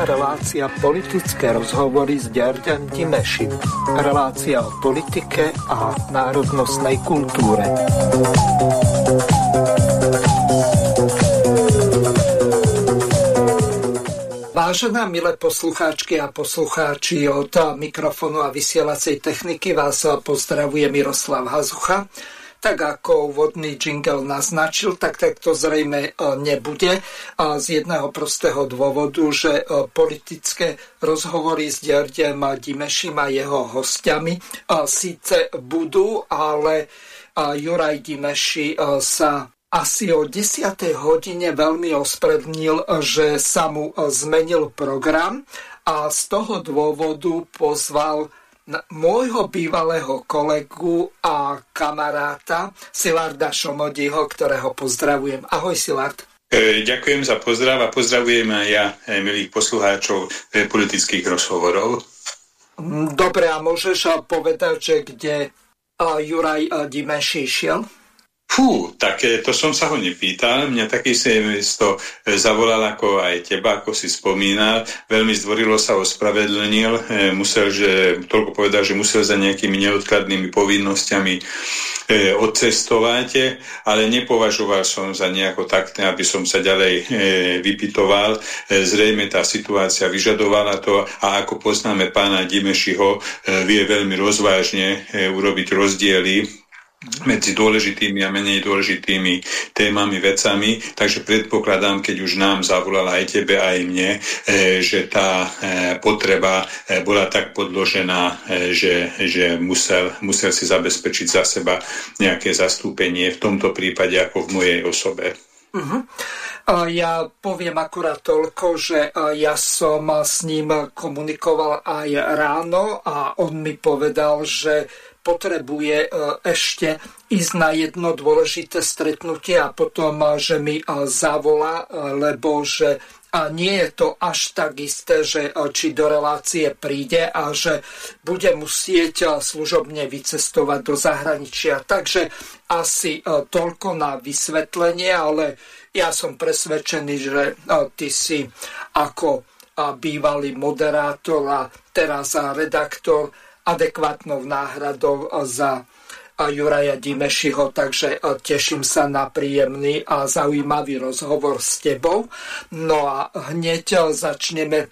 Relácia politické rozhovory s Ďarďan Dimešim. Relácia o politike a národnostnej kultúre. Vážená milé poslucháčky a poslucháči od mikrofónu a vysielacej techniky vás pozdravuje Miroslav Hazucha tak ako úvodný jingle naznačil, tak, tak to zrejme e, nebude. A z jedného prostého dôvodu, že e, politické rozhovory s Ďardem Dimešim a jeho hostiami e, síce budú, ale Juraj Dimeši sa asi o 10. hodine veľmi osprednil, že sa mu zmenil program a z toho dôvodu pozval môjho bývalého kolegu a kamaráta Silarda Šomodiho, ktorého pozdravujem. Ahoj Silard. E, ďakujem za pozdrav a pozdravujem aj ja, e, milých poslucháčov e, politických rozhovorov. Mm, dobre, a môžeš povedať, že kde Juraj Dimeši išiel? Fú, tak to som sa ho nepýtal. Mňa taký si to e, zavolal ako aj teba, ako si spomínal. Veľmi zdvorilo sa ospravedlnil. E, musel, že, toľko povedal, že musel za nejakými neodkladnými povinnosťami e, odcestovať, ale nepovažoval som za nejako takté, aby som sa ďalej vypitoval. Zrejme tá situácia vyžadovala to a ako poznáme pána Dimešiho, vie veľmi rozvážne urobiť rozdiely medzi dôležitými a menej dôležitými témami, vecami. Takže predpokladám, keď už nám zavolala aj tebe, aj mne, e, že tá e, potreba e, bola tak podložená, že, že musel, musel si zabezpečiť za seba nejaké zastúpenie v tomto prípade ako v mojej osobe. Uh-huh. Ja poviem akurát toľko, že ja som s ním komunikoval aj ráno a on mi povedal, že potrebuje e, ešte ísť na jedno dôležité stretnutie a potom, e, že mi e, zavolá, lebo že a nie je to až tak isté, že či do relácie príde a že bude musieť služobne vycestovať do zahraničia. Takže asi toľko na vysvetlenie, ale ja som presvedčený, že ty si ako bývalý moderátor a teraz redaktor adekvátnou náhradou za Juraja Dimešiho, takže teším sa na príjemný a zaujímavý rozhovor s tebou. No a hneď začneme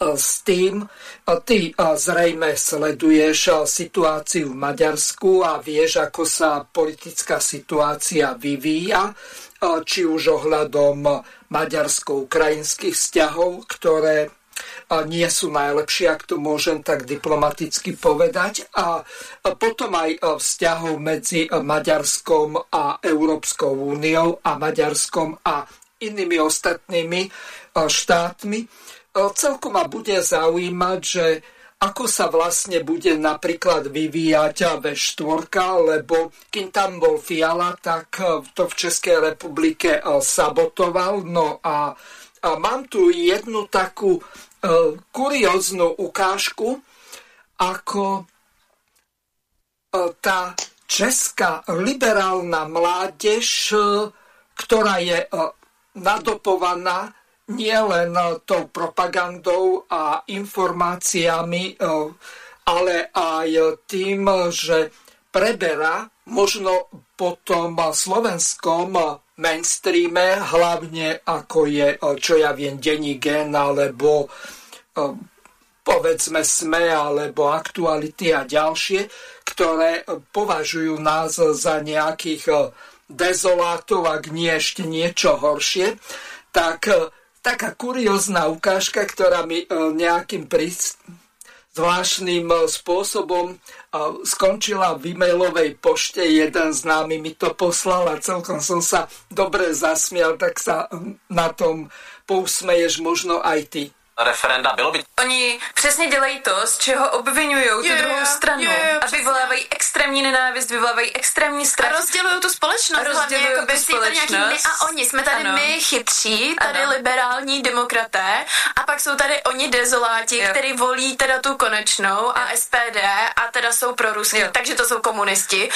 s tým. Ty zrejme sleduješ situáciu v Maďarsku a vieš, ako sa politická situácia vyvíja, či už ohľadom maďarsko-ukrajinských vzťahov, ktoré nie sú najlepšie, ak to môžem tak diplomaticky povedať. A potom aj vzťahov medzi Maďarskom a Európskou úniou a Maďarskom a inými ostatnými štátmi. Celkom ma bude zaujímať, že ako sa vlastne bude napríklad vyvíjať V4, lebo kým tam bol Fiala, tak to v Českej republike sabotoval. No a, a mám tu jednu takú E, kurióznu ukážku, ako e, tá česká liberálna mládež, e, ktorá je nadopovaná nielen tou propagandou a informáciami, ale aj tým, že preberá možno po tom slovenskom mainstreame, hlavne ako je, čo ja viem, denní gen, alebo povedzme SME, alebo aktuality a ďalšie, ktoré považujú nás za nejakých dezolátov, ak nie ešte niečo horšie, tak taká kuriózna ukážka, ktorá mi nejakým prís zvláštnym spôsobom skončila v e-mailovej pošte. Jeden známy mi to poslal a celkom som sa dobre zasmial, tak sa na tom pousmeješ možno aj ty referenda. Bylo by... Oni přesně dělají to, z čeho obvinují tu druhou stranu. Yeah, yeah, a vyvolávají extrémní nenávist, vyvolávají extrémní strach. A rozdělují tu společnost. A rozdělují hlavně, tu společnost. my a oni. Jsme tady ano. my chytří, tady ano. liberální demokraté a pak jsou tady oni dezoláti, jo. který volí teda tu konečnou a SPD a teda jsou pro Rusy. Takže to jsou komunisti.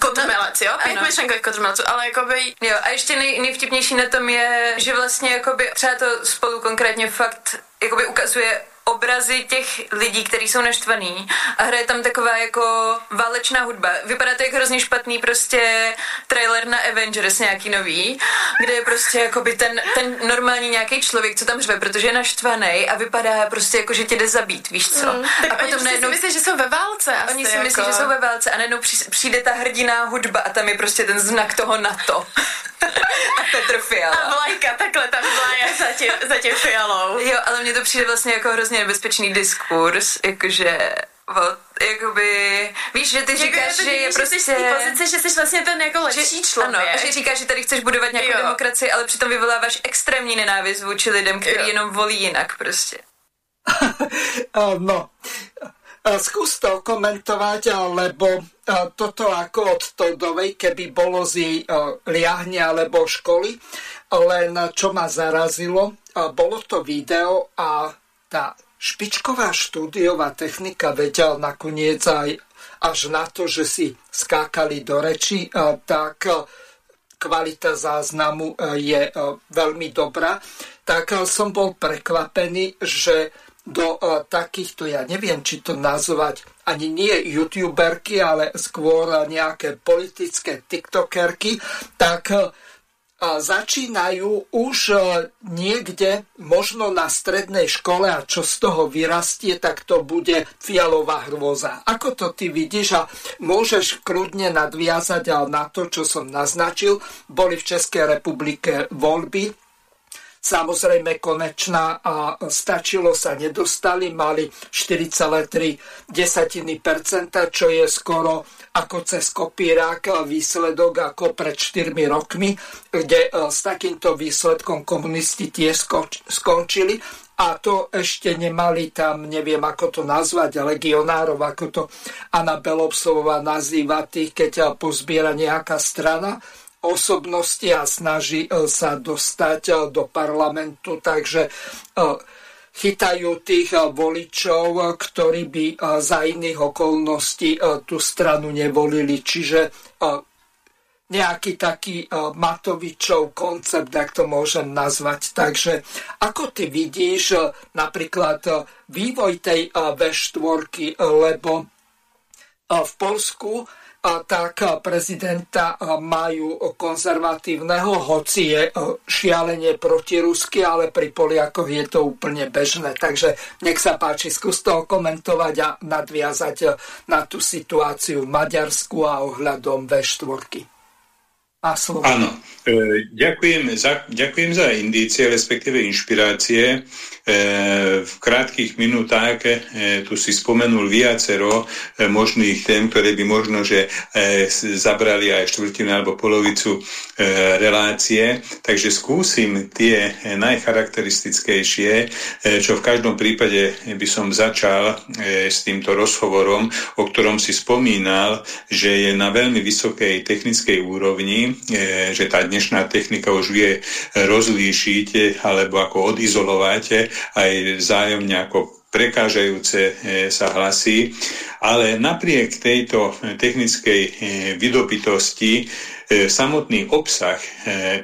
Kotrmelec, jo? Pět myšlenkových kotrmelců, ale jakoby... Jo, a ještě nej, nejvtipnější na tom je, že vlastně jakoby třeba to spolu konkrétně fakt jakoby ukazuje obrazy těch lidí, kteří jsou naštvaný a hraje tam taková jako válečná hudba. Vypadá to jako hrozně špatný prostě trailer na Avengers nějaký nový, kde je prostě jakoby ten, ten normální nějaký člověk, co tam řve, protože je naštvaný a vypadá prostě jako, že tě jde zabít, víš co? Mm, tak a potom oni najednou... si myslí, že jsou ve válce. Oni si jako... myslí, že jsou ve válce a najednou přijde ta hrdiná hudba a tam je prostě ten znak toho NATO. A Petr Fiala. A vlajka takhle tam vlaje za tím, za tím fialou. Jo, ale mně to přijde vlastně jako hrozně nebezpečný diskurs, jakože jakoby, víš, že ty jako říkáš, že je prostě... Jsi pozice, že jsi vlastně ten jako lepší že, člověk. Ano, že říkáš, že tady chceš budovat nějakou jo. demokracii, ale přitom vyvoláváš extrémní nenávist vůči lidem, kteří jo. jenom volí jinak prostě. no, skús to komentovať, lebo toto ako od Todovej, keby bolo z jej liahne alebo školy, len čo ma zarazilo, bolo to video a tá špičková štúdiová technika vedel nakoniec aj až na to, že si skákali do reči, tak kvalita záznamu je veľmi dobrá. Tak som bol prekvapený, že do takýchto, ja neviem, či to nazvať ani nie youtuberky, ale skôr nejaké politické tiktokerky, tak začínajú už e, niekde, možno na strednej škole a čo z toho vyrastie, tak to bude fialová hrôza. Ako to ty vidíš a môžeš kľudne nadviazať na to, čo som naznačil. Boli v Českej republike voľby, Samozrejme konečná a stačilo sa nedostali, mali 4,3% čo je skoro ako cez kopírák výsledok ako pred 4 rokmi, kde e, s takýmto výsledkom komunisti tiež skončili. A to ešte nemali tam, neviem ako to nazvať, legionárov, ako to Anna Belovsová nazýva tých, keď pozbiera nejaká strana osobnosti a snaží e, sa dostať e, do parlamentu, takže e, chytajú tých voličov, ktorí by za iných okolností tú stranu nevolili. Čiže nejaký taký Matovičov koncept, ak to môžem nazvať. Takže ako ty vidíš napríklad vývoj tej V4, lebo v Polsku tak prezidenta majú konzervatívneho, hoci je šialenie rusky, ale pri Poliakoch je to úplne bežné. Takže nech sa páči, skús to komentovať a nadviazať na tú situáciu v Maďarsku a ohľadom V4. Áno, e, ďakujem za, ďakujem za indície, respektíve inšpirácie. E, v krátkých minútach e, tu si spomenul viacero možných tém, ktoré by možno, že zabrali aj štvrtinu alebo polovicu relácie. Takže skúsim tie najcharakteristickejšie, čo v každom prípade by som začal s týmto rozhovorom, o ktorom si spomínal, že je na veľmi vysokej technickej úrovni, že tá dnešná technika už vie rozlíšiť alebo ako odizolovať aj vzájomne ako prekážajúce e, sa hlasy, ale napriek tejto technickej e, vydopitosti e, samotný obsah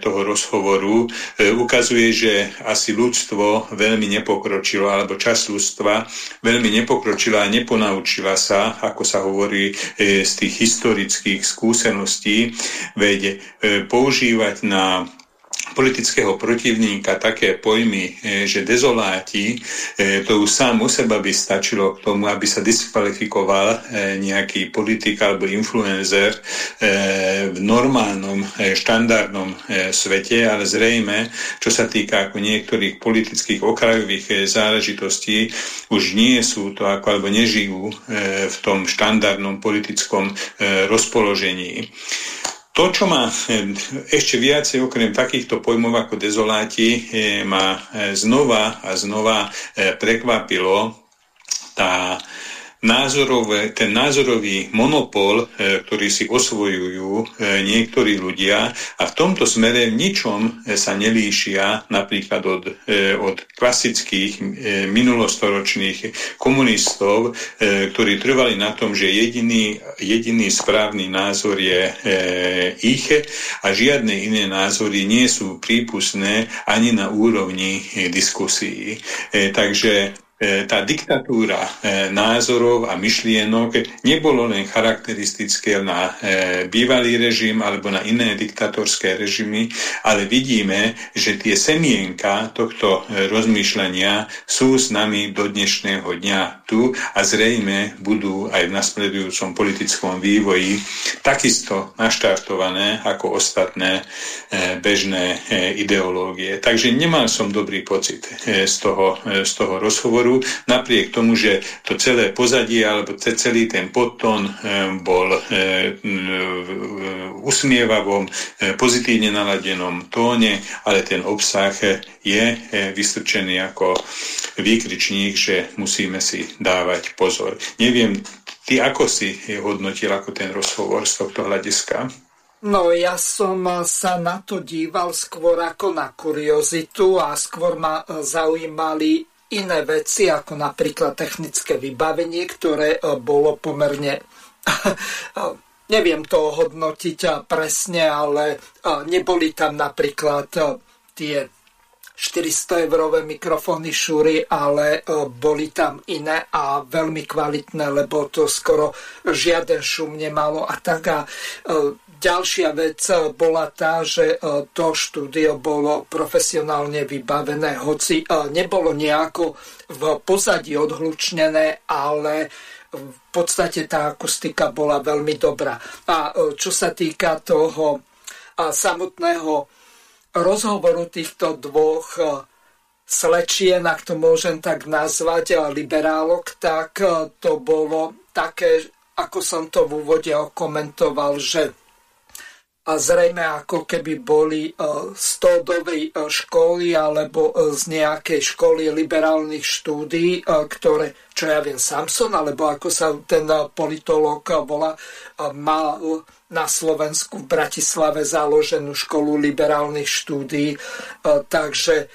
toho rozhovoru ukazuje, že asi ľudstvo veľmi nepokročilo, alebo čas ľudstva veľmi nepokročila a neponaučila sa, ako sa hovorí z tých historických skúseností, veď používať na politického protivníka také pojmy, e, že dezoláti, e, to už sám u seba by stačilo k tomu, aby sa diskvalifikoval e, nejaký politik alebo influencer v normálnom, štandardnom svete, ale zrejme, čo sa týka ako niektorých politických okrajových záležitostí, už nie sú to ako alebo nežijú v tom štandardnom politickom rozpoložení. To, čo ma eh, ešte viacej okrem takýchto pojmov ako dezoláti, eh, ma eh, znova a znova prekvapilo tá názorové, ten názorový monopol, e, ktorý si osvojujú e, niektorí ľudia a v tomto smere v ničom sa nelíšia napríklad od, od klasických minulostoročných komunistov, ktorí trvali na tom, že jediný, jediný správny názor je ich a žiadne iné názory nie sú prípustné ani na úrovni diskusí. Takže E, tá diktatúra e, názorov a myšlienok nebolo len charakteristické na e, bývalý režim alebo na iné diktatorské režimy, ale vidíme, že tie semienka tohto rozmýšľania sú s nami do dnešného dňa tu a zrejme budú aj v nasledujúcom politickom vývoji takisto naštartované ako ostatné bežné ideológie. Takže nemal som dobrý pocit z toho, z toho rozhovoru rozhovoru, napriek tomu, že to celé pozadie alebo celý ten podtón eh, bol eh, usmievavom, eh, pozitívne naladenom tóne, ale ten obsah je vystrčený ako výkričník, že musíme si dávať pozor. Neviem, ty ako si hodnotil ako ten rozhovor z tohto hľadiska? No ja som sa na to díval skôr ako na kuriozitu a skôr ma zaujímali iné veci, ako napríklad technické vybavenie, ktoré e, bolo pomerne neviem to hodnotiť presne, ale e, neboli tam napríklad e, tie 400 eurové mikrofóny šúry, ale boli tam iné a veľmi kvalitné, lebo to skoro žiaden šum nemalo a tak a Ďalšia vec eh, bola tá, že to štúdio bolo profesionálne vybavené, hoci nebolo nejako v pozadí odhlučnené, ale v podstate tá akustika bola veľmi dobrá. A čo sa týka toho samotného rozhovoru týchto dvoch slečien, ak to môžem tak nazvať, liberálok, tak to bolo také, ako som to v úvode okomentoval, že a zrejme ako keby boli e, z Tódovej e, školy alebo e, z nejakej školy liberálnych štúdí, ktoré, čo ja viem, Samson, alebo ako sa ten politolog volá, mal na Slovensku v Bratislave založenú školu liberálnych štúdí. Takže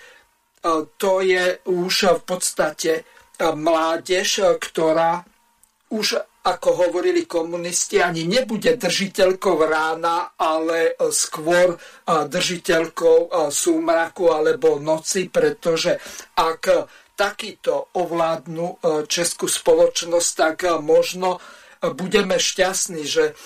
to je už v podstate mládež, ktorá už ako hovorili komunisti, ani nebude držiteľkou rána, ale e, skôr e, držiteľkou e, súmraku alebo noci, pretože ak takýto ovládnu českú spoločnosť, tak možno budeme šťastní, že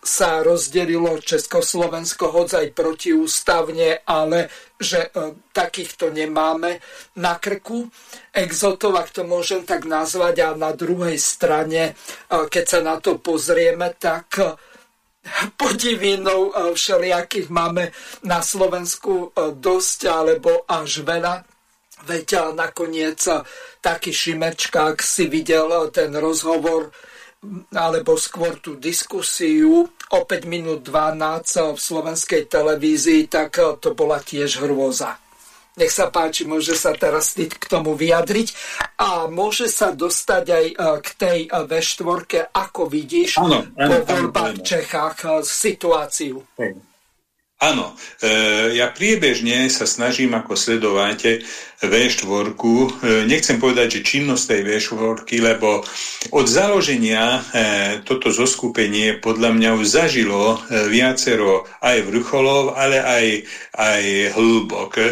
sa rozdelilo Československo hodzaj protiústavne, ale že e, takýchto nemáme na krku. Exotov, ak to môžem tak nazvať, a na druhej strane, e, keď sa na to pozrieme, tak e, podivinov všelijakých máme na Slovensku dosť alebo až veľa. Veď nakoniec taký Šimečka, ak si videl ten rozhovor alebo skôr tú diskusiu o 5 minút 12 v slovenskej televízii, tak eh, to bola tiež hrôza. Nech sa páči, môže sa teraz k tomu vyjadriť a môže sa dostať aj eh, k tej eh, V4, ako vidíš ano, ano, po voľbách v Čechách situáciu. Áno, e, ja priebežne sa snažím ako sledovať V4. E, nechcem povedať, že činnosť tej V4, lebo od založenia e, toto zoskupenie podľa mňa už zažilo e, viacero aj vrcholov, ale aj, aj hlbok. E,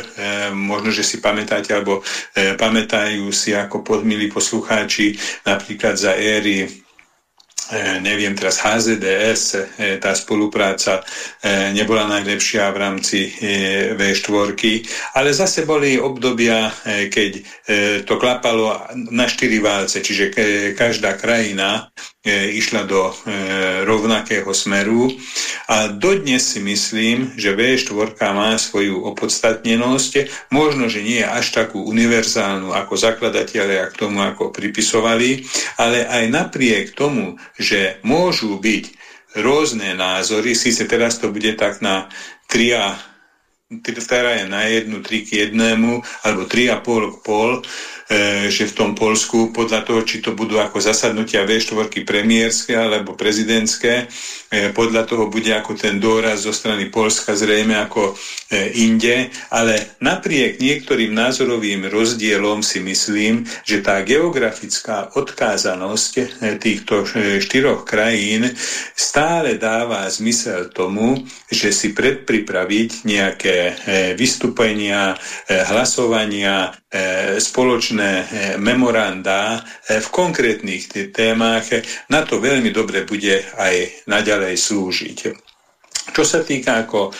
možno, že si pamätáte, alebo e, pamätajú si ako podmilí poslucháči napríklad za éry neviem teraz HZDS, e, tá spolupráca e, nebola najlepšia v rámci V4, ale zase boli obdobia, keď to klapalo na štyri válce, čiže každá krajina E, išla do e, rovnakého smeru. A dodnes si myslím, že V4 má svoju opodstatnenosť, možno, že nie je až takú univerzálnu ako zakladatelia k tomu, ako pripisovali, ale aj napriek tomu, že môžu byť rôzne názory, síce teraz to bude tak na 3 a ktorá je na jednu, tri k jednému, alebo tri a pol k pol, e, že v tom Polsku, podľa toho, či to budú ako zasadnutia V4 premiérske alebo prezidentské, e, podľa toho bude ako ten dôraz zo strany Polska zrejme ako e, inde, ale napriek niektorým názorovým rozdielom si myslím, že tá geografická odkázanosť e, týchto e, štyroch krajín stále dáva zmysel tomu, že si predpripraviť nejaké e, vystúpenia, hlasovania, spoločné memoranda v konkrétnych témach, na to veľmi dobre bude aj naďalej slúžiť. Čo sa týka ako e,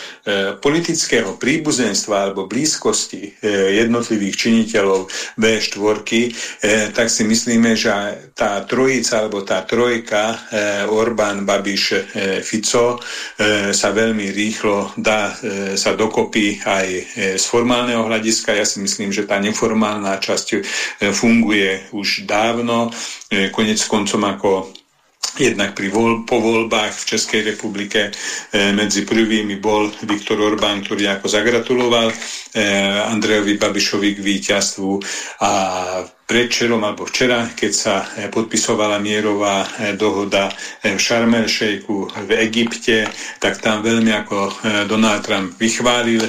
politického príbuzenstva alebo blízkosti e, jednotlivých činiteľov B4, e, tak si myslíme, že tá trojica alebo tá trojka e, Orbán, Babiš, e, Fico e, sa veľmi rýchlo dá e, sa dokopy aj e, z formálneho hľadiska. Ja si myslím, že tá neformálna časť e, funguje už dávno. E, konec koncom ako Jednak pri voľ, po voľbách v Českej republike e, medzi prvými bol Viktor Orbán, ktorý ako zagratuloval e, Andrejovi Babišovi k víťazstvu. A predčerom alebo včera, keď sa e, podpisovala mierová e, dohoda e, v Šarmel v Egypte, tak tam veľmi ako Donald Trump vychválil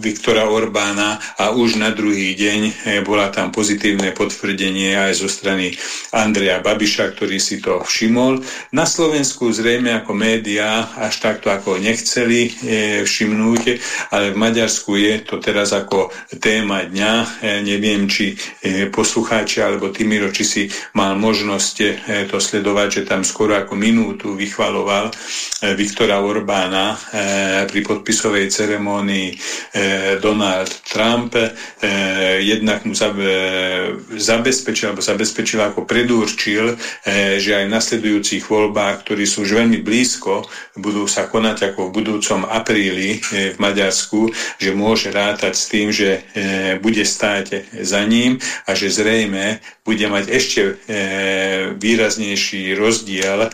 Viktora Orbána a už na druhý deň bola tam pozitívne potvrdenie aj zo strany Andreja Babiša, ktorý si to všimol. Na Slovensku zrejme ako médiá až takto ako nechceli všimnúť, ale v Maďarsku je to teraz ako téma dňa. Neviem, či poslucháči alebo Timiro, či si mal možnosť e, to sledovať, že tam skoro ako minútu vychvaloval e, Viktora Orbána pri podpisovej ceremónii Donald Trump. Jednak mu zabezpečil, alebo zabezpečil ako predurčil, že aj v nasledujúcich voľbách, ktorí sú už veľmi blízko, budú sa konať ako v budúcom apríli v Maďarsku, že môže rátať s tým, že bude stáť za ním a že zrejme bude mať ešte e, výraznejší rozdiel e,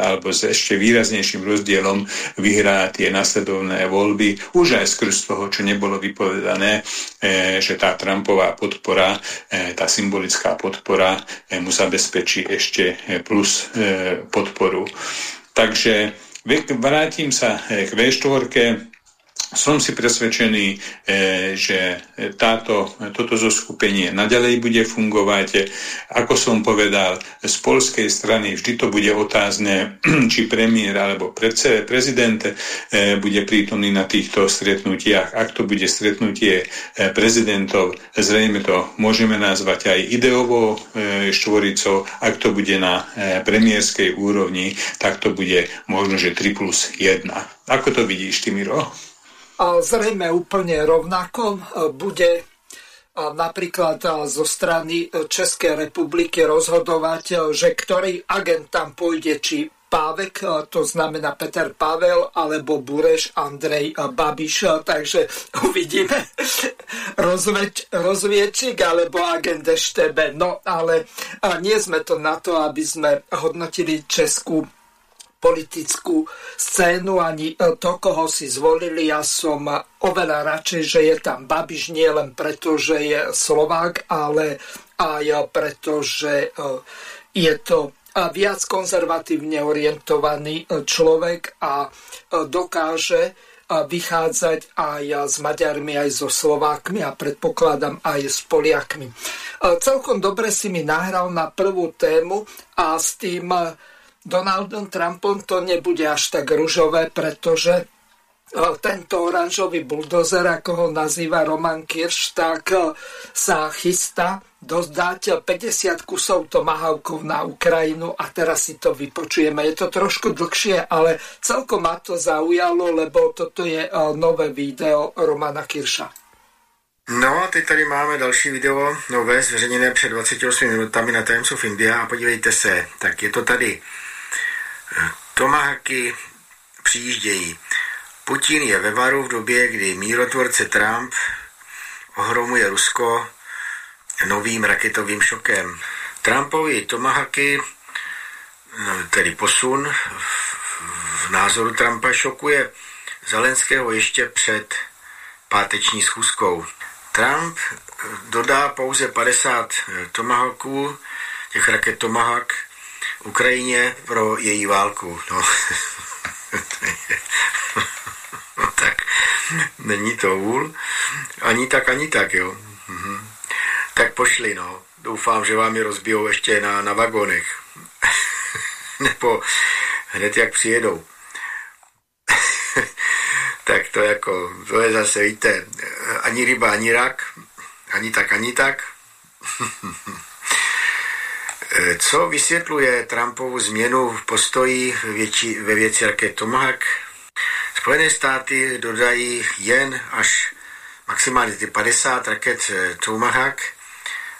alebo s ešte výraznejším rozdielom vyhrá tie nasledovné voľby už aj skrz toho, čo nebolo vypovedané, e, že tá Trumpová podpora, e, tá symbolická podpora e, mu zabezpečí ešte e, plus e, podporu. Takže vrátim sa e, k V4 som si presvedčený, e, že táto, toto zoskupenie naďalej bude fungovať. Ako som povedal, z polskej strany vždy to bude otázne, či premiér alebo prezident e, bude prítomný na týchto stretnutiach. Ak to bude stretnutie e, prezidentov, zrejme to môžeme nazvať aj ideovou štvoricou. Ak to bude na premiérskej úrovni, tak to bude možno, že 3 plus 1. Ako to vidíš, Zrejme úplne rovnako e, bude e, napríklad e, zo strany Českej republiky rozhodovať, že ktorý agent tam pôjde, či Pávek, to znamená Peter Pavel, alebo Bureš Andrej Babiš, takže uvidíme rozveč, rozviečik alebo agent EŠTB. No ale nie sme to na to, aby sme hodnotili Českú politickú scénu, ani e, to, koho si zvolili. Ja som oveľa radšej, že je tam Babiš nie len preto, že je Slovák, ale aj preto, že e, je to viac konzervatívne orientovaný e, človek a dokáže vychádzať aj s Maďarmi, aj so Slovákmi a predpokladám aj s Poliakmi. Celkom dobre si mi nahral na prvú tému a s tým Donaldom Trumpom to nebude až tak ružové, pretože e, tento oranžový buldozer, ako ho nazýva Roman Kirš, tak e, sa chystá dodať 50 kusov tomahavkov na Ukrajinu a teraz si to vypočujeme. Je to trošku dlhšie, ale celkom ma to zaujalo, lebo toto je e, nové video Romana Kirša. No a teď tady máme další video nové, zveřejněné před 28 minutami na Times of India a podívejte se, tak je to tady Tomáky přijíždějí. Putin je ve varu v době, kdy mírotvorce Trump ohromuje Rusko novým raketovým šokem. Trumpovi Tomahaky, no, tedy posun v názoru Trumpa šokuje Zelenského ještě před páteční schůzkou. Trump dodá pouze 50 tomahawků, těch raket Tomahawk, Ukrajině pro její válku. No. tak není to vůl. Ani tak, ani tak, jo. Mhm. Tak pošli, no. Doufám, že vám je rozbijou ještě na, na vagonech. Nebo hned jak přijedou. tak to jako, to je zase, víte, ani ryba, ani rak, ani tak, ani tak. Co vysvětluje Trumpovu změnu v postoji větši, ve věci raket Tomahawk? Spojené státy dodají jen až maximálně 50 raket Tomahawk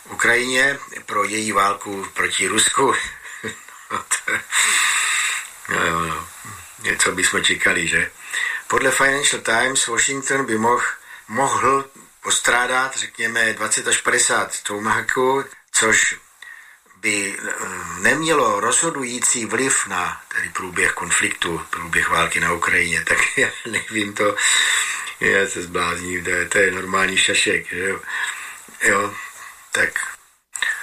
Ukrajině pro její válku proti Rusku. no, no, no. Něco bychom čekali, že? Podle Financial Times Washington by mohl, mohl postrádat, řekněme, 20 až 50 Tomahawků, což by eh, nemělo rozhodující vliv na tedy průběh konfliktu, průběh války na Ukrajině, tak já nevím to, já se zblázním, to je, to je normální šašek, že jo. jo. Tak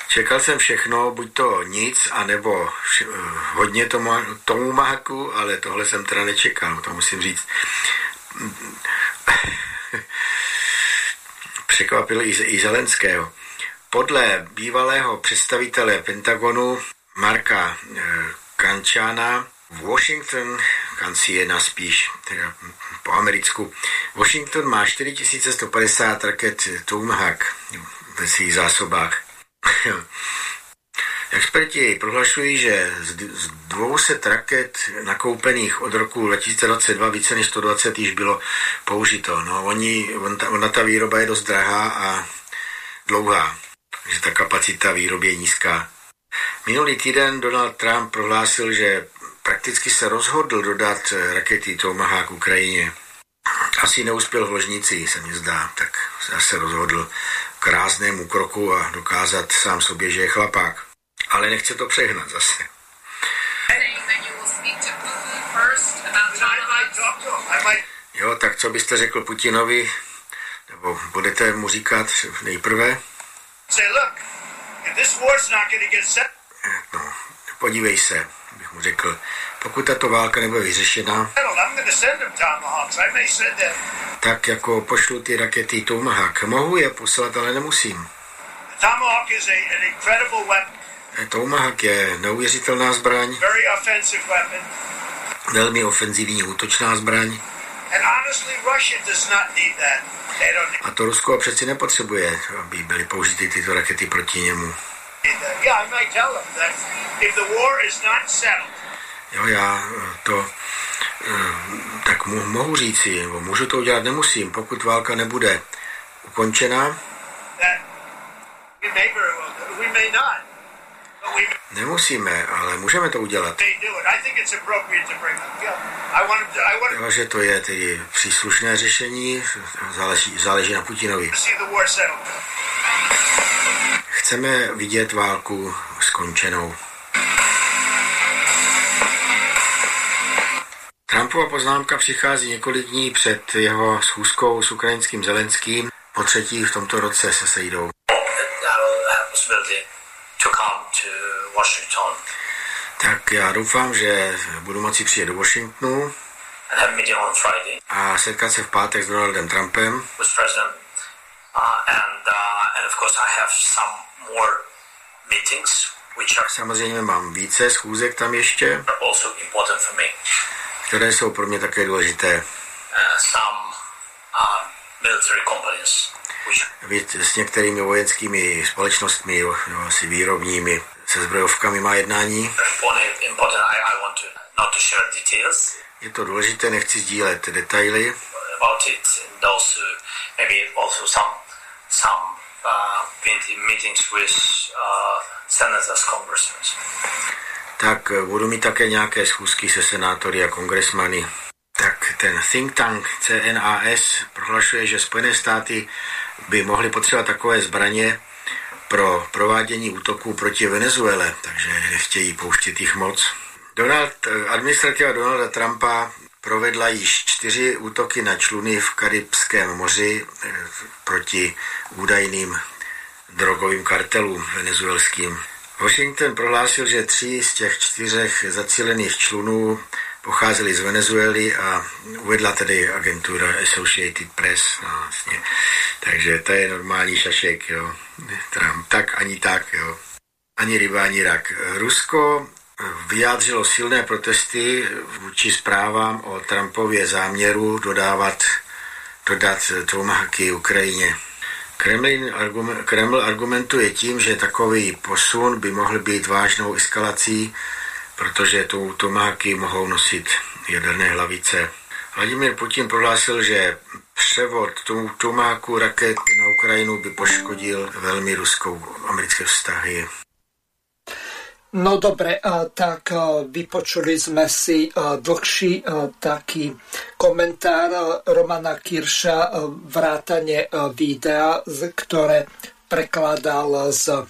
čekal jsem všechno, buď to nic, anebo vš- eh, hodně tomu, tomu mahaku, ale tohle jsem teda nečekal, to musím říct. Překvapil i, i Zelenského. Podle bývalého představitele Pentagonu Marka e, Kančána Washington, kanciena spíš, teda po americku, Washington má 4150 raket Tomahawk ve svých zásobách. Experti prohlašují, že z 200 raket nakoupených od roku 2022 více než 120 již bylo použito. No, oni, on ta, ona ta výroba je dost drahá a dlouhá že ta kapacita výroby je nízká. Minulý týden Donald Trump prohlásil, že prakticky se rozhodl dodat rakety Tomahawk Ukrajině. Asi neuspěl v ložnici, se mi zdá, tak se rozhodl k ráznému kroku a dokázat sám sobě, že je chlapák. Ale nechce to přehnat zase. Jo, tak co byste řekl Putinovi, nebo budete mu říkat nejprve? Say, look, if this war's not going to get set... No, podívej se, bych mu řekl, pokud tato válka nebude vyřešena, tak jako pošlu ty rakety Tomahawk. Mohu je poslat, ale nemusím. Tomahawk. Eh, Tomahawk je neuvěřitelná zbraň. Velmi ofenzivní útočná zbraň. Not that. A to Rusko přeci nepotřebuje, aby byly použity tyto rakety proti němu. Jo, já eh, to eh, tak mohu říci, nebo můžu to udělat, nemusím, pokud válka nebude ukončena. Nemusíme, ale můžeme to udělat. Jo, že to je tedy příslušné řešení, záleží, záleží na Putinovi. Chceme vidět válku skončenou. Trumpova poznámka přichází několik dní před jeho schůzkou s ukrajinským Zelenským. Po třetí v tomto roce se sejdou. Washington. Tak já doufám, že budu moci přijet do Washingtonu a setkat se v pátek s Donaldem Trumpem. Samozřejmě mám více schůzek tam ještě, které jsou pro mě také důležité. Uh, uh, s některými vojenskými společnostmi, asi výrobními, se zbrojovkami má jednání. Je to důležité, nechci sdílet detaily. Tak eh, budu mít také nějaké schůzky se senátory a kongresmany. Tak ten think tank CNAS prohlašuje, že Spojené státy by mohly potřebovat takové zbraně, pro provádění útoků proti Venezuele, takže nechtějí pouštět jich moc. Donald, eh, administrativa Donalda Trumpa provedla již čtyři útoky na čluny v Karibském moři eh, proti údajným drogovým kartelům venezuelským. Washington prohlásil, že tři z těch čtyřech zacílených člunů pocházeli z Venezuely a uvedla tedy agentura Associated Press. No, vlastně. Takže to je normální šašek, jo. Trump, tak ani tak, jo. Ani ryba, ani rak. Rusko vyjádřilo silné protesty vůči zprávám o Trumpově záměru dodávat, dodat Tomahawky Ukrajině. Kremlin argument, Kreml argumentuje tím, že takový posun by mohl být vážnou eskalací, protože tu Tomahawky mohou nosit jaderné hlavice. Vladimír Putin prohlásil, že převod Tomahawku raket na Ukrajinu by poškodil velmi ruskou americké vztahy. No dobre, tak vypočuli sme si dlhší taký komentár Romana Kirša vrátane videa, ktoré prekladal z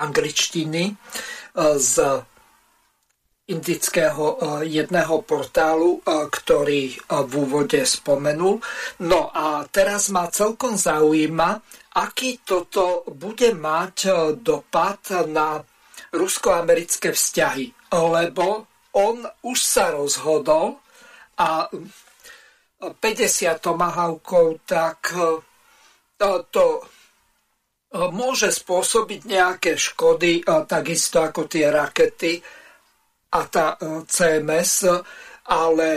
angličtiny z indického jedného portálu, ktorý v úvode spomenul. No a teraz ma celkom zaujíma, aký toto bude mať dopad na rusko-americké vzťahy, lebo on už sa rozhodol a 50 tomahawkov, tak e, to e, môže spôsobiť nejaké škody, e, takisto ako tie rakety a tá CMS, ale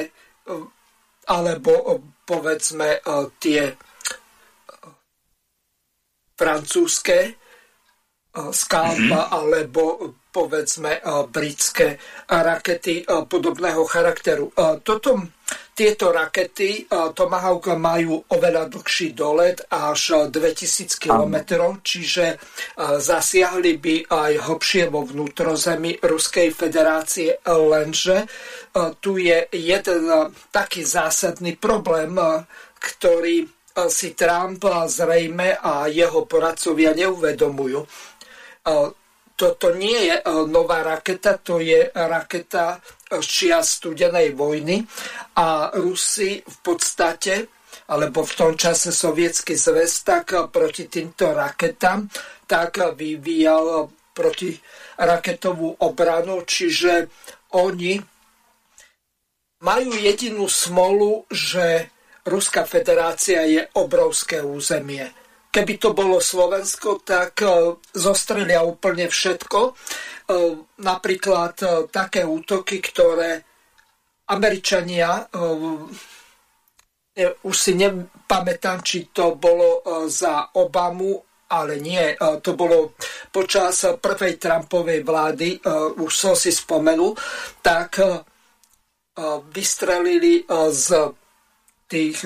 alebo povedzme tie francúzske Skalpa alebo povedzme britské rakety podobného charakteru. Toto, tieto rakety Tomahawk majú oveľa dlhší dolet až 2000 km, čiže zasiahli by aj hlbšie vo vnútrozemí Ruskej federácie, lenže tu je jeden taký zásadný problém, ktorý si Trump zrejme a jeho poradcovia neuvedomujú. Toto nie je nová raketa, to je raketa čia studenej vojny a Rusi v podstate, alebo v tom čase sovietský zväz, tak proti týmto raketám, tak vyvíjal proti raketovú obranu, čiže oni majú jedinú smolu, že Ruská federácia je obrovské územie Keby to bolo Slovensko, tak e, zostrelia úplne všetko. E, napríklad e, také útoky, ktoré Američania, už si nepamätám, či to bolo za Obamu, ale nie, to bolo počas prvej Trumpovej vlády, už som si spomenul, tak vystrelili z tých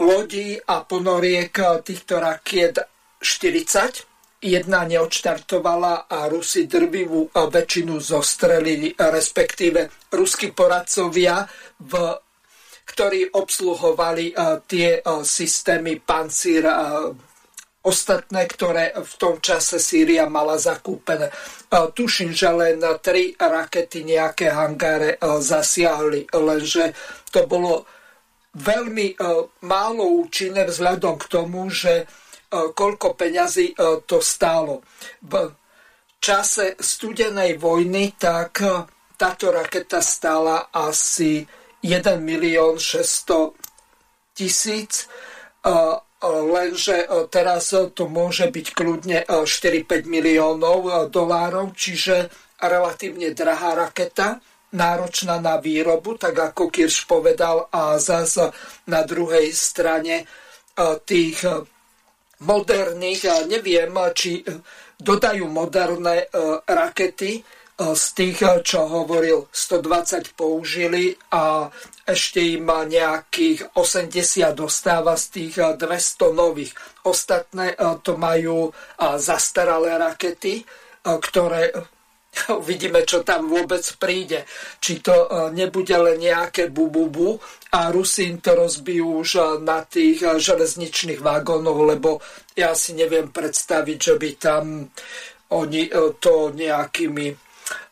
lodí a ponoriek týchto rakiet 40. Jedna neodštartovala a Rusi drvivú väčšinu zostrelili, respektíve ruskí poradcovia, v, ktorí obsluhovali tie systémy pancír ostatné, ktoré v tom čase Sýria mala zakúpené. Tuším, že len tri rakety nejaké hangáre zasiahli, lenže to bolo veľmi e, málo účinné vzhľadom k tomu, že e, koľko peňazí e, to stálo. V čase studenej vojny tak táto raketa stála asi 1 milión 600 tisíc, lenže teraz to môže byť kľudne 4-5 miliónov dolárov, čiže relatívne drahá raketa náročná na výrobu, tak ako Kirš povedal, a zase na druhej strane e, tých e, moderných, ja neviem, či e, dodajú moderné rakety z tých, čo hovoril, 120 použili a ešte im nejakých 80 dostáva z tých 200 nových. Ostatné to majú zastaralé rakety, ktoré Uvidíme, čo tam vôbec príde. Či to e, nebude len nejaké bububu a Rusín to rozbijú už e, na tých e, železničných vagónoch, lebo ja si neviem predstaviť, že by tam oni to nejakými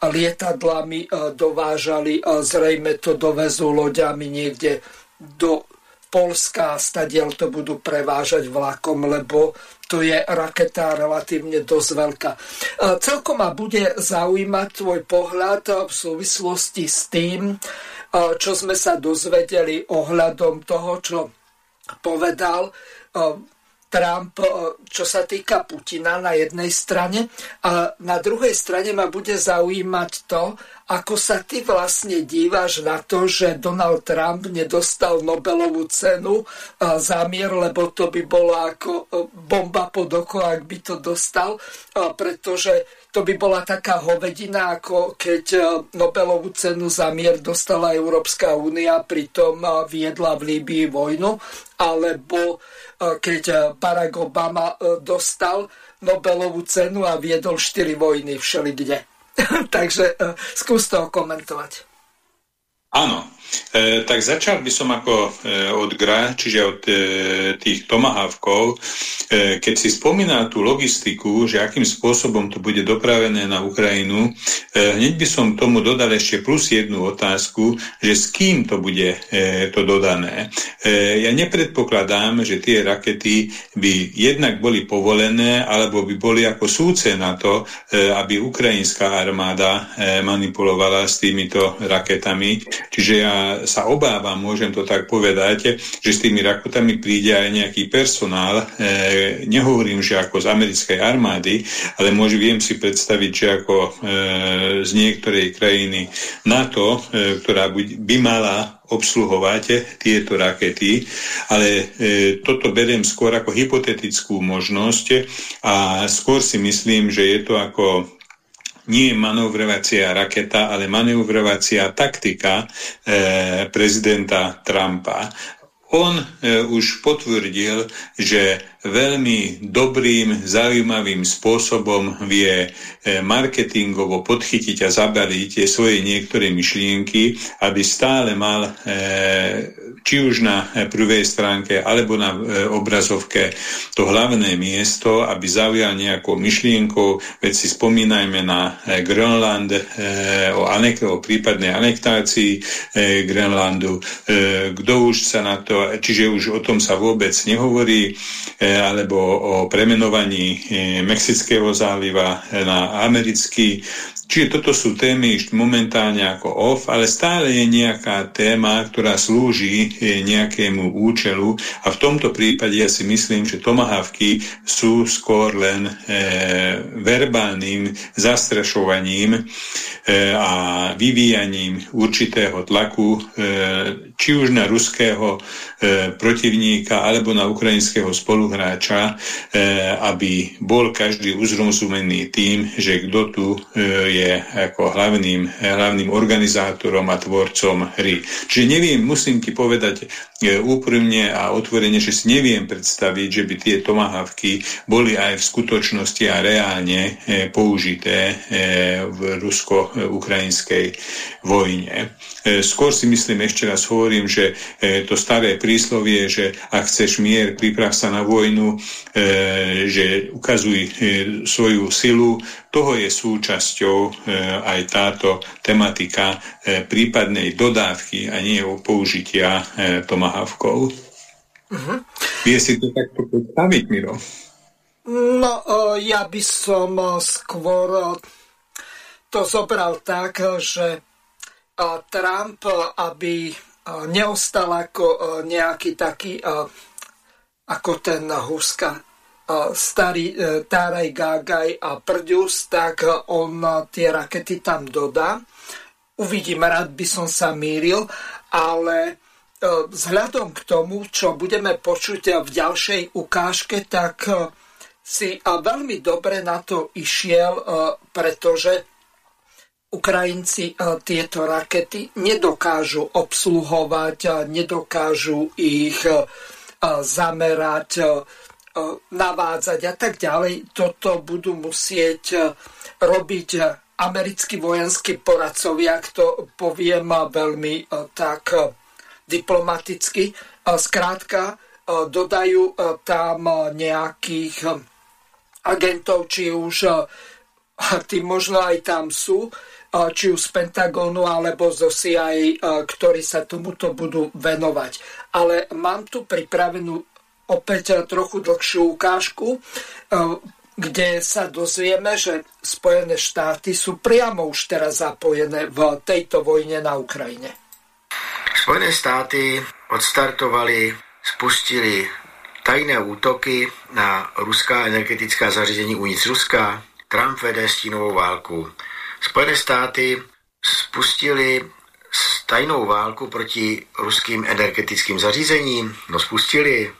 lietadlami dovážali, zrejme to dovezú loďami niekde do Polska a stadiaľ to budú prevážať vlakom, lebo to je raketa relatívne dosť veľká. Celkom ma bude zaujímať tvoj pohľad v súvislosti s tým, čo sme sa dozvedeli ohľadom toho, čo povedal Trump, čo sa týka Putina na jednej strane a na druhej strane ma bude zaujímať to, ako sa ty vlastne díváš na to, že Donald Trump nedostal Nobelovú cenu za mier, lebo to by bolo ako bomba pod oko, ak by to dostal, pretože to by bola taká hovedina, ako keď Nobelovú cenu za mier dostala Európska únia, pritom viedla v Líbii vojnu, alebo keď Barack Obama dostal Nobelovú cenu a viedol štyri vojny všeli kde. Takže skús to komentovať. Áno, E, tak začal by som ako e, od GRA, čiže od e, tých tomahávkov, e, keď si spomínal tú logistiku, že akým spôsobom to bude dopravené na Ukrajinu, e, hneď by som tomu dodal ešte plus jednu otázku, že s kým to bude e, to dodané. E, ja nepredpokladám, že tie rakety by jednak boli povolené, alebo by boli ako súce na to, e, aby ukrajinská armáda e, manipulovala s týmito raketami. Čiže ja sa obávam, môžem to tak povedať, že s tými rakotami príde aj nejaký personál. E, nehovorím, že ako z americkej armády, ale môžem viem si predstaviť, že ako e, z niektorej krajiny NATO, e, ktorá by mala obsluhovať tieto rakety, ale e, toto beriem skôr ako hypotetickú možnosť a skôr si myslím, že je to ako nie manovrovacia raketa, ale manovrovacia taktika e, prezidenta Trumpa. On e, už potvrdil, že veľmi dobrým, zaujímavým spôsobom vie e, marketingovo podchytiť a zabaliť svoje niektoré myšlienky, aby stále mal e, či už na prvej stránke alebo na e, obrazovke to hlavné miesto, aby zaujal nejakou myšlienkou, veď si spomínajme na Grenland, o, anek- o prípadnej anektácii Grenlandu, kto už sa na to, čiže už o tom sa vôbec nehovorí, alebo o premenovaní e, Mexického záliva na americký. Čiže toto sú témy momentálne ako off, ale stále je nejaká téma, ktorá slúži e, nejakému účelu a v tomto prípade ja si myslím, že tomahávky sú skôr len e, verbálnym zastrašovaním e, a vyvíjaním určitého tlaku, e, či už na ruského e, protivníka alebo na ukrajinského spoluhráča, e, aby bol každý uzrozumený tým, že kto tu e, je ako hlavným, hlavným organizátorom a tvorcom hry. Čiže neviem, musím ti povedať e, úprimne a otvorene, že si neviem predstaviť, že by tie tomahávky boli aj v skutočnosti a reálne e, použité e, v rusko-ukrajinskej vojne. Skôr si myslím, ešte raz hovorím, že to staré príslovie, že ak chceš mier, priprav sa na vojnu, že ukazuj svoju silu, toho je súčasťou e, aj táto tematika e, prípadnej dodávky a nie o použitia e, tomahávkov. Uh-huh. Vie si to takto predstaviť, Miro? No, ja by som skôr to zobral tak, že Trump, aby neostal ako nejaký taký ako ten Huska starý e, Táraj Gágaj a Prďus, tak on tie rakety tam dodá. Uvidím, rád by som sa mýril, ale e, vzhľadom k tomu, čo budeme počuť v ďalšej ukážke, tak e, si veľmi dobre na to išiel, pretože Ukrajinci tieto rakety nedokážu obsluhovať, nedokážu ich zamerať navádzať a tak ďalej. Toto budú musieť e, robiť americkí vojenskí poradcovia, ak to poviem veľmi e, tak e, diplomaticky. Skrátka, dodajú tam nejakých agentov, či už tí možno aj tam sú, či už z Pentagonu alebo zo CIA, ktorí sa tomuto budú venovať. Ale mám tu pripravenú opäť trochu dlhšiu ukážku, kde sa dozvieme, že Spojené štáty sú priamo už teraz zapojené v tejto vojne na Ukrajine. Spojené státy odstartovali, spustili tajné útoky na ruská energetická zařízení uvnitř Ruska. Trump vede stínovou válku. Spojené státy spustili tajnou válku proti ruským energetickým zařízením. No spustili.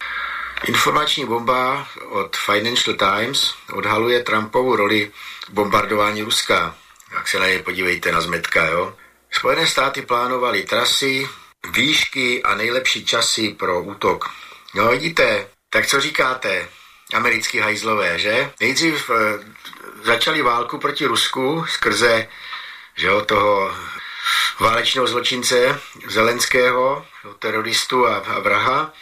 Informační bomba od Financial Times odhaluje Trumpovu roli bombardování Ruska. Jak se na něj podívejte na zmetka, jo? Spojené státy plánovali trasy, výšky a nejlepší časy pro útok. No vidíte, tak co říkáte, americký hajzlové, že? Nejdřív e, začali válku proti Rusku skrze že jo, toho válečného zločince Zelenského, jo, teroristu a, a vraha.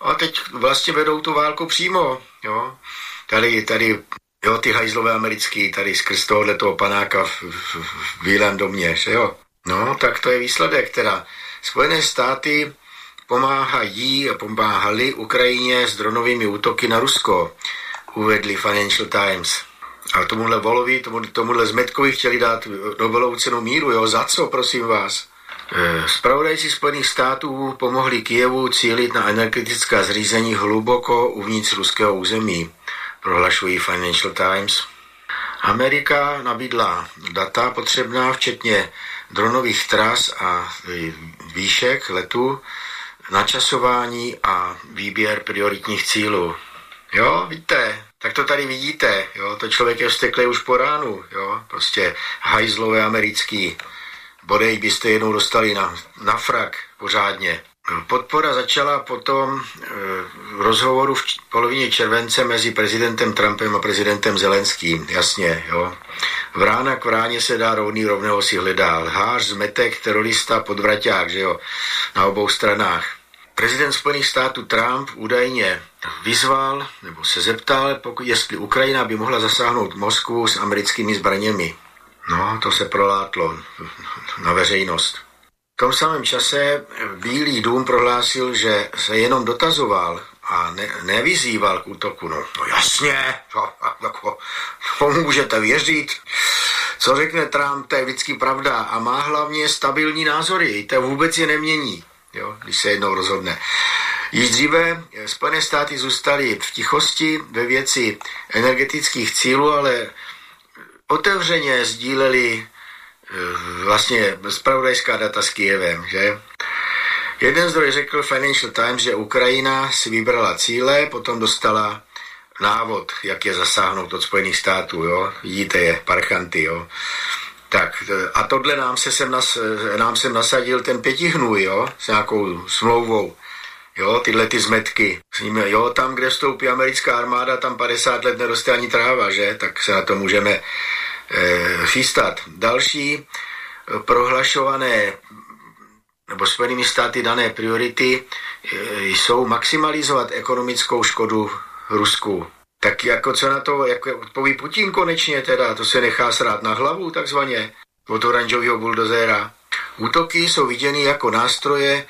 A teď vlastně vedou tu válku přímo. Jo. Tady, tady jo, ty hajzlové americký, tady skrz tohohle toho panáka v, v, v Bílém domě, že jo. No, tak to je výsledek teda. Spojené státy pomáhají a pomáhali Ukrajině s dronovými útoky na Rusko, uvedli Financial Times. A tomuhle Volovi, tomu, tomuhle Zmetkovi chtěli dát Nobelovu cenu míru, jo, za co, prosím vás? Spravodajci Spojených států pomohli Kijevu cílit na energetická zřízení hluboko uvnitř ruského území, prohlašují Financial Times. Amerika nabídla data potřebná, včetně dronových tras a výšek letu, načasování a výběr prioritních cílů. Jo, víte, tak to tady vidíte, jo, to člověk je vsteklý už po ránu, jo, prostě hajzlové americký, bodej byste jednou dostali na, na frak pořádně. Podpora začala potom e, rozhovoru v polovině července mezi prezidentem Trumpem a prezidentem Zelenským, jasně, jo. Vrána k vráně se dá rovný, rovného si hledá. Lhář, zmetek, terorista, podvraťák, že jo, na obou stranách. Prezident Spojených států Trump údajně vyzval nebo se zeptal, pokud, jestli Ukrajina by mohla zasáhnout Moskvu s americkými zbraněmi. No, to se prolátlo na veřejnost. V tom samém čase Bílý dům prohlásil, že se jenom dotazoval a ne, nevyzýval k útoku. No, no jasně, to, jako, komu můžete věřit? Co řekne Trump, to je vždycky pravda a má hlavně stabilní názory, to vůbec je nemění, jo, když se jednou rozhodne. Již dříve Spojené státy zůstaly v tichosti ve věci energetických cílů, ale otevřeně sdíleli eh, vlastně spravodajská data s Kijevem, že? Jeden zdroj řekl Financial Times, že Ukrajina si vybrala cíle, potom dostala návod, jak je zasáhnout od Spojených států, jo? Vidíte je, parchanty, jo? Tak a tohle nám se sem, nas, nám sem nasadil ten pětihnůj, jo? S nějakou smlouvou. Jo, tyhle ty zmetky. S nimi, jo, tam, kde vstoupí americká armáda, tam 50 let neroste ani tráva, že? Tak se na to můžeme e, chystat. Další prohlašované nebo Spojenými státy dané priority jsou maximalizovat ekonomickou škodu Rusku. Tak jako co na to, jak odpoví Putin konečně teda, to se nechá srát na hlavu takzvaně od oranžového buldozéra. Útoky jsou viděny jako nástroje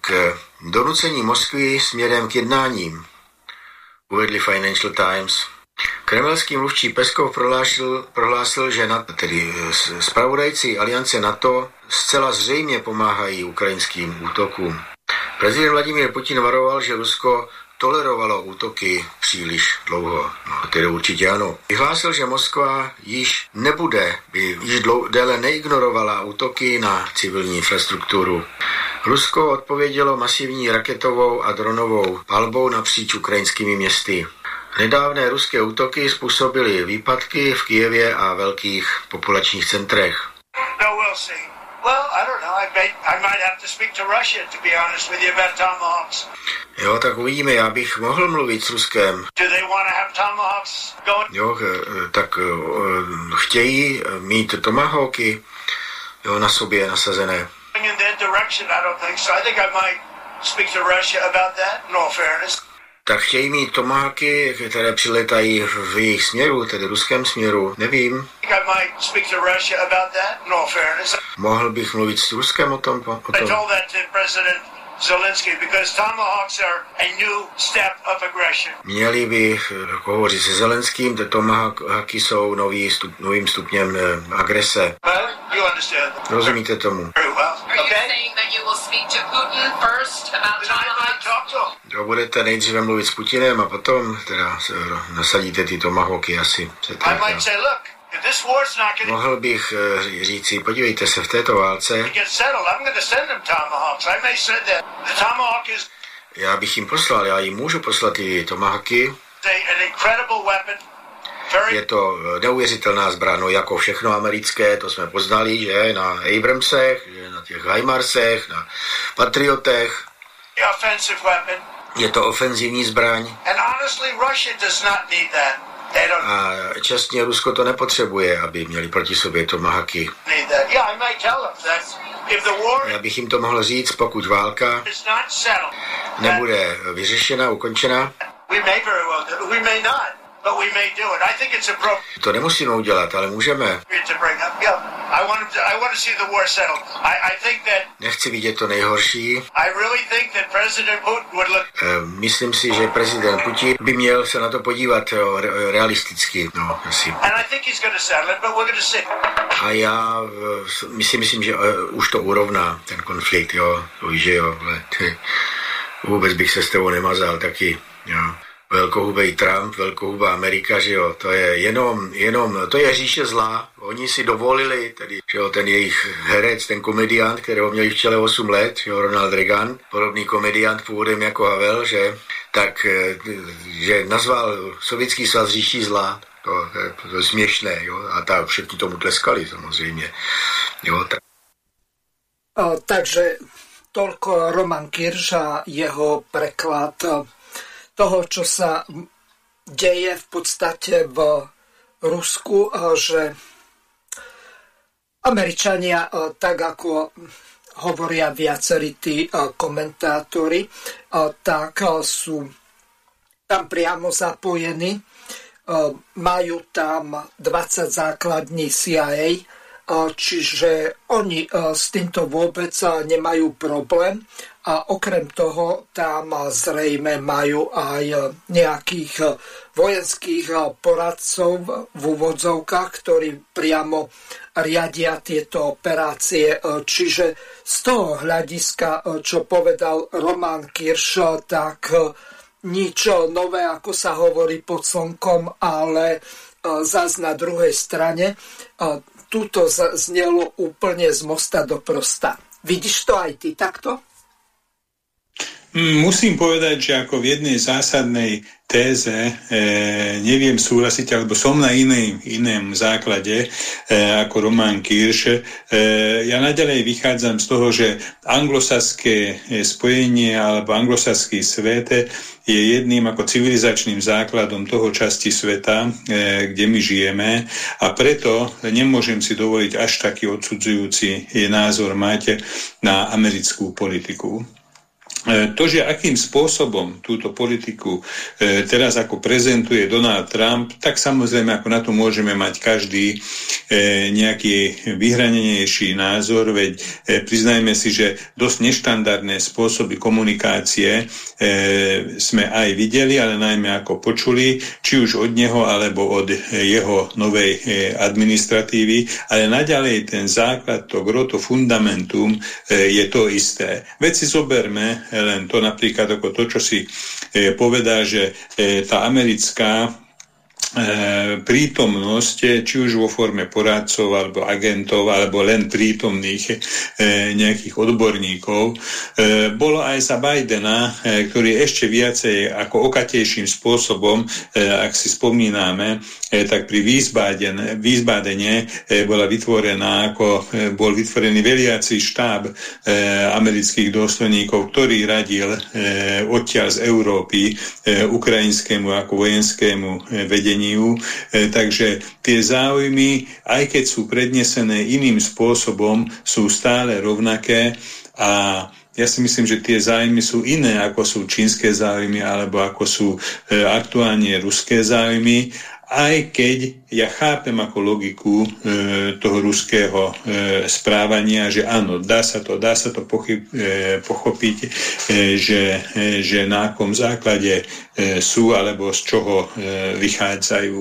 k donucení Moskvy směrem k jednáním, uvedli Financial Times. Kremelský mluvčí Peskov prohlásil, prohlásil že na, tedy spravodajci aliance NATO zcela zřejmě pomáhají ukrajinským útokům. Prezident Vladimír Putin varoval, že Rusko tolerovalo útoky příliš dlouho. No, tedy určitě ano. Vyhlásil, že Moskva již nebude, by již déle neignorovala útoky na civilní infrastrukturu. Rusko odpovědělo masivní raketovou a dronovou palbou napříč ukrajinskými městy. Nedávné ruské útoky způsobily výpadky v Kijevě a velkých populačních centrech. No, we'll. Well, I don't know. I, may, I might have to speak to Russia, to be honest with you, about tomahawks. Jo, tak uvidíme, já bych mohl mluvit s Ruskem. Do they want to have tomahawks going? Jo, eh, tak uh, chtějí mít tomahawky jo, na sobě nasazené. In that direction, I don't think so. I think I might speak to Russia about that, in all fairness. Tak chtějí mít tomáky, které přiletají v jejich směru, tedy ruském směru, nevím. Mohl bych mluvit s Ruskem o tom? O tom? Zelensky because tomahawks are a new step of aggression. Měli by eh, hovořit se Zelenským, že tomahawky jsou nový stup, novým stupněm eh, agrese. Well, you understand. Rozumíte tomu? Very well. Are okay. you saying that you will speak to Putin first about tomahawks? Jo, budete nejdříve mluvit s Putinem a potom teda nasadíte ty tomahawky asi. I might say, look, Mohl bych uh, říci, podívejte se, v této válce já bych jim poslal, já jim můžu poslat ty tomahawky. Je to eh, neuvěřitelná zbraň, no jako všechno americké, to jsme poznali, že na Abramsech, že na těch Heimarsech, na Patriotech. Je to ofenzivní zbraň. A čestně Rusko to nepotřebuje, aby měli proti sobě tomahaky. Já bych jim to mohl říct, pokud válka nebude vyřešena, ukončena. To nemusíme udělat, ale můžeme. Nechci vidět to nejhorší. Eh, myslím si, že prezident Putin by měl se na to podívat realisticky. No, asi. A já eh, myslím, myslím, že eh, už to urovná ten konflikt, jo. Že jo, vůbec bych se s tebou nemazal taky, jo velkohubej Trump, velkohubá Amerika, že jo, to je jenom, jenom, to je říše zlá. Oni si dovolili, tedy, že jo, ten jejich herec, ten komediant, kterého měli v čele 8 let, že jo, Ronald Reagan, podobný komediant původem jako Havel, že, tak, eh, že nazval sovětský svaz říší zlá, to, to, je, to je směšné, jo, a tak všichni tomu tleskali samozřejmě, jo. Tak. O, takže toľko Roman Kirš jeho preklad toho, čo sa deje v podstate v Rusku, že Američania, tak ako hovoria viacerí tí komentátori, tak sú tam priamo zapojení. Majú tam 20 základní CIA, čiže oni s týmto vôbec nemajú problém a okrem toho tam zrejme majú aj nejakých vojenských poradcov v úvodzovkách, ktorí priamo riadia tieto operácie. Čiže z toho hľadiska, čo povedal Roman Kirš, tak nič nové, ako sa hovorí pod slnkom, ale zas na druhej strane túto znelo úplne z mosta do prosta. Vidíš to aj ty takto? Musím povedať, že ako v jednej zásadnej téze e, neviem súhlasiť, alebo som na inej, inom základe e, ako Roman Kirš. E, ja naďalej vychádzam z toho, že anglosaské e, spojenie alebo anglosaský svet je jedným ako civilizačným základom toho časti sveta, e, kde my žijeme a preto nemôžem si dovoliť až taký odsudzujúci názor mať na americkú politiku. E, to, že akým spôsobom túto politiku e, teraz ako prezentuje Donald Trump, tak samozrejme ako na to môžeme mať každý e, nejaký vyhranenejší názor, veď priznajme si, že dosť neštandardné spôsoby komunikácie sme aj videli, ale najmä ako počuli, či už od neho alebo od jeho novej administratívy, ale naďalej ten základ, to groto fundamentum je to isté. Veď si zoberme len to napríklad ako to, čo si e, povedá, že e, tá americká prítomnosť, či už vo forme poradcov alebo agentov, alebo len prítomných e, nejakých odborníkov, e, bolo aj za Bidena, ktorý ešte viacej ako okatejším spôsobom, ak si spomíname, tak pri Wiesbadene bola vytvorená ako bol vytvorený veliaci štáb amerických dôstojníkov, ktorý radil odtiaľ z Európy ukrajinskému ako vojenskému vedeniu riešeniu. E, takže tie záujmy, aj keď sú prednesené iným spôsobom, sú stále rovnaké a ja si myslím, že tie zájmy sú iné, ako sú čínske zájmy, alebo ako sú e, aktuálne ruské zájmy aj keď ja chápem ako logiku e, toho ruského e, správania, že áno, dá sa to, dá sa to pochyb, e, pochopiť, e, že, e, že na akom základe e, sú alebo z čoho e, vychádzajú.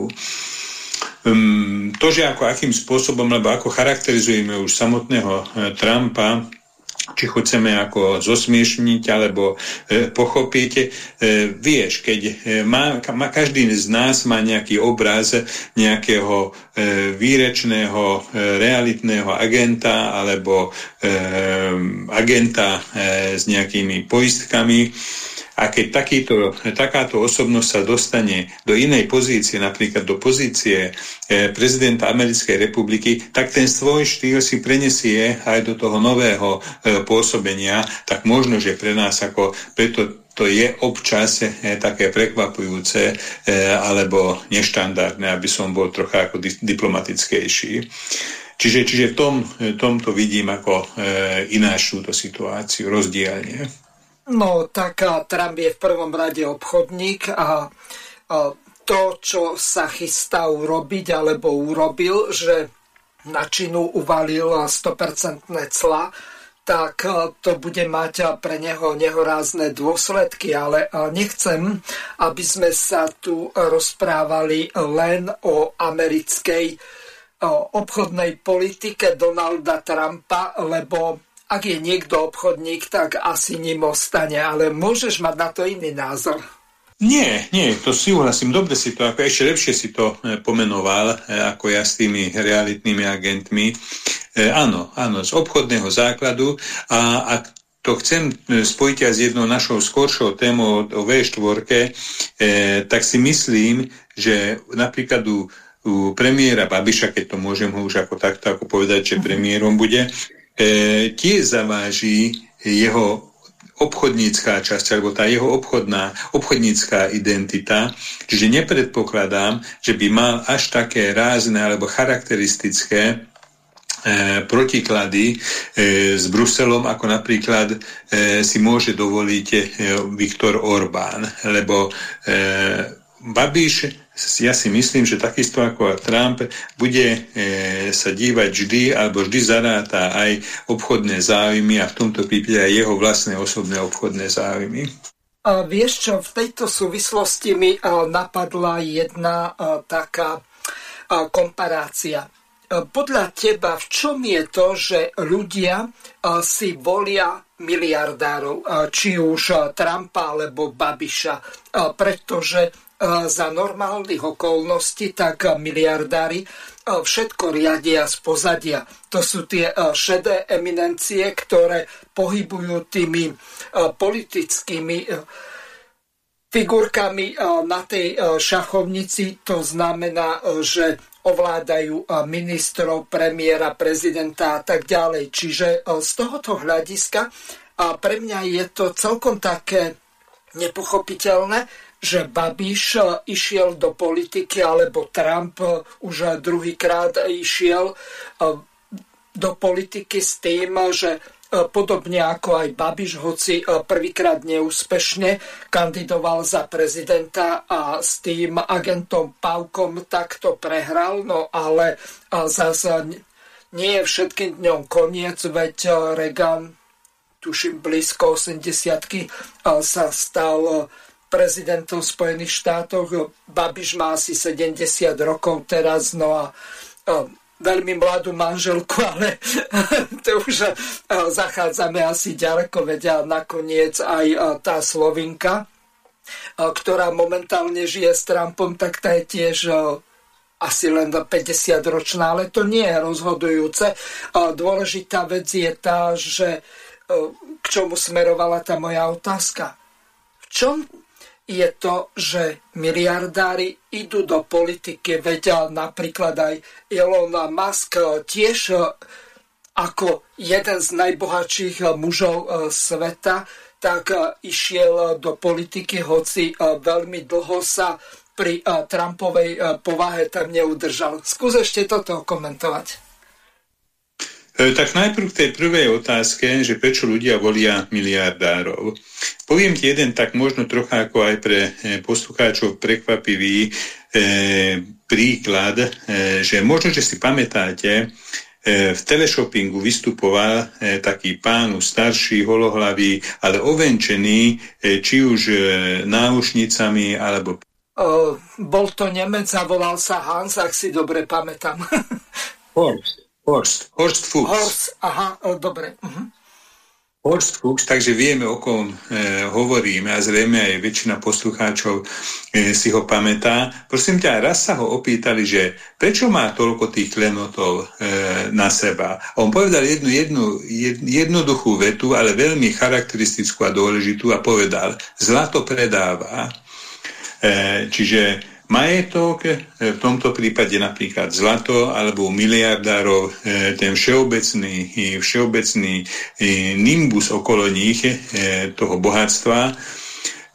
Um, to, že ako akým spôsobom, lebo ako charakterizujeme už samotného e, Trumpa, či chceme ako zosmiešniť alebo e, pochopiť. E, vieš, keď e, má, má, každý z nás má nejaký obraz nejakého e, výrečného e, realitného agenta alebo e, agenta e, s nejakými poistkami, a keď takýto, takáto osobnosť sa dostane do inej pozície, napríklad do pozície e, prezidenta Americkej republiky, tak ten svoj štýl si prenesie aj do toho nového e, pôsobenia, tak možno, že pre nás ako preto to je občas e, také prekvapujúce alebo neštandardné, aby som bol trocha ako diplomatickejší. Čiže, čiže v tom, tomto vidím ako ináč túto situáciu rozdielne. No tak Trump je v prvom rade obchodník a to, čo sa chystá urobiť alebo urobil, že na Čínu uvalil 100% cla, tak to bude mať pre neho nehorázne dôsledky, ale nechcem, aby sme sa tu rozprávali len o americkej obchodnej politike Donalda Trumpa, lebo ak je niekto obchodník, tak asi ním ostane, ale môžeš mať na to iný názor. Nie, nie, to súhlasím. Dobre si to, ako ešte lepšie si to e, pomenoval, e, ako ja s tými realitnými agentmi. E, áno, áno, z obchodného základu a ak to chcem spojiť aj s jednou našou skoršou témou o V4, e, tak si myslím, že napríklad u, u premiéra Babiša, keď to môžem ho už ako takto ako povedať, že premiérom bude, e, tiež zaváži jeho obchodnícká časť, alebo tá jeho obchodná, obchodnícká identita. Čiže nepredpokladám, že by mal až také rázne alebo charakteristické e, protiklady e, s Bruselom, ako napríklad e, si môže dovoliť e, Viktor Orbán, lebo e, Babiš ja si myslím, že takisto ako Trump bude e, sa dívať vždy alebo vždy zaráta aj obchodné záujmy a v tomto prípade aj jeho vlastné osobné obchodné záujmy. A vieš čo, v tejto súvislosti mi napadla jedna taká komparácia. Podľa teba, v čom je to, že ľudia si volia miliardárov, či už Trumpa alebo Babiša, pretože za normálnych okolností, tak miliardári všetko riadia z pozadia. To sú tie šedé eminencie, ktoré pohybujú tými politickými figurkami na tej šachovnici. To znamená, že ovládajú ministrov, premiéra, prezidenta a tak ďalej. Čiže z tohoto hľadiska pre mňa je to celkom také nepochopiteľné, že Babiš e, išiel do politiky, alebo Trump e, už druhýkrát išiel e, do politiky s tým, že podobne ako aj Babiš, hoci prvýkrát neúspešne kandidoval za prezidenta a s tým agentom Pavkom takto prehral, no ale zase nie je všetkým dňom koniec, veď Reagan, tuším blízko 80 sa stal prezidentom Spojených štátoch. Babiš má asi 70 rokov teraz, no a veľmi mladú manželku, ale to už zachádzame asi ďaleko, vedia nakoniec aj tá Slovinka, ktorá momentálne žije s Trumpom, tak tá je tiež asi len 50 ročná, ale to nie je rozhodujúce. Dôležitá vec je tá, že k čomu smerovala tá moja otázka. V čom je to, že miliardári idú do politiky, vedia napríklad aj Elon Musk tiež e, ako jeden z najbohatších mužov e, sveta, tak e, išiel do politiky, hoci veľmi dlho sa pri Trumpovej povahe tam neudržal. Skús ešte toto komentovať. E, tak najprv k tej prvej otázke, že prečo ľudia volia miliardárov. Poviem ti jeden tak možno trocha ako aj pre e, poslucháčov prekvapivý e, príklad, e, že možno, že si pamätáte, v teleshoppingu vystupoval taký pán starší, holohlavý, ale ovenčený, či už náušnicami alebo Uh, bol to Nemec a volal sa Hans, ak si dobre pamätám. Horst. Horst. Horst Fuchs. Horst, aha, dobre. Uh-huh. Horst Fuchs, takže vieme, o kom e, hovoríme a zrejme aj väčšina poslucháčov e, si ho pamätá. Prosím ťa, raz sa ho opýtali, že prečo má toľko tých klenotov e, na seba. On povedal jednu, jednu jed, jednoduchú vetu, ale veľmi charakteristickú a dôležitú a povedal, zlato predáva. E, čiže majetok, e, v tomto prípade napríklad zlato alebo miliardárov, e, ten všeobecný, všeobecný nimbus okolo nich, toho bohatstva,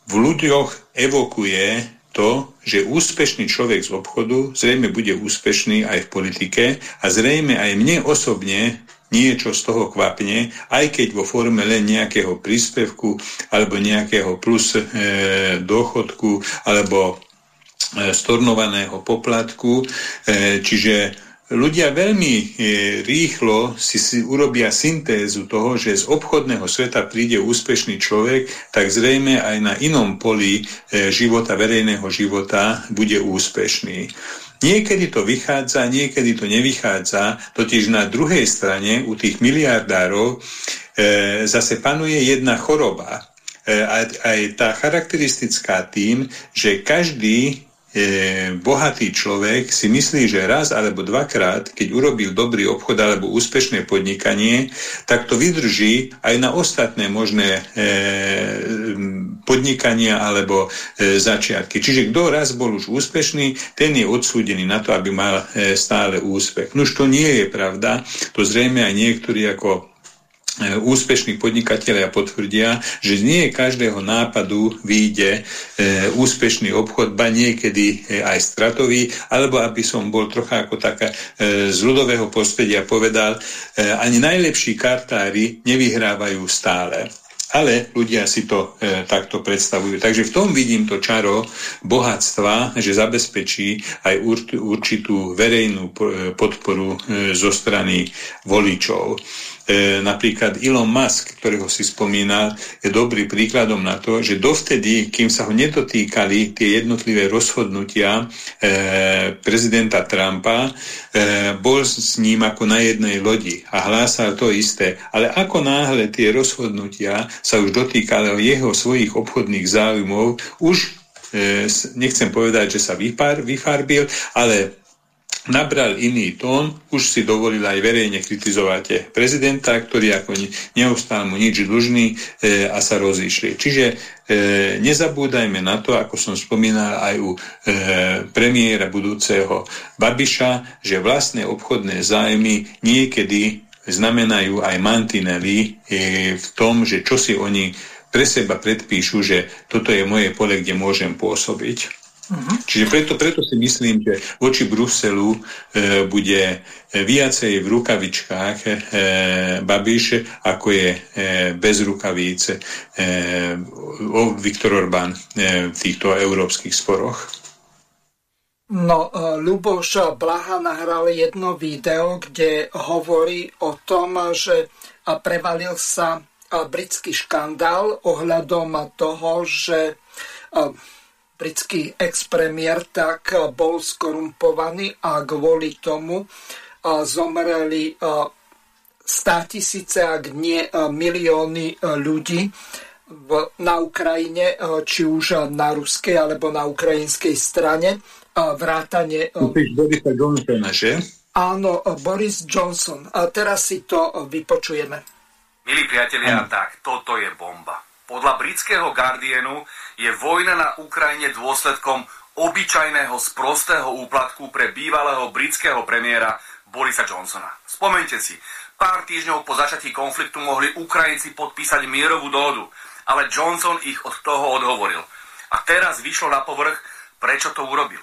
v ľuďoch evokuje to, že úspešný človek z obchodu zrejme bude úspešný aj v politike a zrejme aj mne osobne niečo z toho kvapne, aj keď vo forme len nejakého príspevku alebo nejakého plus e, dochodku alebo e, stornovaného poplatku. E, čiže ľudia veľmi e, rýchlo si, urobia syntézu toho, že z obchodného sveta príde úspešný človek, tak zrejme aj na inom poli e, života, verejného života bude úspešný. Niekedy to vychádza, niekedy to nevychádza, totiž na druhej strane u tých miliardárov e, zase panuje jedna choroba. E, aj, aj tá charakteristická tým, že každý e, bohatý človek si myslí, že raz alebo dvakrát, keď urobil dobrý obchod alebo úspešné podnikanie, tak to vydrží aj na ostatné možné e, podnikania alebo e, začiatky. Čiže kto raz bol už úspešný, ten je odsúdený na to, aby mal e, stále úspech. No už to nie je pravda. To zrejme aj niektorí ako úspešní podnikatelia potvrdia, že nie každého nápadu vyjde e, úspešný obchod, ba niekedy e, aj stratový, alebo aby som bol trocha ako taká e, z ľudového prostredia povedal, e, ani najlepší kartári nevyhrávajú stále ale ľudia si to e, takto predstavujú. Takže v tom vidím to čaro bohatstva, že zabezpečí aj ur, určitú verejnú podporu e, zo strany voličov. E, napríklad Elon Musk, ktorého si spomínal, je dobrý príkladom na to, že dovtedy, kým sa ho nedotýkali tie jednotlivé rozhodnutia e, prezidenta Trumpa, e, bol s ním ako na jednej lodi a hlásal to isté. Ale ako náhle tie rozhodnutia sa už dotýkali jeho svojich obchodných záujmov, už e, nechcem povedať, že sa vypar, vyfarbil, ale nabral iný tón, už si dovolil aj verejne kritizovať prezidenta, ktorý ako neustále mu nič dlžný e, a sa rozišli. Čiže e, nezabúdajme na to, ako som spomínal aj u e, premiéra budúceho Babiša, že vlastné obchodné zájmy niekedy znamenajú aj mantinely e, v tom, že čo si oni pre seba predpíšu, že toto je moje pole, kde môžem pôsobiť. Uh-huh. Čiže preto, preto si myslím, že voči Bruselu e, bude viacej v rukavičkách e, Babiš, ako je e, bez rukavíc e, o Viktor Orbán e, v týchto európskych sporoch. No, e, Luboš Blaha nahral jedno video, kde hovorí o tom, že prevalil sa britský škandál ohľadom toho, že britský expremiér tak bol skorumpovaný a kvôli tomu zomreli stá tisíce, ak nie milióny ľudí na Ukrajine, či už na ruskej alebo na ukrajinskej strane. Vrátane... Borisa Johnsona, že? Áno, Boris Johnson. A teraz si to vypočujeme. Milí priatelia, tak toto je bomba. Podľa britského Guardianu je vojna na Ukrajine dôsledkom obyčajného sprostého úplatku pre bývalého britského premiéra Borisa Johnsona. Spomente si, pár týždňov po začatí konfliktu mohli Ukrajinci podpísať mierovú dohodu, ale Johnson ich od toho odhovoril. A teraz vyšlo na povrch, prečo to urobil.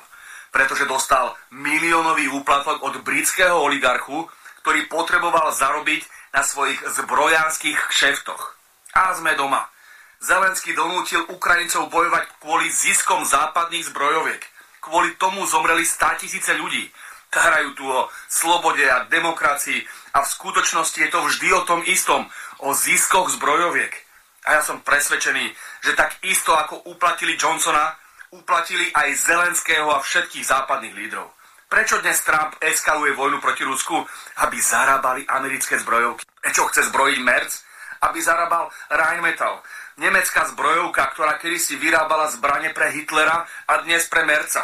Pretože dostal miliónový úplatok od britského oligarchu, ktorý potreboval zarobiť na svojich zbrojárskych kšeftoch. A sme doma. Zelenský donútil Ukrajincov bojovať kvôli ziskom západných zbrojoviek. Kvôli tomu zomreli tisíce ľudí. Hrajú tu o slobode a demokracii a v skutočnosti je to vždy o tom istom, o ziskoch zbrojoviek. A ja som presvedčený, že tak isto ako uplatili Johnsona, uplatili aj Zelenského a všetkých západných lídrov. Prečo dnes Trump eskaluje vojnu proti Rusku? Aby zarábali americké zbrojovky. Prečo chce zbrojiť Merc? Aby zarábal Rheinmetall. Nemecká zbrojovka, ktorá kedysi vyrábala zbranie pre Hitlera a dnes pre Merca.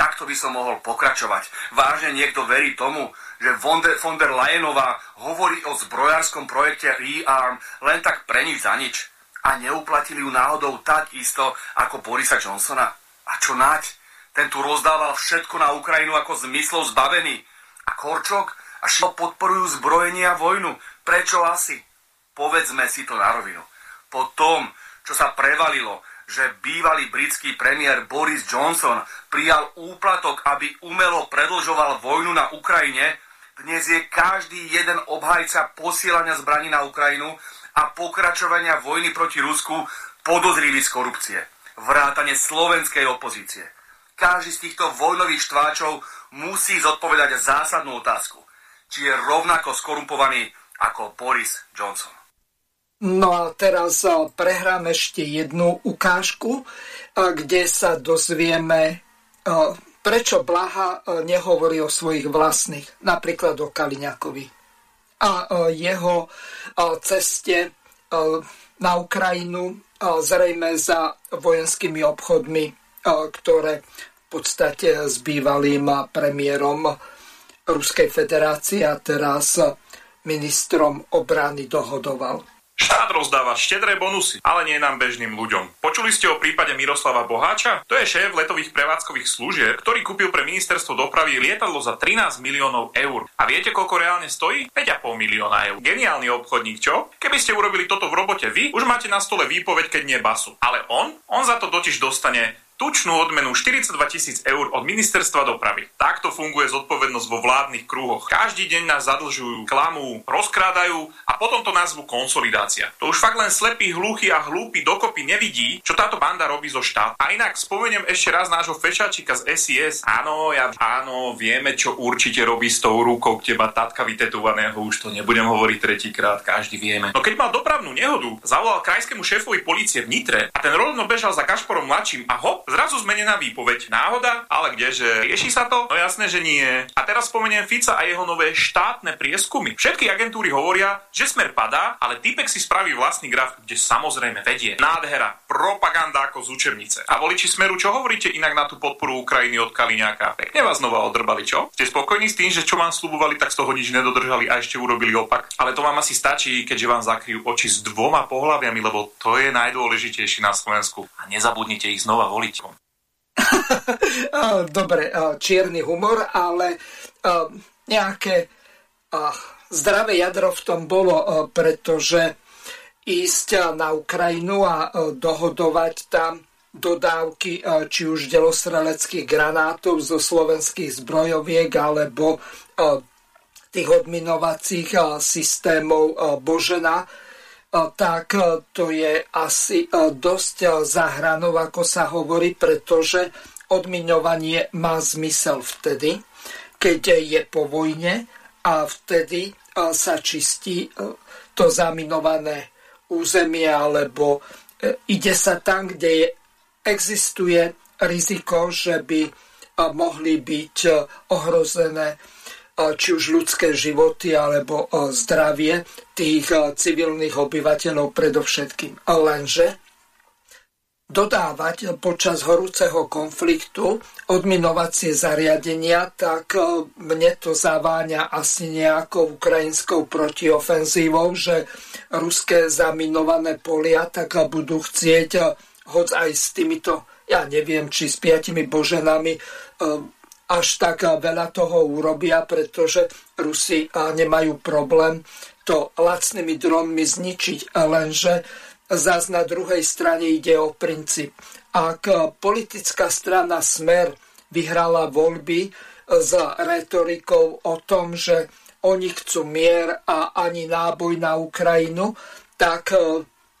Takto by som mohol pokračovať. Vážne niekto verí tomu, že von der, von der Leyenová hovorí o zbrojárskom projekte Rearm len tak pre nič za nič. A neuplatili ju náhodou tak isto ako Borisa Johnsona. A čo nať? Ten tu rozdával všetko na Ukrajinu ako zmyslov zbavený. A Korčok a Šilo podporujú zbrojenie a vojnu. Prečo asi? Povedzme si to na rovinu. Po tom, čo sa prevalilo, že bývalý britský premiér Boris Johnson prijal úplatok, aby umelo predlžoval vojnu na Ukrajine, dnes je každý jeden obhajca posielania zbraní na Ukrajinu a pokračovania vojny proti Rusku podozrivý z korupcie. Vrátane slovenskej opozície každý z týchto vojnových štváčov musí zodpovedať zásadnú otázku. Či je rovnako skorumpovaný ako Boris Johnson. No a teraz eh, prehrám ešte jednu ukážku, eh, kde sa dozvieme, eh, prečo Blaha nehovorí o svojich vlastných, napríklad o Kaliňakovi a jeho ceste na Ukrajinu, zrejme za vojenskými obchodmi, ktoré podstate s bývalým premiérom Ruskej federácie a teraz ministrom obrany dohodoval. Štát rozdáva štedré bonusy, ale nie nám bežným ľuďom. Počuli ste o prípade Miroslava Boháča? To je šéf letových prevádzkových služieb, ktorý kúpil pre ministerstvo dopravy lietadlo za 13 miliónov eur. A viete, koľko reálne stojí? 5,5 milióna eur. Geniálny obchodník, čo? Keby ste urobili toto v robote vy, už máte na stole výpoveď, keď nie basu. Ale on? On za to totiž dostane tučnú odmenu 42 tisíc eur od ministerstva dopravy. Takto funguje zodpovednosť vo vládnych kruhoch. Každý deň nás zadlžujú, klamú, rozkrádajú a potom to nazvu konsolidácia. To už fakt len slepý, hluchý a hlúpy dokopy nevidí, čo táto banda robí zo štát. A inak spomeniem ešte raz nášho fešačika z SIS. Áno, ja, áno, vieme, čo určite robí s tou rukou k teba tatka vytetovaného, už to nebudem hovoriť tretíkrát, každý vieme. No keď mal dopravnú nehodu, zavolal krajskému šéfovi policie v Nitre a ten rovno bežal za Kašporom mladším a hop, Zrazu zmenená výpoveď. Náhoda? Ale kdeže? Rieši sa to? No jasné, že nie. A teraz spomeniem Fica a jeho nové štátne prieskumy. Všetky agentúry hovoria, že smer padá, ale typek si spraví vlastný graf, kde samozrejme vedie. Nádhera, propaganda ako z učebnice. A voliči smeru, čo hovoríte inak na tú podporu Ukrajiny od Kaliňáka? Pekne vás znova odrbali, čo? Ste spokojní s tým, že čo vám slubovali, tak z toho nič nedodržali a ešte urobili opak? Ale to vám asi stačí, keďže vám zakryjú oči s dvoma pohľaviami, lebo to je najdôležitejšie na Slovensku. A nezabudnite ich znova voliť. Dobre, čierny humor, ale nejaké zdravé jadro v tom bolo, pretože ísť na Ukrajinu a dohodovať tam dodávky či už delostreleckých granátov zo slovenských zbrojoviek alebo tých odminovacích systémov Božena tak e, to je asi e, dosť e, za hranou, ako sa hovorí, pretože odmiňovanie má zmysel vtedy, keď je po vojne a vtedy sa čistí to zaminované územie alebo ide sa tam, kde existuje riziko, že by mohli byť ohrozené či už ľudské životy alebo zdravie tých civilných obyvateľov predovšetkým. Lenže dodávať počas horúceho konfliktu odminovacie zariadenia, tak mne to zaváňa asi nejakou ukrajinskou protiofenzívou, že ruské zaminované polia tak budú chcieť hoď aj s týmito, ja neviem, či s piatimi boženami až tak veľa toho urobia, pretože Rusi nemajú problém to lacnými dronmi zničiť, lenže zás na druhej strane ide o princíp. Ak politická strana Smer vyhrala voľby s retorikou o tom, že oni chcú mier a ani náboj na Ukrajinu, tak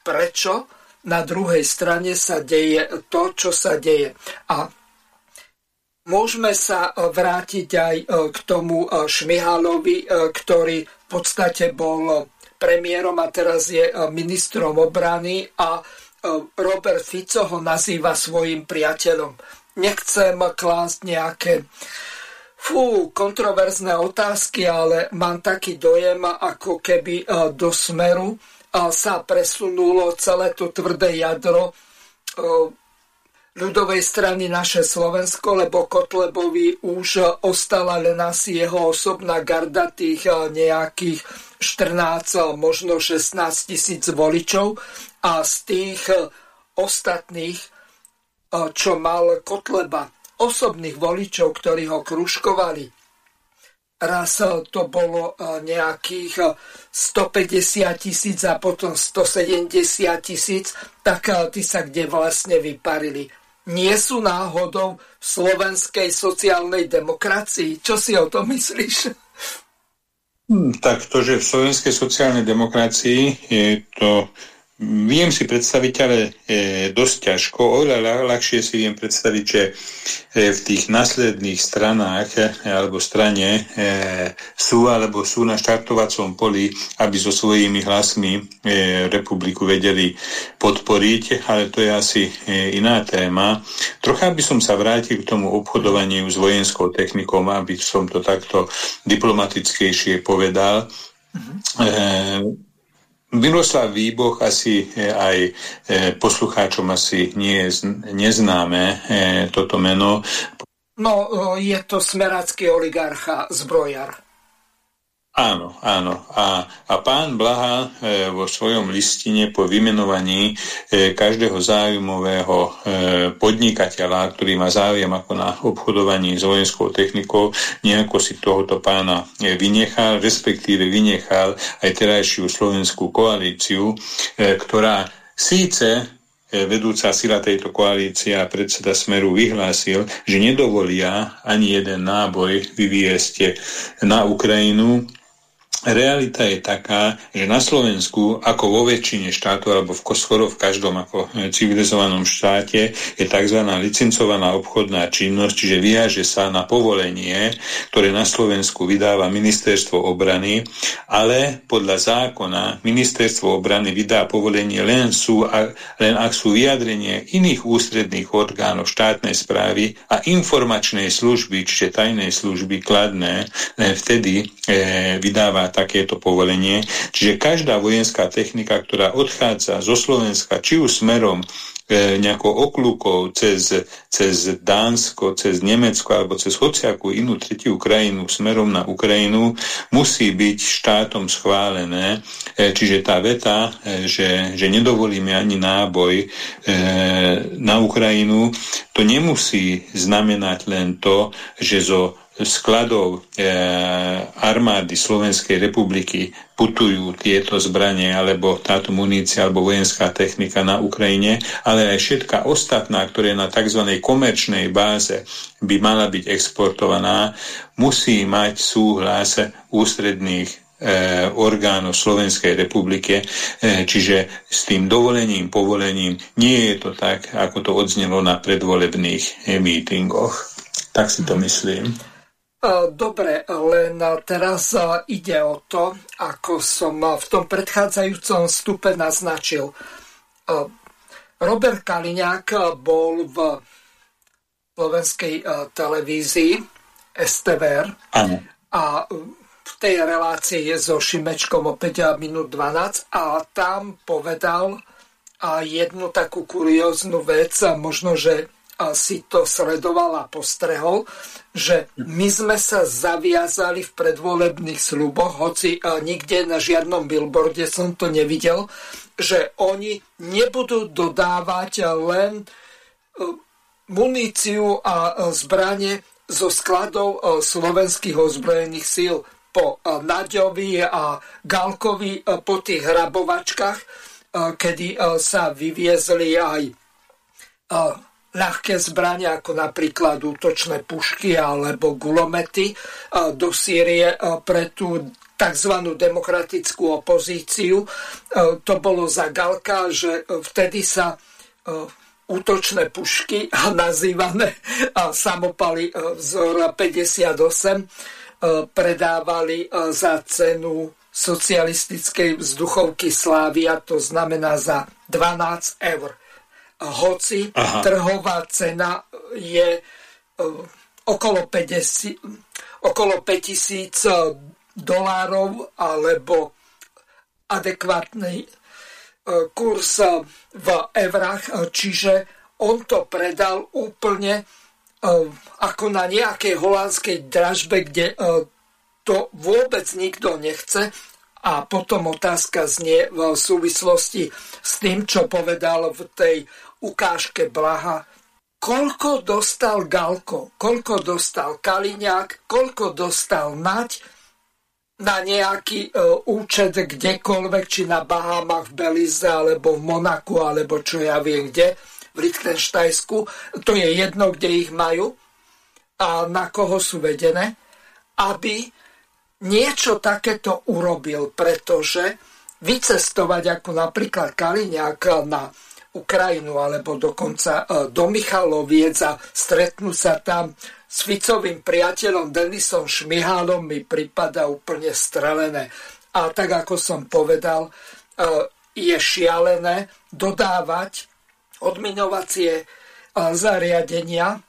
prečo na druhej strane sa deje to, čo sa deje. A môžeme sa vrátiť aj k tomu Šmihalovi, ktorý v podstate bol premiérom a teraz je ministrom obrany a Robert Fico ho nazýva svojim priateľom. Nechcem klásť nejaké fú, kontroverzné otázky, ale mám taký dojem, ako keby do smeru sa presunulo celé to tvrdé jadro ľudovej strany naše Slovensko, lebo Kotlebovi už ostala len asi jeho osobná garda tých nejakých 14, možno 16 tisíc voličov a z tých ostatných, čo mal Kotleba, osobných voličov, ktorí ho kružkovali, raz eh, to bolo eh, nejakých 150 eh, tisíc a potom 170 tisíc, tak ty sa kde vlastne vyparili. Nie sú náhodou v slovenskej sociálnej demokracii? Čo si o tom myslíš? Hm, tak to, že v slovenskej sociálnej demokracii je to Viem si predstaviť, ale e, dosť ťažko. Oveľa ľahšie si viem predstaviť, že e, v tých nasledných stranách e, alebo strane e, sú alebo sú na štartovacom poli, aby so svojimi hlasmi e, republiku vedeli podporiť, ale to je asi e, iná téma. Trocha by som sa vrátil k tomu obchodovaniu s vojenskou technikou, aby som to takto diplomatickejšie povedal. Mm-hmm. E, Miroslav Výboch asi e, aj e, poslucháčom asi nie je neznáme e, toto meno. No, je to smeracký oligarcha zbrojar. Áno, áno. A, a pán Blaha e, vo svojom listine po vymenovaní e, každého záujmového e, podnikateľa, ktorý má záujem ako na obchodovaní s vojenskou technikou, nejako si tohoto pána e, vynechal, respektíve vynechal aj terajšiu slovenskú koalíciu, e, ktorá síce e, vedúca sila tejto koalície a predseda Smeru vyhlásil, že nedovolia ani jeden náboj vyviesť na Ukrajinu, realita je taká, že na Slovensku, ako vo väčšine štátov, alebo v, skoro v každom ako civilizovanom štáte, je tzv. licencovaná obchodná činnosť, čiže vyjaže sa na povolenie, ktoré na Slovensku vydáva ministerstvo obrany, ale podľa zákona ministerstvo obrany vydá povolenie len, sú, len ak sú vyjadrenie iných ústredných orgánov štátnej správy a informačnej služby, čiže tajnej služby kladné, len vtedy e, vydáva takéto povolenie. Čiže každá vojenská technika, ktorá odchádza zo Slovenska, či už smerom e, nejakou okľukou cez, cez Dánsko, cez Nemecko alebo cez hociakú inú tretiu krajinu smerom na Ukrajinu, musí byť štátom schválené. E, čiže tá veta, e, že, že nedovolíme ani náboj e, na Ukrajinu, to nemusí znamenať len to, že zo skladov e, armády Slovenskej republiky putujú tieto zbranie alebo táto munícia alebo vojenská technika na Ukrajine, ale aj všetká ostatná, ktorá je na tzv. komerčnej báze by mala byť exportovaná, musí mať súhlas ústredných e, orgánov Slovenskej republike, e, čiže s tým dovolením, povolením nie je to tak, ako to odznelo na predvolebných mítingoch. Tak si to myslím. Dobre, len teraz ide o to, ako som v tom predchádzajúcom stupe naznačil. Robert Kaliňák bol v slovenskej televízii STVR a v tej relácii je so Šimečkom o 5 minút 12 a tam povedal jednu takú kurióznu vec, možno, že si to sledoval a postrehol, že my sme sa zaviazali v predvolebných sluboch, hoci nikde na žiadnom billboarde som to nevidel, že oni nebudú dodávať len e, muníciu a zbranie zo skladov e, slovenských ozbrojených síl po e, Naďovi a Galkovi po tých hrabovačkách, kedy sa vyviezli aj ľahké zbrania, ako napríklad útočné pušky alebo gulomety do Sýrie pre tú tzv. demokratickú opozíciu. To bolo za Galka, že vtedy sa útočné pušky, nazývané samopaly vzor 58, predávali za cenu socialistickej vzduchovky Slávia, to znamená za 12 eur. Hoci Aha. trhová cena je okolo 50, okolo 5000 dolárov alebo adekvátny E, kurz v eurách, čiže on to predal úplne ako na nejakej holandskej dražbe, kde to vôbec nikto nechce. A potom otázka znie v súvislosti s tým, čo povedal v tej ukážke Blaha. Koľko dostal Galko, koľko dostal Kaliňák, koľko dostal Nať, na nejaký e, účet kdekoľvek, či na Bahamach, v Belize, alebo v Monaku, alebo čo ja viem kde, v Liechtensteinsku. To je jedno, kde ich majú a na koho sú vedené, aby niečo takéto urobil, pretože vycestovať ako napríklad Kaliňák na Ukrajinu alebo dokonca e, do Michaloviec a stretnúť sa tam s Ficovým priateľom Denisom Šmihálom mi prípada úplne strelené. A tak ako som povedal, e, je šialené dodávať odminovacie e, zariadenia,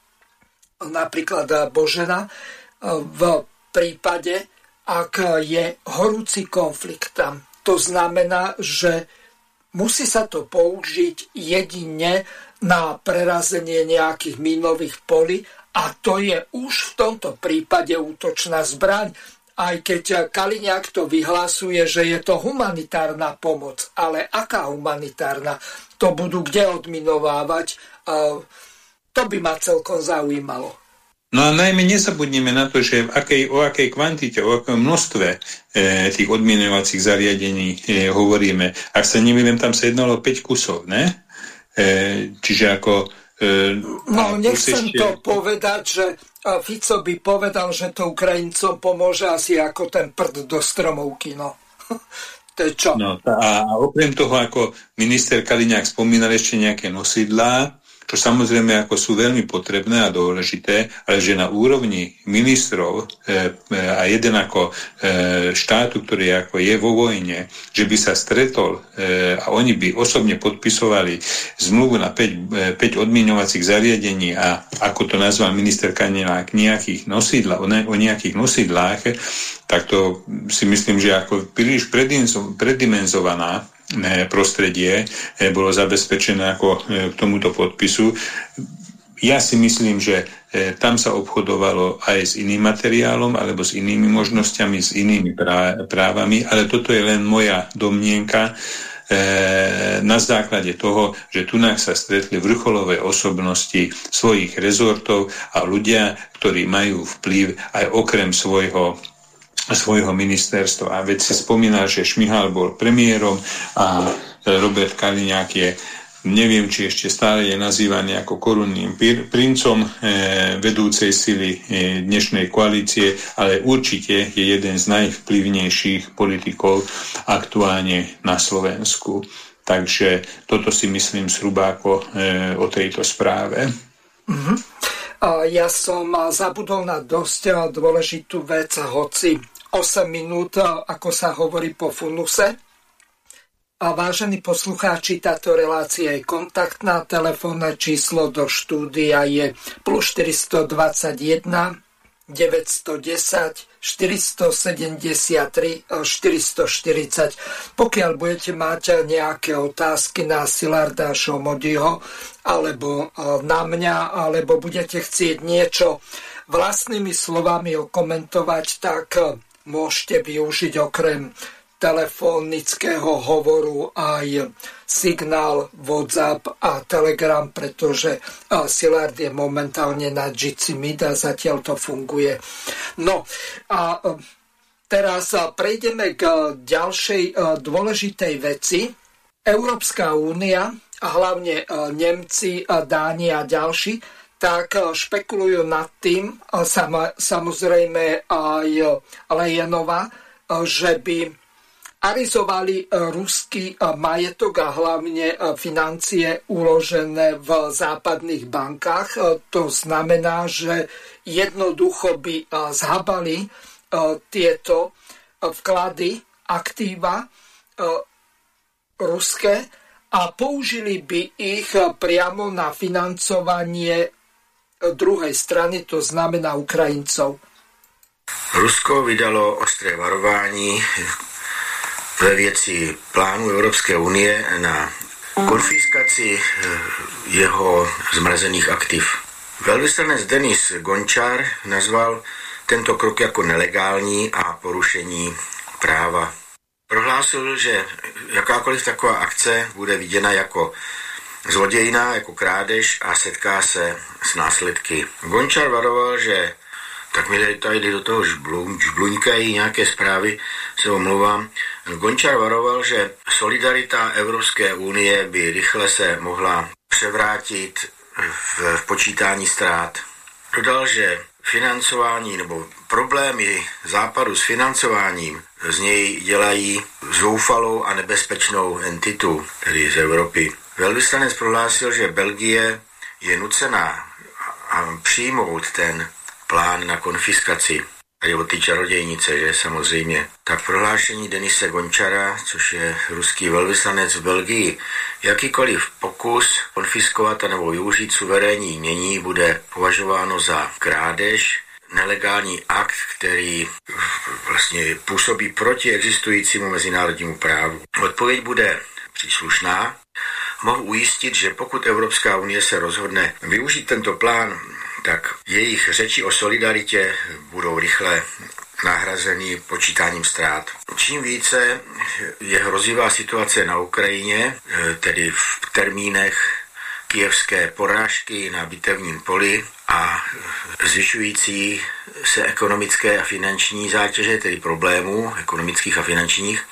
napríklad Božena, v prípade, ak je horúci konflikt tam. To znamená, že musí sa to použiť jedine na prerazenie nejakých mínových polí a to je už v tomto prípade útočná zbraň, aj keď Kaliňák to vyhlásuje, že je to humanitárna pomoc. Ale aká humanitárna? To budú kde odminovávať? To by ma celkom zaujímalo. No a najmä nezabudneme na to, že v akej, o akej kvantite, o akom množstve e, tých odminovacích zariadení e, hovoríme. Ak sa nemýlim, tam sa jednalo 5 kusov, ne? E, čiže ako E, no, nechcem ešte... to povedať, že Fico by povedal, že to Ukrajincom pomôže asi ako ten prd do stromovky, no. to je čo? No, a okrem toho, ako minister Kaliňák spomínal ešte nejaké nosidlá, čo samozrejme ako sú veľmi potrebné a dôležité, ale že na úrovni ministrov e, e, a jeden ako e, štátu, ktorý ako je vo vojne, že by sa stretol e, a oni by osobne podpisovali zmluvu na 5, 5 e, odmienovacích zariadení a ako to nazval minister Kanelák nejakých nosidla, o, ne, o nejakých nosidlách, tak to si myslím, že ako príliš predimenzovaná prostredie e, bolo zabezpečené ako e, k tomuto podpisu. Ja si myslím, že e, tam sa obchodovalo aj s iným materiálom alebo s inými možnosťami, s inými právami, ale toto je len moja domnienka na základe toho, že tu sa stretli vrcholové osobnosti svojich rezortov a ľudia, ktorí majú vplyv aj okrem svojho svojho ministerstva. Veď si spomínal, že Šmihal bol premiérom a Robert Kaliňák je neviem, či ešte stále je nazývaný ako korunným princom e, vedúcej sily e, dnešnej koalície, ale určite je jeden z najvplyvnejších politikov aktuálne na Slovensku. Takže toto si myslím zhruba ako e, o tejto správe. Mm-hmm. Ja som zabudol na dosť dôležitú vec, hoci 8 minút, ako sa hovorí po funuse. A vážení poslucháči, táto relácia je kontaktná. Telefónne číslo do štúdia je plus 421 910 473 440. Pokiaľ budete mať nejaké otázky na Silarda Šomodiho alebo na mňa, alebo budete chcieť niečo vlastnými slovami okomentovať, tak môžete využiť okrem telefonického hovoru aj signál WhatsApp a Telegram, pretože Silard je momentálne na Jitsi Meet a zatiaľ to funguje. No a e, teraz prejdeme k ďalšej e, dôležitej veci. Európska únia hlavne Nemci, Dáni a ďalší, tak špekulujú nad tým, samozrejme aj Lejenova, že by arizovali ruský majetok a hlavne financie uložené v západných bankách. To znamená, že jednoducho by zhabali tieto vklady, aktíva ruské a použili by ich priamo na financovanie druhej strany, to znamená Ukrajincov. Rusko vydalo ostré varování ve věci plánu Evropské unie na konfiskaci eh, jeho zmrazených aktiv. Velvyslanec Denis Gončar nazval tento krok jako nelegální a porušení práva. Prohlásil, že jakákoliv taková akce bude viděna jako zlodějina, jako krádež a setká se s následky. Gončar varoval, že tak mi tady do toho žbluňkají nějaké zprávy, se omlouvám. Gončar varoval, že solidarita Evropské unie by rychle se mohla převrátit v, v počítání ztrát. Dodal, že financování nebo problémy západu s financováním z něj dělají zoufalou a nebezpečnou entitu, tedy z Evropy. Velvyslanec prohlásil, že Belgie je nucená přijmout ten plán na konfiskaci a o ty čarodějnice, že samozřejmě. Tak prohlášení Denise Gončara, což je ruský velvyslanec v Belgii, jakýkoliv pokus konfiskovat nebo využít suverénní mění bude považováno za krádež, nelegální akt, který vlastně působí proti existujícímu mezinárodnímu právu. Odpověď bude příslušná. Mohu ujistit, že pokud Evropská unie se rozhodne využít tento plán tak jejich řeči o solidaritě budou rychle nahrazeny počítáním ztrát. Čím více je hrozivá situace na Ukrajině, tedy v termínech kijevské porážky na bitevním poli a zvyšující se ekonomické a finanční zátěže, tedy problémů ekonomických a finančních,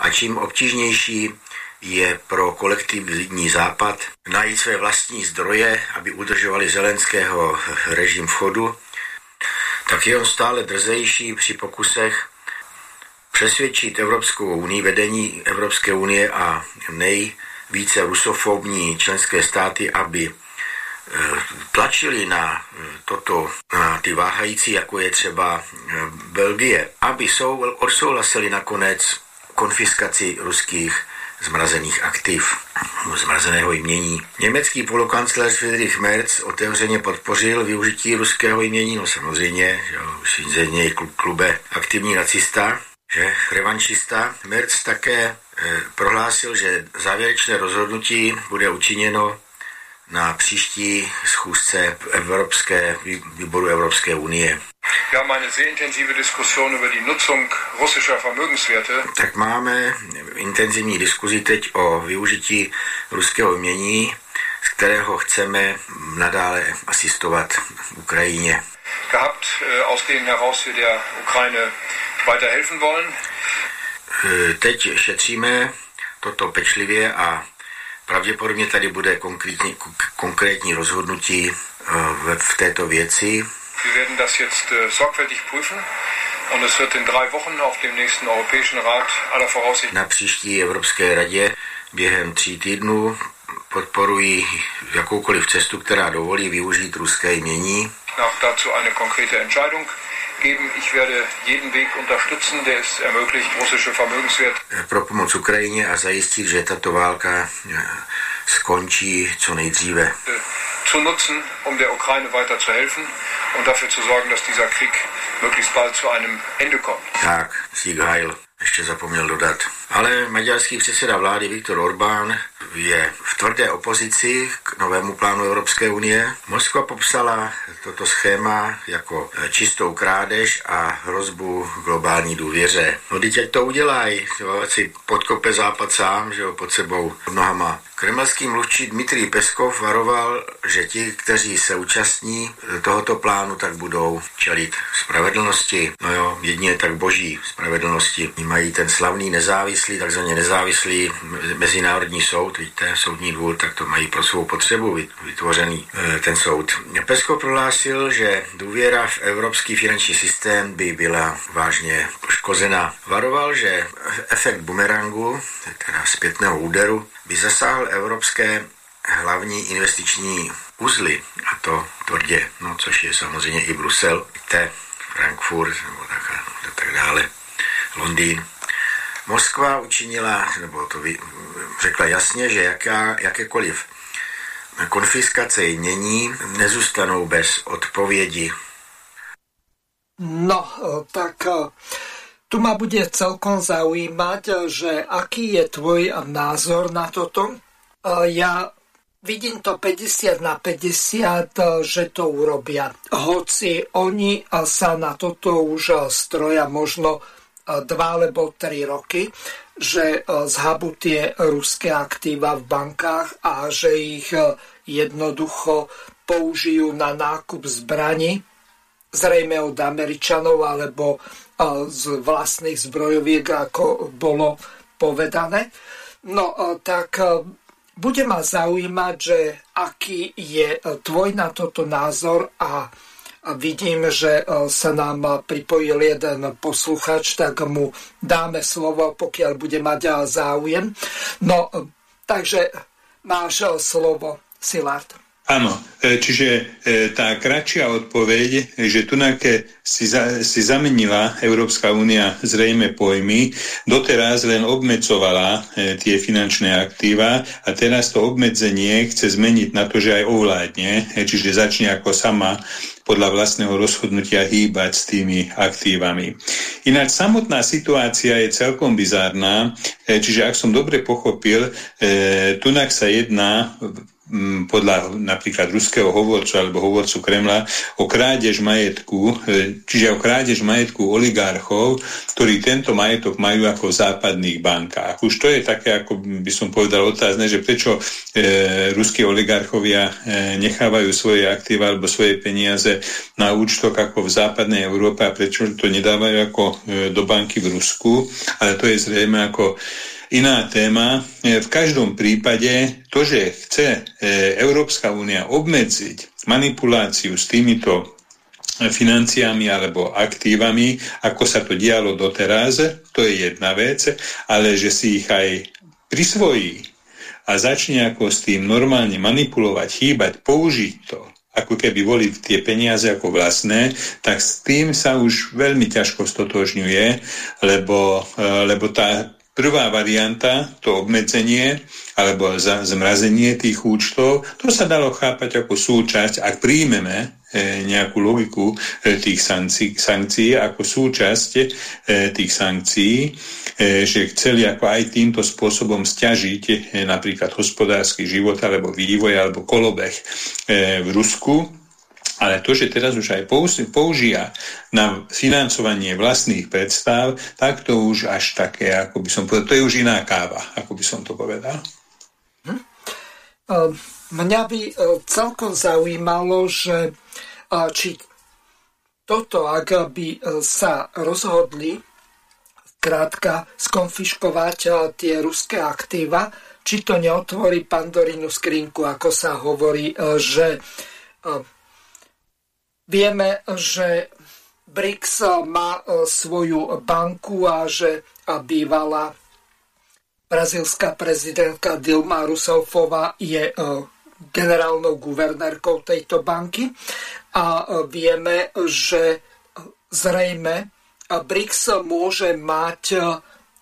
a čím obtížnější je pro kolektivní západ najít své vlastní zdroje, aby udržovali zelenského režim v chodu, tak je on stále drzejší při pokusech přesvědčit Evropskou unii, vedení Evropské unie a nejvíce rusofobní členské státy, aby e, tlačili na e, toto, na ty váhající, jako je třeba e, Belgie, aby odsouhlasili nakonec konfiskaci ruských zmrazených aktiv, zmrazeného jmění. Německý polokancléř Friedrich Merz otevřeně podpořil využití ruského jmění, no samozřejmě, že už z něj klube aktivní nacista, že revanšista. Merz také e, prohlásil, že závěrečné rozhodnutí bude učiněno na příští schůzce Evropské, výboru Evropské unie. Wir haben eine sehr intensive Diskussion über die Nutzung russischer Vermögenswerte. Tak máme intenzivní diskuzi teď o využití ruského mění, z kterého chceme nadále asistovat Ukrajině. Gehabt, äh, aus denen heraus wir der Ukraine weiter helfen wollen. Äh, teď šetříme toto pečlivě a pravděpodobně tady bude konkrétní, konkrétní rozhodnutí äh, v této věci. Wir werden das jetzt äh, sorgfältig prüfen. Und es wird in drei Wochen auf dem nächsten Europäischen Rat aller Voraussicht. Na příští Evropské radě během tří týdnů podporují jakoukoliv cestu, která dovolí využít ruské jmění. Nach dazu eine konkrete Entscheidung geben. Ich werde jeden Weg unterstützen, der es ermöglicht, russische Vermögenswerte. Pro pomoc Ukrajině a zajistit, že tato válka eh, skončí co nejdříve. Zu nutzen, um der Ukraine weiter zu helfen und dafür zu sorgen, dass dieser Krieg möglichst bald zu einem Ende kommt. Tak, Sieg Heil, ještě zapomněl dodat. Ale maďarský předseda vlády Viktor Orbán je v tvrdé opozici k novému plánu Evropské unie. Moskva popsala toto schéma jako čistou krádež a hrozbu globální důvěře. No teď to udělají, ať si podkope západ sám, že pod sebou nohama. Kremelský mluvčí Dmitrij Peskov varoval, že ti, kteří se účastní tohoto plánu, tak budou čelit spravedlnosti. No jo, jedině tak boží spravedlnosti. mají ten slavný nezávislý, takzvaně nezávislý mezinárodní soud, víte, soudní dvůr, tak to mají pro svou potřebu vytvořený eh, ten soud. Pesko prohlásil, že důvěra v evropský finanční systém by byla vážně poškozena. Varoval, že efekt bumerangu, teda zpětného úderu, by zasáhl evropské hlavní investiční uzly, a to tvrdě, no, což je samozřejmě i Brusel, víte, Frankfurt nebo tak, a tak dále. Londýn. Moskva učinila, nebo to řekla jasně, že jaká, jakékoliv konfiskace jmění nezůstanou bez odpovědi. No, tak tu ma bude celkom zaujímať, že aký je tvoj názor na toto. Ja vidím to 50 na 50, že to urobia. Hoci oni sa na toto už stroja možno dva alebo tri roky, že e, zhabu tie ruské aktíva v bankách a že ich e, jednoducho použijú na nákup zbraní, zrejme od Američanov alebo e, z vlastných zbrojoviek, ako bolo povedané. No tak bude ma zaujímať, že aký je tvoj na toto názor a a vidím, že e, sa nám pripojil jeden posluchač, tak mu dáme slovo, pokiaľ bude mať e, záujem. No, e, takže máš slovo, Silard. Áno, čiže tá kratšia odpoveď, že tu si, za, si zamenila Európska únia zrejme pojmy, doteraz len obmedzovala tie finančné aktíva a teraz to obmedzenie chce zmeniť na to, že aj ovládne, čiže začne ako sama podľa vlastného rozhodnutia hýbať s tými aktívami. Ináč samotná situácia je celkom bizárna, e, čiže ak som dobre pochopil, e, tunak sa jedná podľa napríklad ruského hovorcu alebo hovorcu Kremla o krádež majetku, e, čiže o krádež majetku oligarchov, ktorí tento majetok majú ako v západných bankách. Už to je také, ako by som povedal otázne, že prečo e, ruskí oligarchovia e, nechávajú svoje aktíva alebo svoje peniaze na účtok ako v západnej Európe a prečo to nedávajú ako e, do banky v Rusku, ale to je zrejme ako iná téma. E, v každom prípade to, že chce e, Európska únia obmedziť manipuláciu s týmito financiami alebo aktívami, ako sa to dialo doteraz, to je jedna vec, ale že si ich aj prisvojí a začne ako s tým normálne manipulovať, chýbať, použiť to, ako keby boli tie peniaze ako vlastné, tak s tým sa už veľmi ťažko stotožňuje, lebo, e, lebo tá, Prvá varianta, to obmedzenie alebo zmrazenie tých účtov, to sa dalo chápať ako súčasť, ak príjmeme e, nejakú logiku e, tých sankcií, ako súčasť e, tých sankcií, že chceli ako aj týmto spôsobom stiažiť napríklad hospodársky život alebo vývoj alebo kolobeh v Rusku, ale to, že teraz už aj použia na financovanie vlastných predstav, tak to už až také, ako by som povedal, to je už iná káva, ako by som to povedal. Hm? Mňa by e, celkom zaujímalo, že či toto, ak by e, sa rozhodli krátka skonfiškovať e, tie ruské aktíva, či to neotvorí Pandorinu skrinku, ako sa hovorí, že Vieme, že BRICS má e, svoju banku a že bývalá brazilská prezidentka Dilma Rousseffová je e, generálnou guvernérkou tejto banky. A e, vieme, že zrejme BRICS môže mať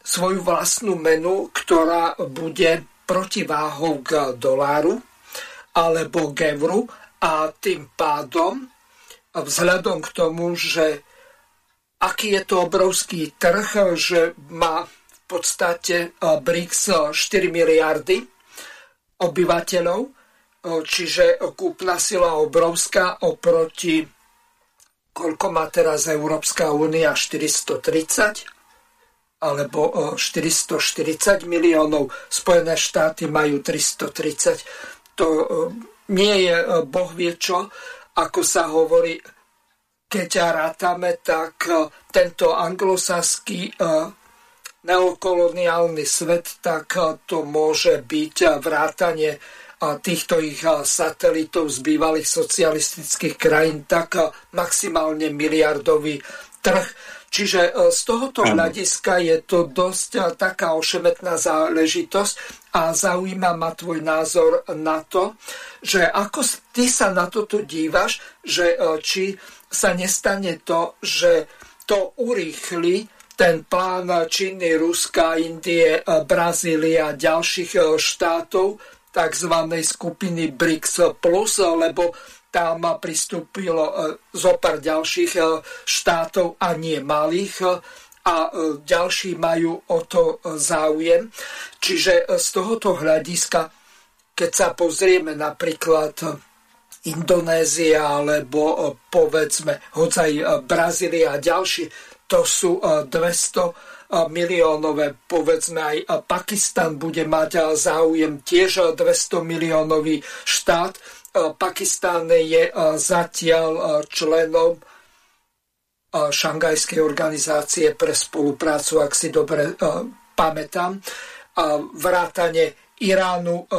svoju vlastnú menu, ktorá bude protiváhou k doláru alebo k euru a tým pádom vzhľadom k tomu, že aký je to obrovský trh, že má v podstate e, BRICS 4 miliardy obyvateľov, e, čiže kúpna sila obrovská oproti koľko má teraz Európska únia 430 alebo 440 e, miliónov, Spojené štáty majú 330. To nie je boh vie čo, ako sa hovorí, keď rátame, tak e, tento anglosaský e, neokoloniálny svet, tak to môže byť vrátanie týchto ich satelitov z bývalých socialistických krajín, tak maximálne miliardový trh. Čiže z tohoto hľadiska je to dosť taká ošemetná záležitosť a zaujíma ma tvoj názor na to, že ako ty sa na toto dívaš, že či sa nestane to, že to urýchli ten plán Číny, Ruska, Indie, Brazília a ďalších štátov, tzv. skupiny BRICS+, lebo tam pristúpilo zo pár ďalších štátov a nie malých a ďalší majú o to záujem. Čiže z tohoto hľadiska, keď sa pozrieme napríklad Indonézia alebo e, povedzme e, Brazília a ďalšie, to sú 200 e, miliónové, povedzme aj Pakistan bude mať záujem tiež 200 miliónový štát. Pakistan je zatiaľ členom Šangajskej organizácie pre spoluprácu, ak si dobre pamätám. Vrátane Iránu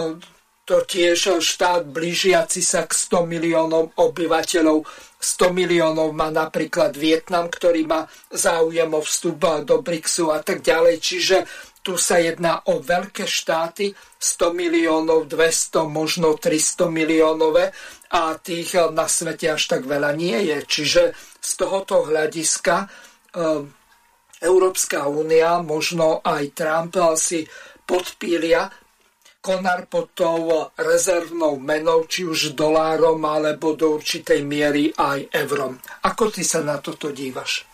to tiež štát blížiaci sa k 100 miliónom obyvateľov. 100 miliónov má napríklad Vietnam, ktorý má záujem o vstup do BRICSu a tak ďalej. Čiže tu sa jedná o veľké štáty, 100 miliónov, 200, možno 300 miliónové a tých na svete až tak veľa nie je. Čiže z tohoto hľadiska e, Európska únia, možno aj Trump si podpília konár pod tou rezervnou menou, či už dolárom, alebo do určitej miery aj eurom. Ako ty sa na toto dívaš?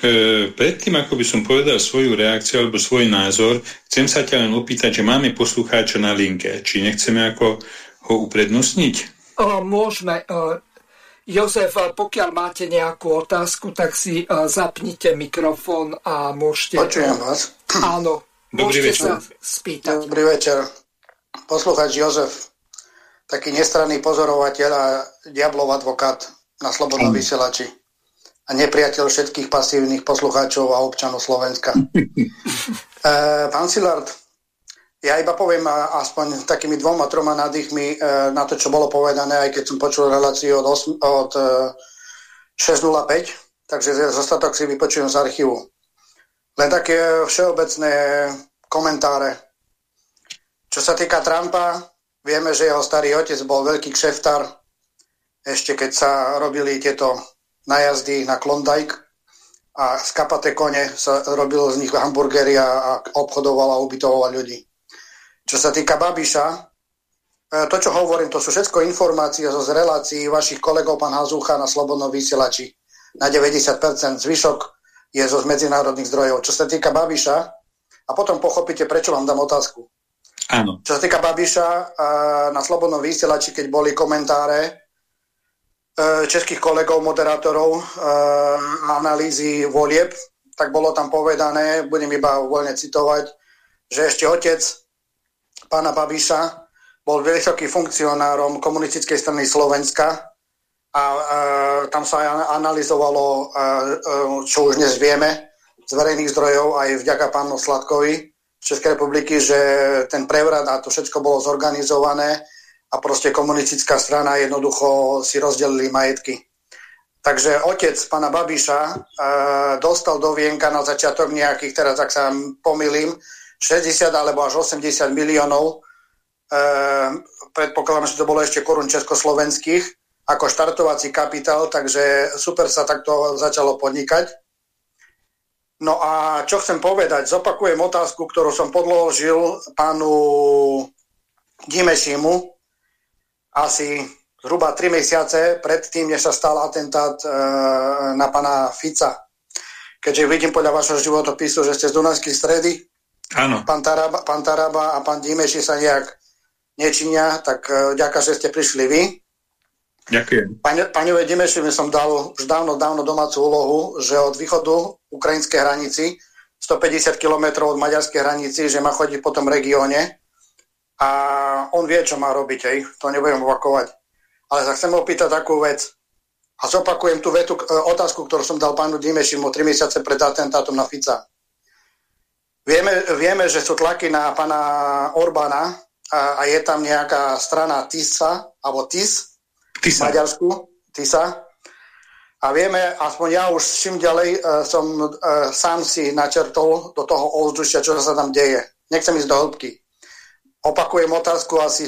E, predtým, ako by som povedal svoju reakciu alebo svoj názor, chcem sa ťa len opýtať, že máme poslucháča na linke. Či nechceme ako ho uprednostniť? O, môžeme. O, Jozef, pokiaľ máte nejakú otázku, tak si zapnite mikrofón a môžete... Počujem vás. Áno, Dobrý večer. sa spýtať. Dobrý večer. Posluchač Jozef, taký nestranný pozorovateľ a diablov advokát na Slobodnom vysielači a nepriateľ všetkých pasívnych poslucháčov a občanov Slovenska. e, pán Silard, ja iba poviem aspoň takými dvoma, troma nadýchmi e, na to, čo bolo povedané, aj keď som počul reláciu od, 8, od e, 6.05, takže zostatok si vypočujem z archívu. Len také všeobecné komentáre. Čo sa týka Trumpa, vieme, že jeho starý otec bol veľký kšeftár, ešte keď sa robili tieto najazdy na Klondike a z kapate kone sa robil z nich hamburgery a obchodoval a ubytoval ľudí. Čo sa týka Babiša, e, to, čo hovorím, to sú všetko informácie zo z relácií vašich kolegov, pán Hazúcha, na Slobodnom vysielači. Na 90%. Zvyšok je zo medzinárodných zdrojov. Čo sa týka Babiša, a potom pochopíte, prečo vám dám otázku. Áno. Čo sa týka Babiša, na Slobodnom vysielači, keď boli komentáre e, českých kolegov, moderátorov, e, analýzy volieb, tak bolo tam povedané, budem iba voľne citovať, že ešte otec pána Babiša bol vysokým funkcionárom komunistickej strany Slovenska a e, tam sa analyzovalo, e, čo už dnes vieme z verejných zdrojov, aj vďaka pánu Sladkovi z Českej republiky, že ten prevrat a to všetko bolo zorganizované a proste komunistická strana jednoducho si rozdelili majetky. Takže otec pána Babiša e, dostal do vienka na začiatok nejakých, teraz ak sa pomýlim, 60 alebo až 80 miliónov. E, predpokladám, že to bolo ešte korun československých ako štartovací kapitál, takže super sa takto začalo podnikať. No a čo chcem povedať, zopakujem otázku, ktorú som podložil pánu Dimešimu asi zhruba 3 mesiace pred tým, než sa stal atentát e, na pána Fica. Keďže vidím podľa vašho životopisu, že ste z Dunajskej stredy, Áno. Pán Taraba, pán Taraba a pán Dimeši sa nejak nečinia, tak e, ďakujem, že ste prišli vy. Ďakujem. Pani Dimeši, som dal už dávno, dávno domácu úlohu, že od východu ukrajinskej hranici, 150 km od maďarskej hranici, že má chodiť po tom regióne a on vie, čo má robiť, hej. to nebudem opakovať. Ale sa chcem opýtať takú vec a zopakujem tú vetu, e, otázku, ktorú som dal pánu Dimešimu 3 mesiace pred atentátom na Fica. Vieme, vieme, že sú tlaky na pana Orbána a, a je tam nejaká strana TISA, alebo TIS, TISA. v Maďarsku, TISA. A vieme, aspoň ja už čím ďalej uh, som uh, sám si načrtol do toho ovzdušia, čo sa tam deje. Nechcem ísť do hĺbky. Opakujem otázku asi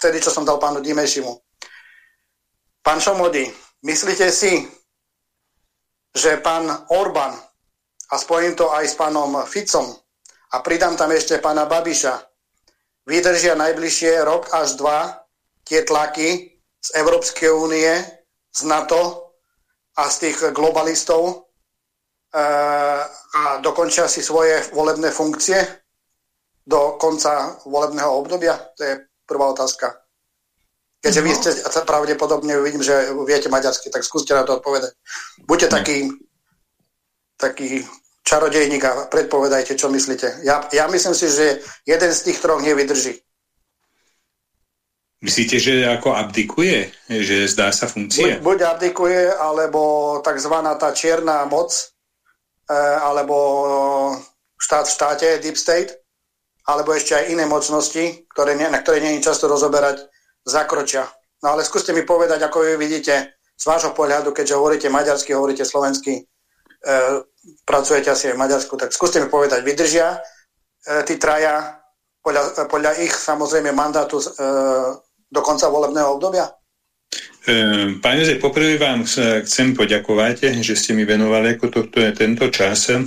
vtedy, čo som dal pánu Dimešimu. Pán Šomody, myslíte si, že pán Orbán, a spojím to aj s pánom Ficom, a pridám tam ešte pána Babiša, vydržia najbližšie rok až dva tie tlaky z Európskej únie, z NATO a z tých globalistov e, a dokončia si svoje volebné funkcie do konca volebného obdobia? To je prvá otázka. Keďže no. vy ste pravdepodobne, vidím, že viete maďarsky, tak skúste na to odpovedať. Buďte no. taký, taký čarodejník a predpovedajte, čo myslíte. Ja, ja myslím si, že jeden z tých troch nevydrží. Myslíte, že ako abdikuje? Že zdá sa funkcie? Buď, buď abdikuje, alebo tzv. tá čierna moc, e, alebo štát v štáte, deep state, alebo ešte aj iné mocnosti, ktoré, na ktoré nie je často rozoberať, zakročia. No ale skúste mi povedať, ako vy vidíte z vášho pohľadu, keďže hovoríte maďarsky, hovoríte slovensky, pracujete asi aj v Maďarsku, tak skúste mi povedať, vydržia e, tí traja podľa, podľa ich samozrejme mandátu e, do konca volebného obdobia? Pane Jozef, poprvé vám chcem poďakovať, že ste mi venovali ako to, to tento čas, e,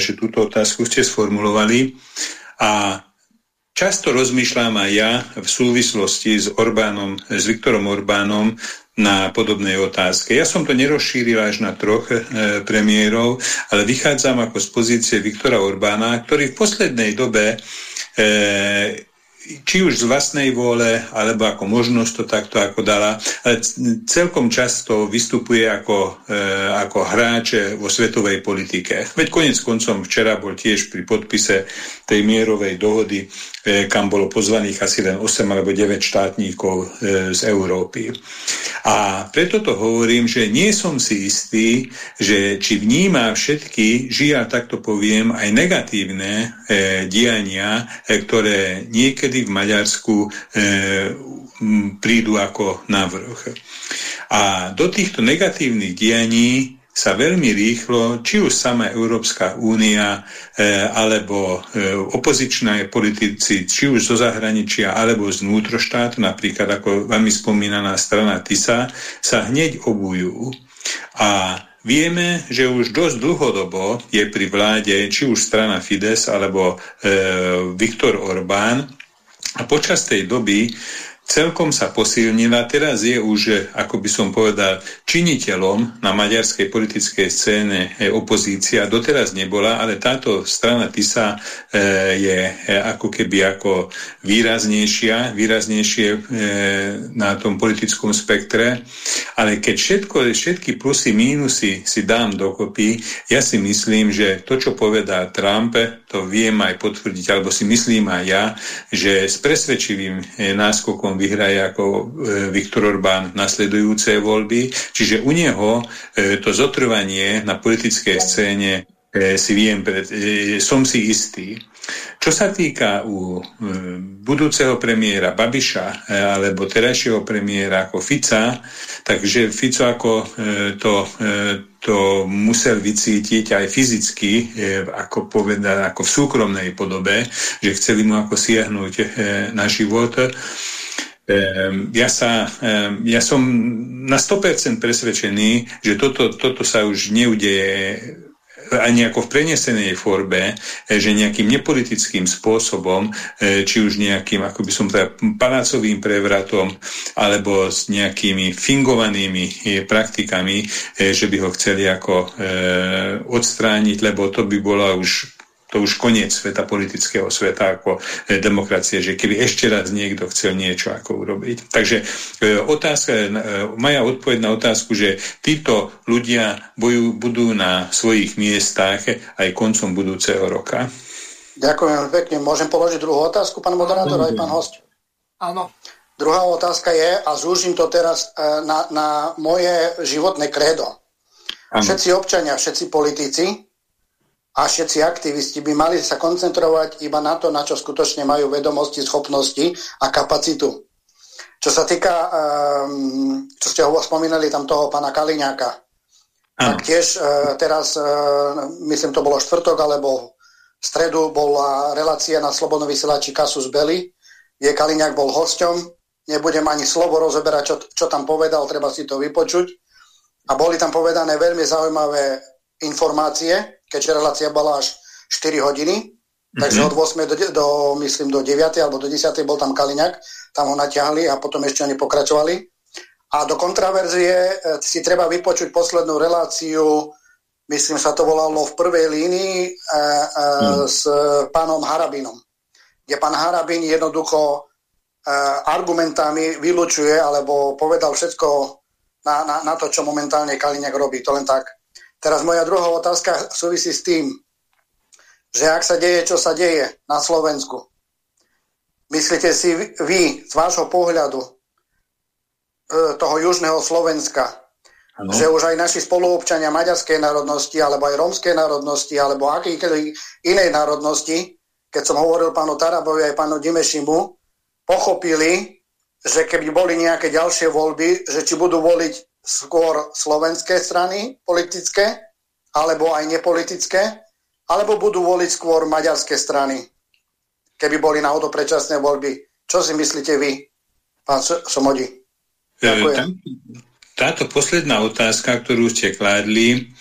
že túto otázku ste sformulovali a často rozmýšľam aj ja v súvislosti s Orbánom, s Viktorom Orbánom na podobnej otázke. Ja som to nerozšíril až na troch e, premiérov, ale vychádzam ako z pozície Viktora Orbána, ktorý v poslednej dobe e, či už z vlastnej vôle, alebo ako možnosť to takto ako dala, ale celkom často vystupuje ako, e, ako hráč vo svetovej politike. Veď konec koncom včera bol tiež pri podpise tej mierovej dohody E, kam bolo pozvaných asi len 8 alebo 9 štátníkov e, z Európy. A preto to hovorím, že nie som si istý, že či vníma všetky, žiaľ takto poviem, aj negatívne e, diania, e, ktoré niekedy v Maďarsku e, prídu ako návrh. A do týchto negatívnych dianí sa veľmi rýchlo, či už sama Európska únia, e, alebo e, opozičné politici, či už zo zahraničia, alebo z vnútroštátu, napríklad ako veľmi spomínaná strana TISA, sa hneď obujú. A Vieme, že už dosť dlhodobo je pri vláde či už strana Fides alebo e, Viktor Orbán a počas tej doby celkom sa posilnila. Teraz je už, ako by som povedal, činiteľom na maďarskej politickej scéne opozícia. Doteraz nebola, ale táto strana TISA e, je e, ako keby ako výraznejšia, výraznejšie e, na tom politickom spektre. Ale keď všetko, všetky plusy, mínusy si dám dokopy, ja si myslím, že to, čo povedá Trump, to viem aj potvrdiť, alebo si myslím aj ja, že s presvedčivým náskokom potom vyhraje ako e, Viktor Orbán nasledujúce voľby. Čiže u neho e, to zotrvanie na politickej scéne e, si viem, som si istý. Čo sa týka u budúceho premiéra Babiša alebo terajšieho premiéra ako Fica, takže Fico ako to, to musel vycítiť aj fyzicky, ako povedať, ako v súkromnej podobe, že chceli mu ako siahnuť na život ja, sa, ehm, ja som na 100% presvedčený, že toto, toto sa už neudeje ani ako v prenesenej forme, e, že nejakým nepolitickým spôsobom, e, či už nejakým, ako by som povedal, palácovým prevratom, alebo s nejakými fingovanými e, praktikami, že by ho chceli ako odstrániť, lebo to by bola už to už koniec sveta, politického sveta ako e, demokracie, že keby ešte raz niekto chcel niečo ako urobiť. Takže e, otázka, e, moja odpoveď na otázku, že títo ľudia bojú, budú na svojich miestach aj koncom budúceho roka. Ďakujem pekne. Môžem položiť druhú otázku, pán moderátor, aj pán host? Áno. Druhá otázka je, a zúžim to teraz na, na moje životné kredo. Všetci občania, všetci politici a všetci aktivisti by mali sa koncentrovať iba na to, na čo skutočne majú vedomosti, schopnosti a kapacitu. Čo sa týka, um, čo ste ho spomínali tam toho pána Kaliňáka, tak tiež uh, teraz, uh, myslím, to bolo štvrtok alebo v stredu bola relácia na Slobodnom vysielači Kasus Belli, kde Kaliňák bol hosťom, nebudem ani slovo rozoberať, čo, čo tam povedal, treba si to vypočuť. A boli tam povedané veľmi zaujímavé informácie, keďže relácia bola až 4 hodiny, mm-hmm. takže od 8 do, do, myslím, do 9 alebo do 10 bol tam Kaliňák, tam ho natiahli a potom ešte oni pokračovali. A do kontraverzie e, si treba vypočuť poslednú reláciu, myslím sa to volalo v prvej línii, e, e, mm. s pánom Harabinom, kde pán Harabin jednoducho e, argumentami vylučuje alebo povedal všetko na, na, na to, čo momentálne Kaliňák robí. To len tak Teraz moja druhá otázka súvisí s tým, že ak sa deje, čo sa deje na Slovensku, myslíte si vy z vášho pohľadu e, toho južného Slovenska, ano. že už aj naši spoluobčania maďarskej národnosti, alebo aj rómskej národnosti, alebo akýkoliv inej národnosti, keď som hovoril pánu Tarabovi aj pánu Dimešimu, pochopili, že keby boli nejaké ďalšie voľby, že či budú voliť skôr slovenské strany politické, alebo aj nepolitické, alebo budú voliť skôr maďarské strany, keby boli náhodou predčasné voľby. Čo si myslíte vy, pán Somodi? E, Ďakujem. Táto posledná otázka, ktorú ste kládli,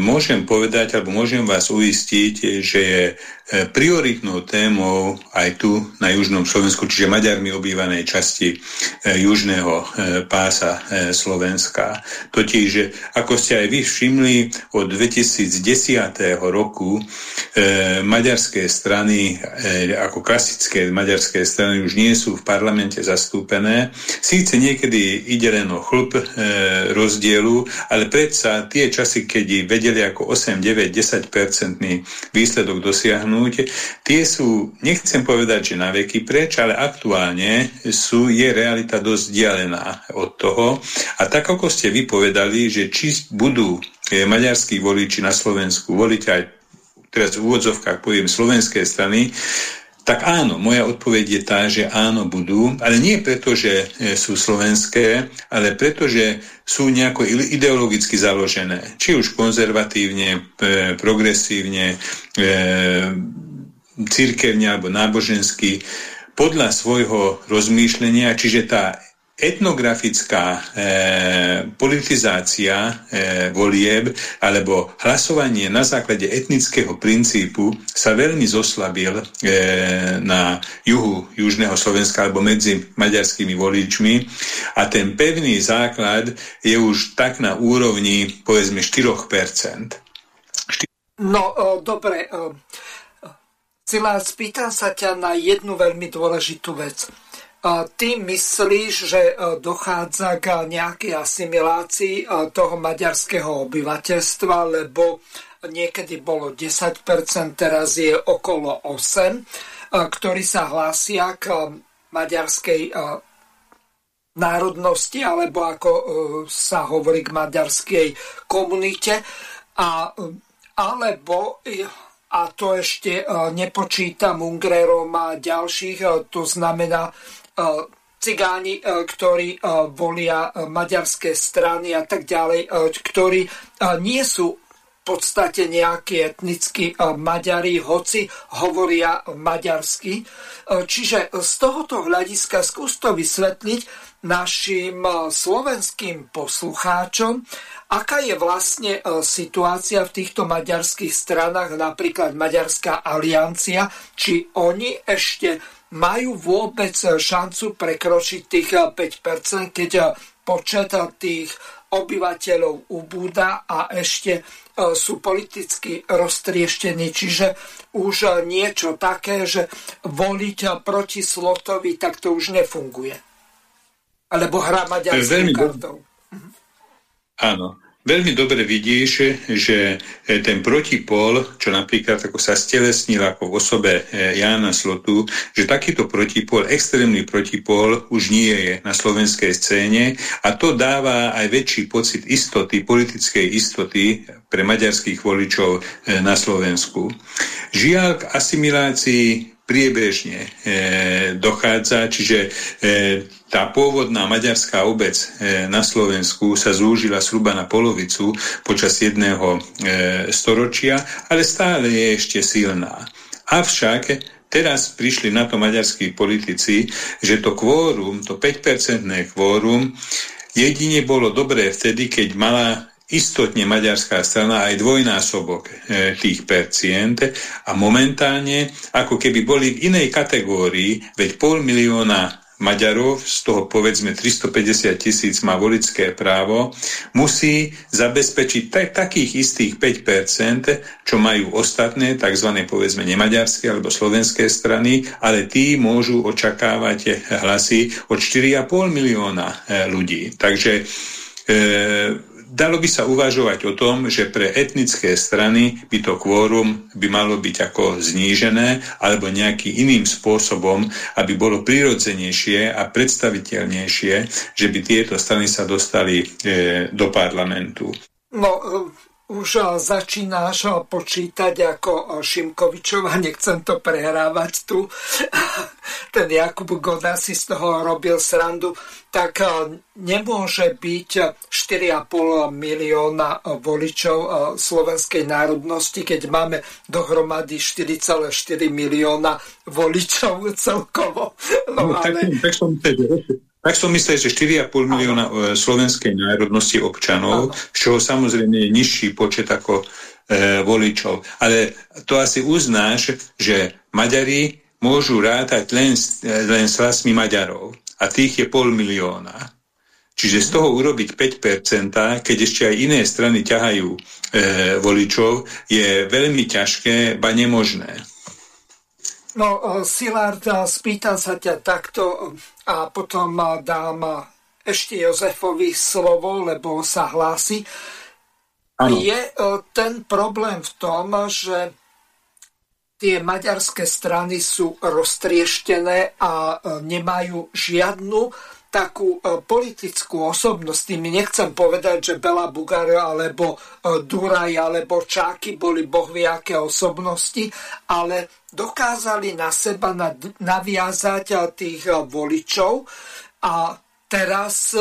môžem povedať, alebo môžem vás uistiť, že je E, prioritnou témou aj tu na južnom Slovensku, čiže Maďarmi obývanej časti e, južného e, pása Slovenska. Totiž, ako ste aj vy všimli, od 2010. roku maďarské strany, ako klasické maďarské strany už nie sú v parlamente zastúpené. Síce niekedy ide len o chlub rozdielu, ale predsa tie časy, keď vedeli ako 8, 9, 10 percentný výsledok dosiahnuť, tie sú, nechcem povedať, že na veky preč, ale aktuálne sú, je realita dosť dialená od toho. A tak, ako ste vypovedali, že či budú e, maďarskí voliči na Slovensku voliť aj teraz v úvodzovkách poviem slovenské strany, tak áno, moja odpoveď je tá, že áno budú, ale nie preto, že e, sú slovenské, ale preto, že sú nejako ideologicky založené. Či už konzervatívne, e, progresívne, e, církevne alebo nábožensky, podľa svojho rozmýšlenia, čiže tá etnografická e, politizácia e, volieb alebo hlasovanie na základe etnického princípu sa veľmi zoslabil e, na juhu južného Slovenska alebo medzi maďarskými voličmi a ten pevný základ je už tak na úrovni povedzme 4%. No, o, dobre. O, Cila, spýtam sa ťa na jednu veľmi dôležitú vec ty myslíš, že e, dochádza k nejakej asimilácii e, toho maďarského obyvateľstva, lebo niekedy bolo 10%, teraz je okolo 8%, e, ktorí sa hlásia k maďarskej národnosti, alebo ako sa hovorí k maďarskej komunite, a, alebo a to ešte nepočítam Ungrerom a ďalších, to znamená cigáni, e, ktorí e, volia maďarské strany a tak ďalej, ktorí nie sú v podstate nejakí etnickí Maďari, hoci hovoria maďarsky. Čiže z tohoto hľadiska skús to vysvetliť našim slovenským poslucháčom, aká je vlastne situácia v týchto maďarských stranách, napríklad Maďarská aliancia, či oni ešte majú vôbec šancu prekročiť tých 5%, eh, keď eh, počet eh, tých obyvateľov ubúda a ešte sú politicky roztrieštení. Čiže už niečo také, že voliť proti Slotovi, tak to už nefunguje. Alebo hra maďarskou kartou. Áno. Veľmi dobre vidíš, že e, ten protipol, čo napríklad ako sa stelesnil ako v osobe e, Jána Slotu, že takýto protipol, extrémny protipol už nie je na slovenskej scéne a to dáva aj väčší pocit istoty, politickej istoty pre maďarských voličov na Slovensku. Žiaľ k asimilácii priebežne e, dochádza, čiže e, tá pôvodná maďarská obec e, na Slovensku sa zúžila zhruba na polovicu počas jedného e, storočia, ale stále je ešte silná. Avšak teraz prišli na to maďarskí politici, že to kvórum, to 5-percentné kvórum, jedine bolo dobré vtedy, keď mala istotne maďarská strana aj dvojnásobok e, tých percient a momentálne, ako keby boli v inej kategórii, veď pol milióna Maďarov, z toho povedzme 350 tisíc má volické právo, musí zabezpečiť tak, takých istých 5%, čo majú ostatné, tzv. povedzme nemaďarské alebo slovenské strany, ale tí môžu očakávať hlasy od 4,5 milióna e, ľudí. Takže e, dalo by sa uvažovať o tom, že pre etnické strany by to kvórum by malo byť ako znížené alebo nejakým iným spôsobom, aby bolo prirodzenejšie a predstaviteľnejšie, že by tieto strany sa dostali e, do parlamentu. No, už začínáš počítať ako Šimkovičova, nechcem to prehrávať tu. Ten Jakub Goda si z toho robil srandu. Tak nemôže byť 4,5 milióna voličov slovenskej národnosti, keď máme dohromady 4,4 milióna voličov celkovo. No, no ale... tak, tak som tak som myslel, že 4,5 milióna e, slovenskej národnosti občanov, z čoho samozrejme je nižší počet ako e, voličov. Ale to asi uznáš, že Maďari môžu rátať len, e, len s hlasmi Maďarov. A tých je pol milióna. Čiže z toho urobiť 5%, keď ešte aj iné strany ťahajú e, voličov, je veľmi ťažké, ba nemožné. No, Silard, spýtam sa ťa takto a potom dám ešte Jozefovi slovo, lebo sa hlási. Ano. Je e, ten problém v tom, že tie maďarské strany sú roztrieštené a e, nemajú žiadnu takú e, politickú osobnosť. Tým nechcem povedať, že Bela Bugar alebo Duraj alebo Čáky boli bohviaké osobnosti, ale dokázali na seba naviazať e, tých voličov. A teraz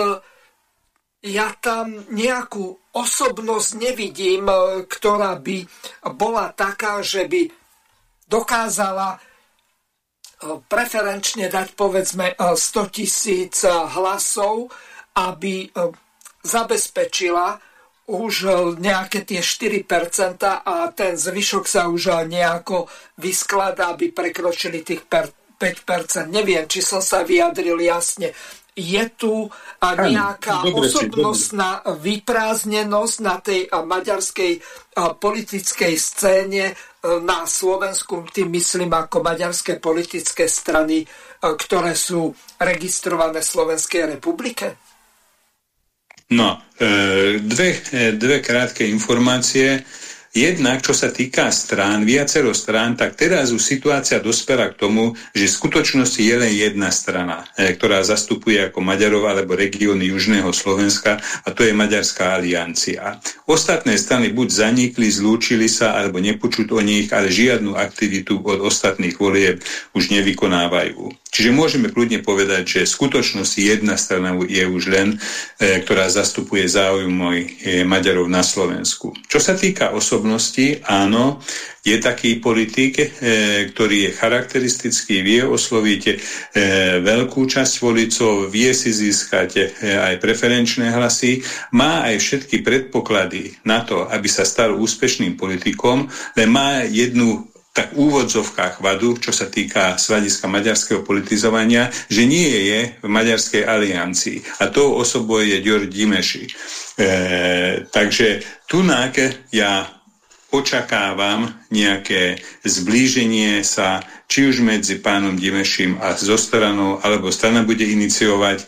ja tam nejakú osobnosť nevidím, ktorá by bola taká, že by dokázala preferenčne dať povedzme 100 e, tisíc hlasov, aby zabezpečila už nejaké tie 4% a ten zvyšok sa už nejako vyskladá, aby prekročili tých 5%. Neviem, či som sa vyjadril jasne je tu nejaká dobre, osobnostná vyprázdnenosť na tej maďarskej politickej scéne e, na Slovensku, tým myslím ako maďarské politické strany, e, ktoré sú registrované v Slovenskej republike? No, e, dve, dve krátke informácie. Jednak, čo sa týka strán, viacero strán, tak teraz už situácia dospela k tomu, že v skutočnosti je len jedna strana, e, ktorá zastupuje ako Maďarov alebo regióny Južného Slovenska a to je Maďarská aliancia. Ostatné strany buď zanikli, zlúčili sa alebo nepočuť o nich, ale žiadnu aktivitu od ostatných volieb už nevykonávajú. Čiže môžeme kľudne povedať, že v skutočnosti jedna strana je už len, e, ktorá zastupuje záujmy e, Maďarov na Slovensku. Čo sa týka osobnosti, áno, je taký politik, e, ktorý je charakteristický, vie osloviť e, veľkú časť volicov, vie si získať e, aj preferenčné hlasy, má aj všetky predpoklady na to, aby sa stal úspešným politikom, len má jednu tak úvodzovkách vadu, čo sa týka sladiska maďarského politizovania, že nie je v Maďarskej aliancii. A tou osobou je Ďor Dimeši. E, takže tunák ja očakávam nejaké zblíženie sa či už medzi pánom Dimešim a zo stranou, alebo strana bude iniciovať e,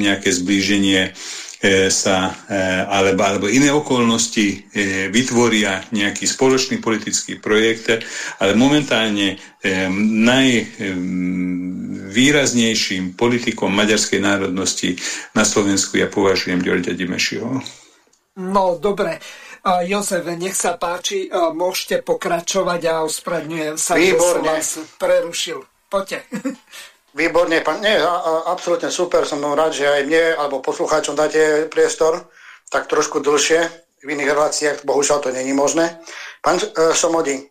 nejaké zblíženie sa, e, alebo, alebo iné okolnosti e, vytvoria nejaký spoločný politický projekt, ale momentálne najvýraznejším politikom maďarskej národnosti na Slovensku ja považujem Ďorďa Dimešiho. No, dobre. Jozef, nech sa páči, môžete pokračovať a ospravedlňujem sa, Výborne. že som vás prerušil. Poďte. Výborne, pán, nie, a, a, absolútne super, som rád, že aj mne alebo poslucháčom dáte priestor, tak trošku dlhšie, v iných reláciách, bohužiaľ to není možné. Pán e, Somodi, e,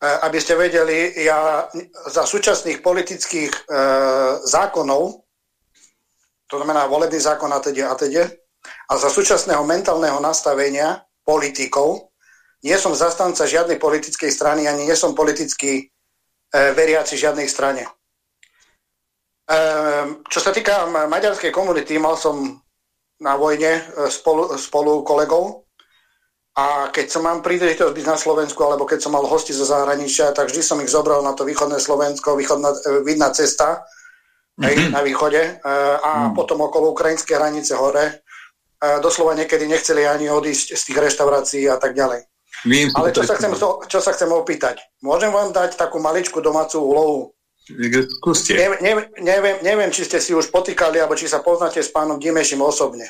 aby ste vedeli, ja za súčasných politických e, zákonov, to znamená volebný zákon a teď a teď, a za súčasného mentálneho nastavenia politikov. Nie som zastanca žiadnej politickej strany, ani nie som politicky e, veriaci žiadnej strane. E, čo sa týka maďarskej komunity, mal som na vojne e, spolu, spolu kolegov a keď som mám príležitosť byť na Slovensku, alebo keď som mal hosti zo zahraničia, tak vždy som ich zobral na to východné Slovensko, východná, e, vidná cesta mm-hmm. na východe e, a mm. potom okolo ukrajinskej hranice hore doslova niekedy nechceli ani odísť z tých reštaurácií a tak ďalej. Vím, Ale čo sa, chcem, čo sa chcem opýtať? Môžem vám dať takú maličku domácu úlohu? Skúste. Ne, ne, neviem, neviem, či ste si už potýkali, alebo či sa poznáte s pánom Dimešim osobne.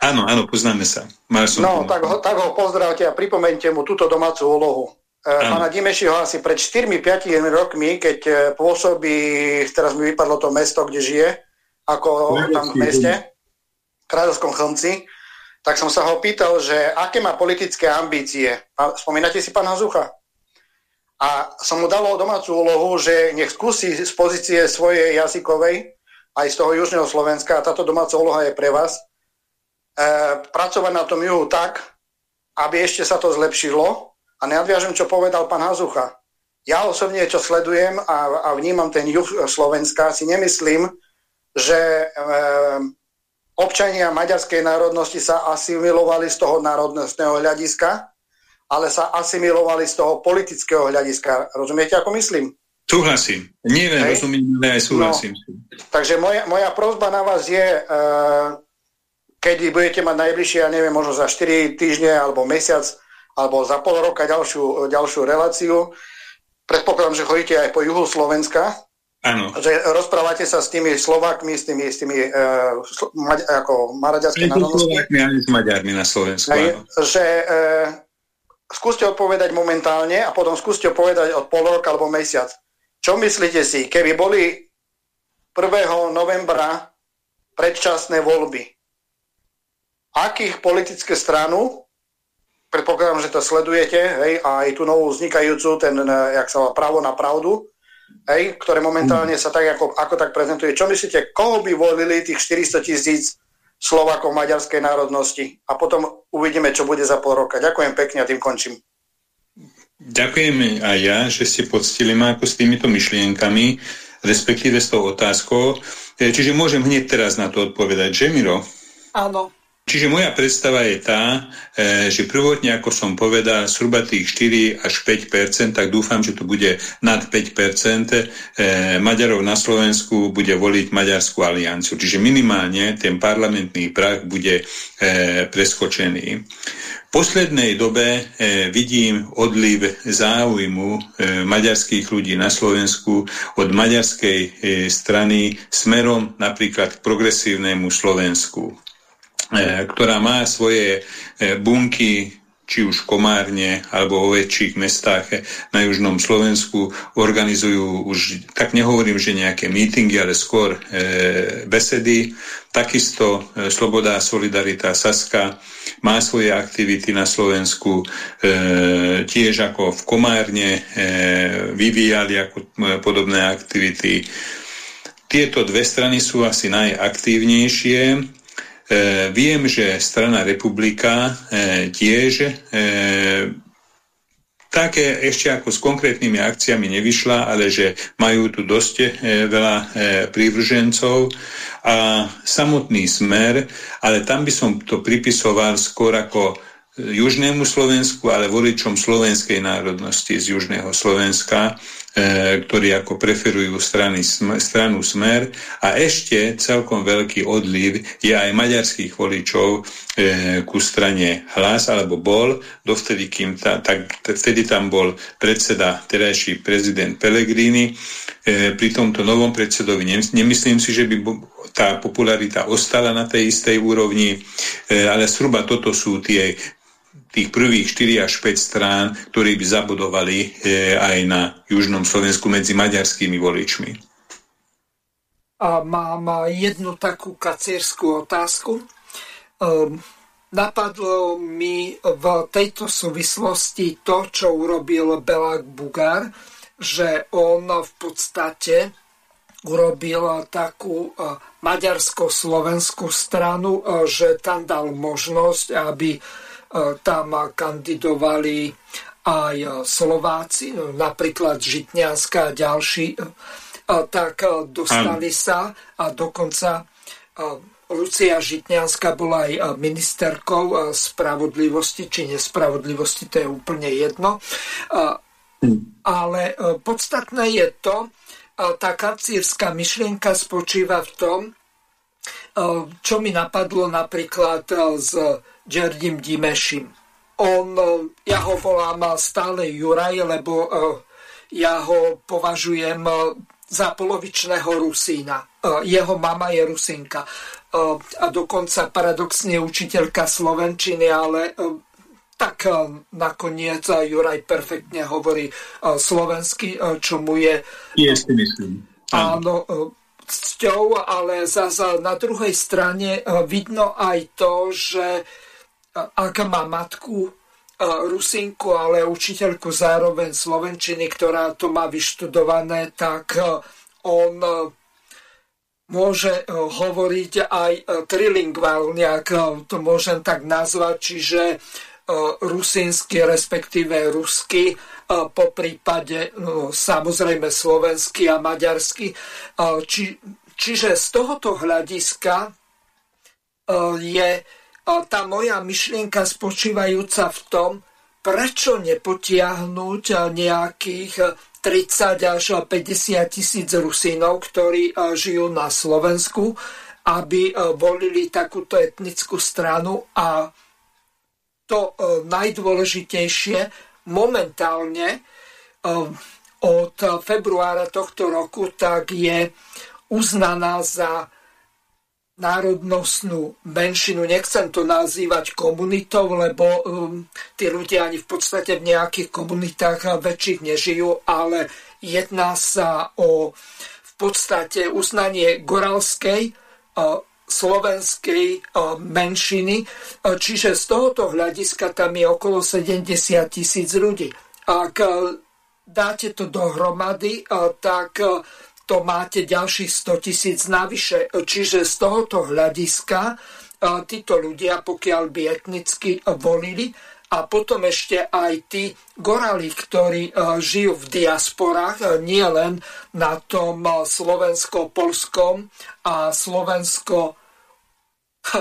Áno, áno, poznáme sa. Som no, tak ho, tak ho pozdravte a pripomente mu túto domácu úlohu. E, pána Dimešiho asi pred 4-5 rokmi, keď e, pôsobí, teraz mi vypadlo to mesto, kde žije, ako tam v meste, kráľovskom chlmci, tak som sa ho pýtal, že aké má politické ambície. Spomínate si pána Zucha? A som mu dal domácu úlohu, že nech skúsi z pozície svojej jazykovej, aj z toho južného Slovenska, a táto domáca úloha je pre vás, e, pracovať na tom juhu tak, aby ešte sa to zlepšilo. A neadviažem, čo povedal pán Hazucha. Ja osobne, čo sledujem a, a vnímam ten juh Slovenska, si nemyslím, že e, občania maďarskej národnosti sa asimilovali z toho národnostného hľadiska, ale sa asimilovali z toho politického hľadiska. Rozumiete, ako myslím? Súhlasím. Nie len rozumiem, ale aj súhlasím. No, takže moja, moja prozba na vás je, uh, keď budete mať najbližšie, ja neviem, možno za 4 týždne alebo mesiac, alebo za pol roka ďalšiu, ďalšiu reláciu, predpokladám, že chodíte aj po juhu Slovenska, Áno. Že rozprávate sa s tými Slovákmi, s tými, s tými uh, maď, ako maďarské národnosti. Slovákmi, ale s Maďarmi na Slovensku. Aj, že uh, skúste odpovedať momentálne a potom skúste odpovedať od pol roka alebo mesiac. Čo myslíte si, keby boli 1. novembra predčasné voľby? Akých politické stranu, predpokladám, že to sledujete, hej, a aj tu novú vznikajúcu, ten, eh, jak sa volá, právo na pravdu, hej, ktoré momentálne sa tak ako, ako tak prezentuje. Čo myslíte, koho by volili tých 400 tisíc Slovákov maďarskej národnosti? A potom uvidíme, čo bude za pol roka. Ďakujem pekne a tým končím. Ďakujem aj ja, že ste poctili ma ako s týmito myšlienkami, respektíve s tou otázkou. E, čiže môžem hneď teraz na to odpovedať, že Miro? Áno. Čiže moja predstava je tá, e, že prvotne, ako som povedal, zhruba tých 4 až 5% tak dúfam, že to bude nad 5 e, Maďarov na Slovensku bude voliť Maďarskú alianciu. Čiže minimálne ten parlamentný prach bude e, preskočený. V poslednej dobe vidím odliv záujmu maďarských ľudí na Slovensku od maďarskej strany smerom napríklad k progresívnemu Slovensku. E, ktorá má svoje e, bunky či už v Komárne alebo vo väčších mestách na južnom Slovensku organizujú už, tak nehovorím, že nejaké mítingy, ale skôr e, besedy. Takisto e, Sloboda, Solidarita, Saska má svoje aktivity na Slovensku, e, tiež ako v Komárne e, vyvíjali ako e, podobné aktivity. Tieto dve strany sú asi najaktívnejšie E, viem, že strana republika e, tiež e, také ešte ako s konkrétnymi akciami nevyšla, ale že majú tu dosť e, veľa e, prívržencov. A samotný smer, ale tam by som to pripisoval skôr ako južnému Slovensku, ale voličom slovenskej národnosti z južného Slovenska, E, ktorí ako preferujú strany, stranu Smer. A ešte celkom veľký odliv je aj maďarských voličov e, ku strane Hlas, alebo bol, dovtedy, kým ta, tak, vtedy tam bol predseda, terajší prezident Pellegrini. E, pri tomto novom predsedovi nemyslím si, že by tá popularita ostala na tej istej úrovni, e, ale zhruba toto sú tie tých prvých 4 až 5 strán, ktorí by zabudovali e, aj na južnom Slovensku medzi maďarskými voličmi. A mám jednu takú kacierskú otázku. Um, napadlo mi v tejto súvislosti to, čo urobil Belák Bugár, že on v podstate urobil takú e, maďarsko-slovenskú stranu, e, že tam dal možnosť, aby tam kandidovali aj Slováci, napríklad Žitňanská a ďalší, tak dostali sa a dokonca Lucia Žitňanská bola aj ministerkou spravodlivosti či nespravodlivosti, to je úplne jedno. Ale podstatné je to, tá kacírska myšlienka spočíva v tom, čo mi napadlo napríklad s Jerdim Dimešim. On, ja ho volám stále Juraj, lebo ja ho považujem za polovičného Rusína. Jeho mama je Rusinka. A dokonca paradoxne učiteľka Slovenčiny, ale tak nakoniec Juraj perfektne hovorí slovensky, čo mu je... Je si myslím. Áno, cťou, ale zase na druhej strane vidno aj to, že ak má matku Rusinku, ale učiteľku zároveň Slovenčiny, ktorá to má vyštudované, tak on môže hovoriť aj trilingvál, nejak to môžem tak nazvať, čiže rusínsky, respektíve rusky, po prípade no, samozrejme slovensky a maďarsky. Či, čiže z tohoto hľadiska je tá moja myšlienka spočívajúca v tom, prečo nepotiahnuť nejakých 30 až 50 tisíc Rusínov, ktorí žijú na Slovensku, aby volili takúto etnickú stranu a to e, najdôležitejšie momentálne od februára tohto roku tak je uznaná za národnostnú menšinu. Nechcem to nazývať komunitou, lebo um, tí ľudia ani v podstate v nejakých komunitách väčších nežijú, ale jedná sa o v podstate uznanie goralskej uh, slovenskej e, menšiny, e, čiže z tohoto hľadiska tam je okolo 70 tisíc ľudí. Ak e, dáte to dohromady, tak to máte ďalších 100 tisíc navyše. Čiže z tohoto hľadiska títo ľudia, pokiaľ by etnicky volili, a potom ešte aj tí gorali, ktorí žijú v diasporách, nie len na tom slovensko-polskom a slovensko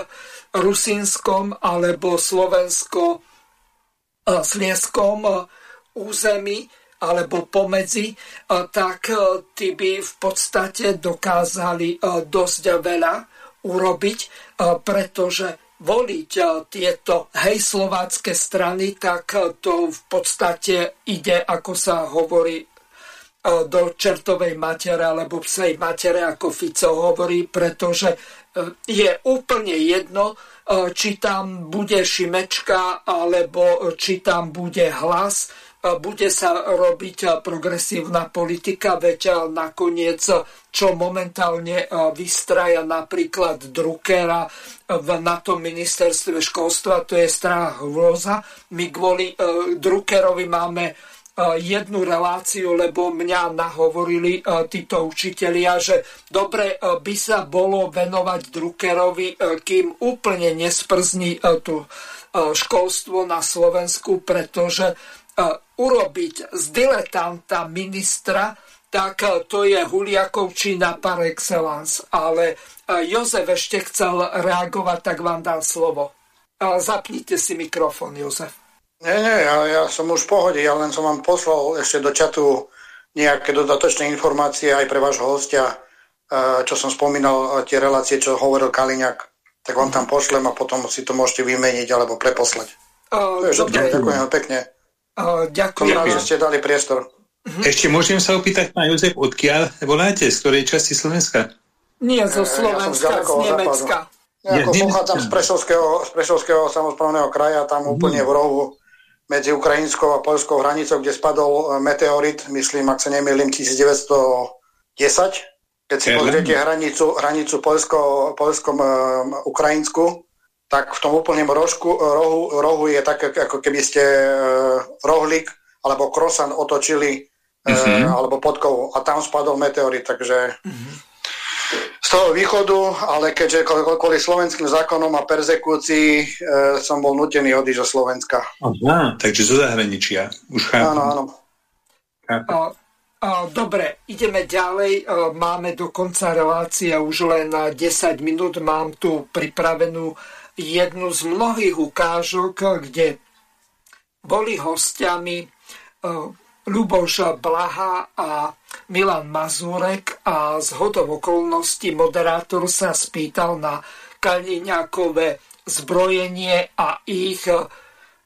rusínskom alebo slovensko-slieskom území alebo pomedzi, tak tí by v podstate dokázali dosť veľa urobiť, pretože voliť tieto hej strany, tak to v podstate ide, ako sa hovorí, do čertovej matere alebo psej matere, ako Fico hovorí, pretože je úplne jedno, e, či tam bude Šimečka alebo či tam bude hlas. E, bude sa robiť progresívna politika, veď nakoniec, čo momentálne e, vystraja napríklad Druckera na tom ministerstve školstva, to je strach hrôza. My kvôli Druckerovi máme jednu reláciu, lebo mňa nahovorili e, títo učitelia, že dobre e, by sa bolo venovať Druckerovi, e, kým úplne nesprzní tu školstvo na Slovensku, pretože urobiť z diletanta ministra, tak to je Huliakovčina par excellence. Ale Jozef ešte chcel reagovať, tak vám dám slovo. Zapnite si mikrofón, Jozef. Nie, nie, ja, ja som už v pohode, ja len som vám poslal ešte do čatu nejaké dodatočné informácie aj pre vášho hostia, eh, čo som spomínal, eh, tie relácie, čo hovoril Kaliňák, tak vám tam pošlem a potom si to môžete vymeniť alebo preposlať. Uh, všetko, ďakujem pekne. Ďakujem. Rád, že ste dali priestor. Uh-huh. Ešte môžem sa opýtať, pán Jozef, odkiaľ voláte? Z ktorej časti Slovenska? Nie zo Slovenska, ja z Nemecka. Ja, ako pochádzam z Prešovského, z Prešovského samozprávneho kraja, tam mm. úplne v rohu medzi ukrajinskou a polskou hranicou, kde spadol e, meteorit, myslím, ak sa nemýlim, 1910. Keď si pozriete hranicu, hranicu polsko, polskom-ukrajinsku, e, tak v tom úplnom rožku, rohu, rohu je tak, ako keby ste e, rohlík alebo krosan otočili uh-huh. alebo podkovou a tam spadol meteorit, takže uh-huh. z toho východu, ale keďže kvôli slovenským zákonom a persekúcii e, som bol nutený odísť zo Slovenska. Aha, takže zo zahraničia. Už chápem. Áno, áno. Chápem. Dobre, ideme ďalej. Máme do konca relácie už len 10 minút. Mám tu pripravenú jednu z mnohých ukážok, kde boli hostiami Ľuboš Blaha a Milan Mazurek a z hodov okolností moderátor sa spýtal na Kaliňákové zbrojenie a ich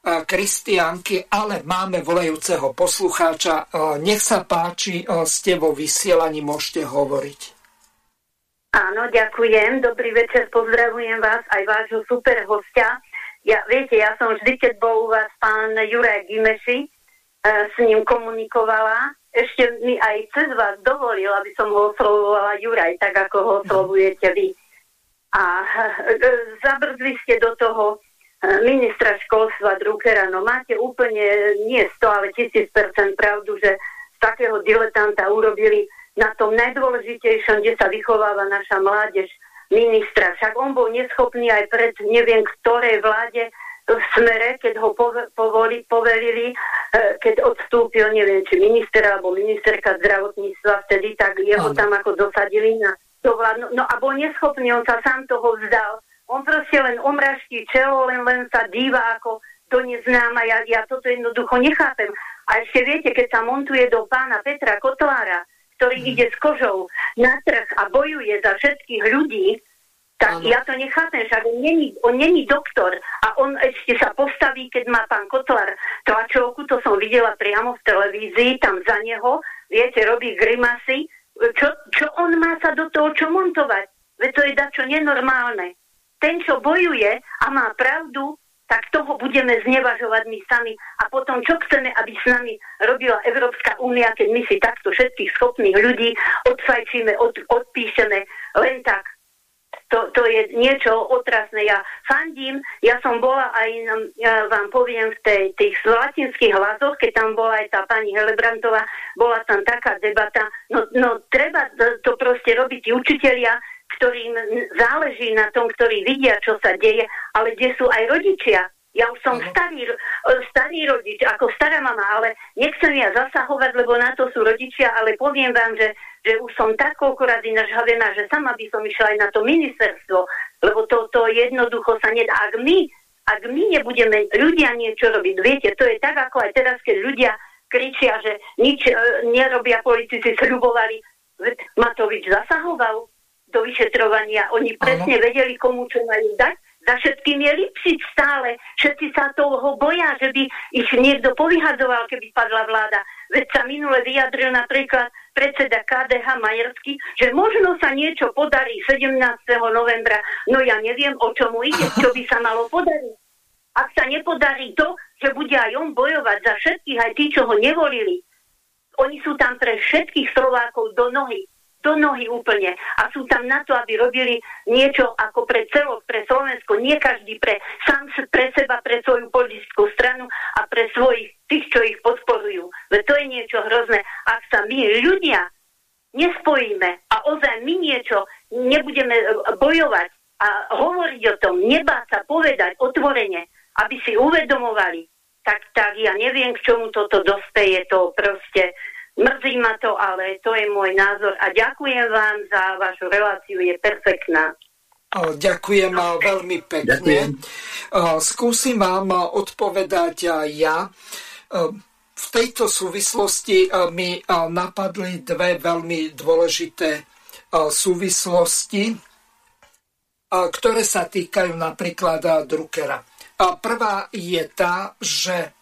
kristianky, ale máme volajúceho poslucháča. Nech sa páči, ste vo vysielaní, môžete hovoriť. Áno, ďakujem. Dobrý večer, pozdravujem vás aj vášho super hostia. Ja, viete, ja som vždy, keď bol u vás pán Juraj Gimeši, e, s ním komunikovala. Ešte mi aj cez vás dovolil, aby som ho oslovovala Juraj, tak ako ho oslovujete vy. A e, zabrdli ste do toho e, ministra školstva Druckera. No máte úplne, nie 100, ale 1000% pravdu, že takého diletanta urobili na tom najdôležitejšom, kde sa vychováva naša mládež, ministra. Však on bol neschopný aj pred neviem ktorej vláde v smere, keď ho povoli, povelili, e, keď odstúpil, neviem, či minister alebo ministerka zdravotníctva vtedy, tak jeho tam ako dosadili na to vládnu. No a bol neschopný, on sa sám toho vzdal. On proste len omraští čelo, len, len sa díva ako to neznáma. Ja, ja toto jednoducho nechápem. A ešte viete, keď sa montuje do pána Petra Kotlára, ktorý mm. ide s kožou na trh a bojuje za všetkých ľudí, tak ano. ja to nechápem, však on není, on není doktor a on ešte sa postaví, keď má pán Kotlar tlačovku, to som videla priamo v televízii, tam za neho, viete, robí grimasy. Čo, čo on má sa do toho čo montovať? Veď to je dačo nenormálne. Ten, čo bojuje a má pravdu, tak toho budeme znevažovať my sami. A potom, čo chceme, aby s nami robila Európska únia, keď my si takto všetkých schopných ľudí odfajčíme, od, odpíšeme len tak. To, to je niečo otrasné. Ja fandím, ja som bola aj, ja vám poviem, v tej, tých latinských hlasoch, keď tam bola aj tá pani Helebrantová, bola tam taká debata. No, no treba to proste robiť učitelia, ktorým záleží na tom, ktorí vidia, čo sa deje, ale kde sú aj rodičia. Ja už som starý, starý rodič, ako stará mama, ale nechcem ja zasahovať, lebo na to sú rodičia, ale poviem vám, že, že už som tak koľko razy nažhavená, že sama by som išla aj na to ministerstvo, lebo to, to jednoducho sa nedá. Ak my, ak my nebudeme ľudia niečo robiť, viete, to je tak ako aj teraz, keď ľudia kričia, že nič e, nerobia politici, sľubovali. Matovič zasahoval, do vyšetrovania. Oni presne ano. vedeli, komu čo majú dať. Za všetkým je Lipšic stále. Všetci sa toho boja, že by ich niekto povyhadzoval, keby padla vláda. Veď sa minule vyjadril napríklad predseda KDH Majerský, že možno sa niečo podarí 17. novembra. No ja neviem, o čomu ide, čo by sa malo podariť. Ak sa nepodarí to, že bude aj on bojovať za všetkých, aj tí, čo ho nevolili, oni sú tam pre všetkých Slovákov do nohy do nohy úplne. A sú tam na to, aby robili niečo ako pre celok, pre Slovensko. Nie každý pre, sám pre seba, pre svoju politickú stranu a pre svojich, tých, čo ich podporujú. Veď to je niečo hrozné. Ak sa my ľudia nespojíme a ozaj my niečo nebudeme e, bojovať a hovoriť o tom, nebáť sa povedať otvorene, aby si uvedomovali, tak, tak ja neviem, k čomu toto dospeje, to proste Mrzí ma to, ale to je môj názor a ďakujem vám za vašu reláciu, je perfektná. Ďakujem veľmi pekne. Ďakujem. Skúsim vám odpovedať ja. V tejto súvislosti mi napadli dve veľmi dôležité súvislosti, ktoré sa týkajú napríklad Druckera. Prvá je tá, že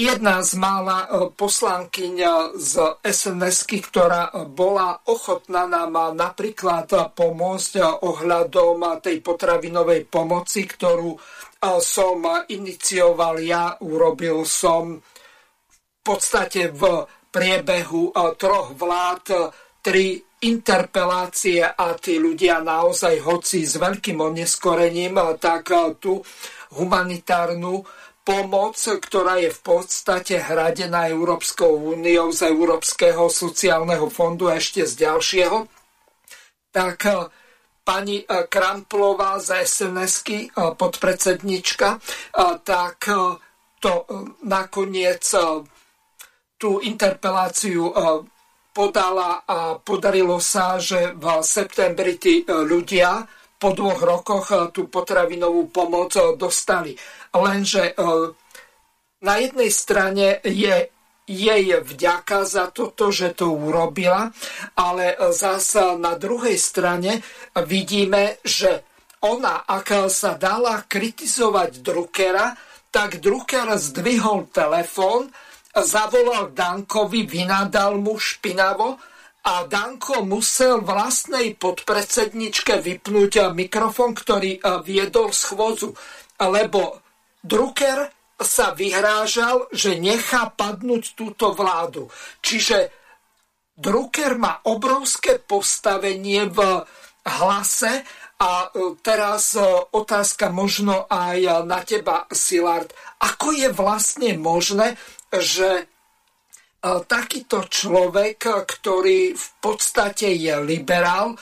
jedna z mála poslankyň z sns ktorá bola ochotná nám napríklad pomôcť ohľadom tej potravinovej pomoci, ktorú som inicioval ja, urobil som v podstate v priebehu troch vlád tri interpelácie a tí ľudia naozaj, hoci s veľkým oneskorením, tak tú humanitárnu pomoc, ktorá je v podstate hradená Európskou úniou z Európskeho sociálneho fondu a ešte z ďalšieho, tak eh, pani eh, Kramplová z SNS-ky, eh, podpredsednička, tak to nakoniec tú interpeláciu podala a podarilo sa, že v septembri tí ľudia po dvoch rokoch tú potravinovú pomoc dostali. Lenže e, na jednej strane je jej vďaka za toto, že to urobila, ale zase na druhej strane vidíme, že ona, ak sa dala kritizovať Druckera, tak Drucker zdvihol telefón, zavolal Dankovi, vynadal mu špinavo a Danko musel vlastnej podpredsedničke vypnúť mikrofón, ktorý e, viedol schôdzu, lebo Drucker sa vyhrážal, že nechá padnúť túto vládu. Čiže Drucker má obrovské postavenie v hlase a e, teraz e, otázka možno aj na teba, Silard. Ako je vlastne možné, že takýto človek, ktorý v podstate je liberál,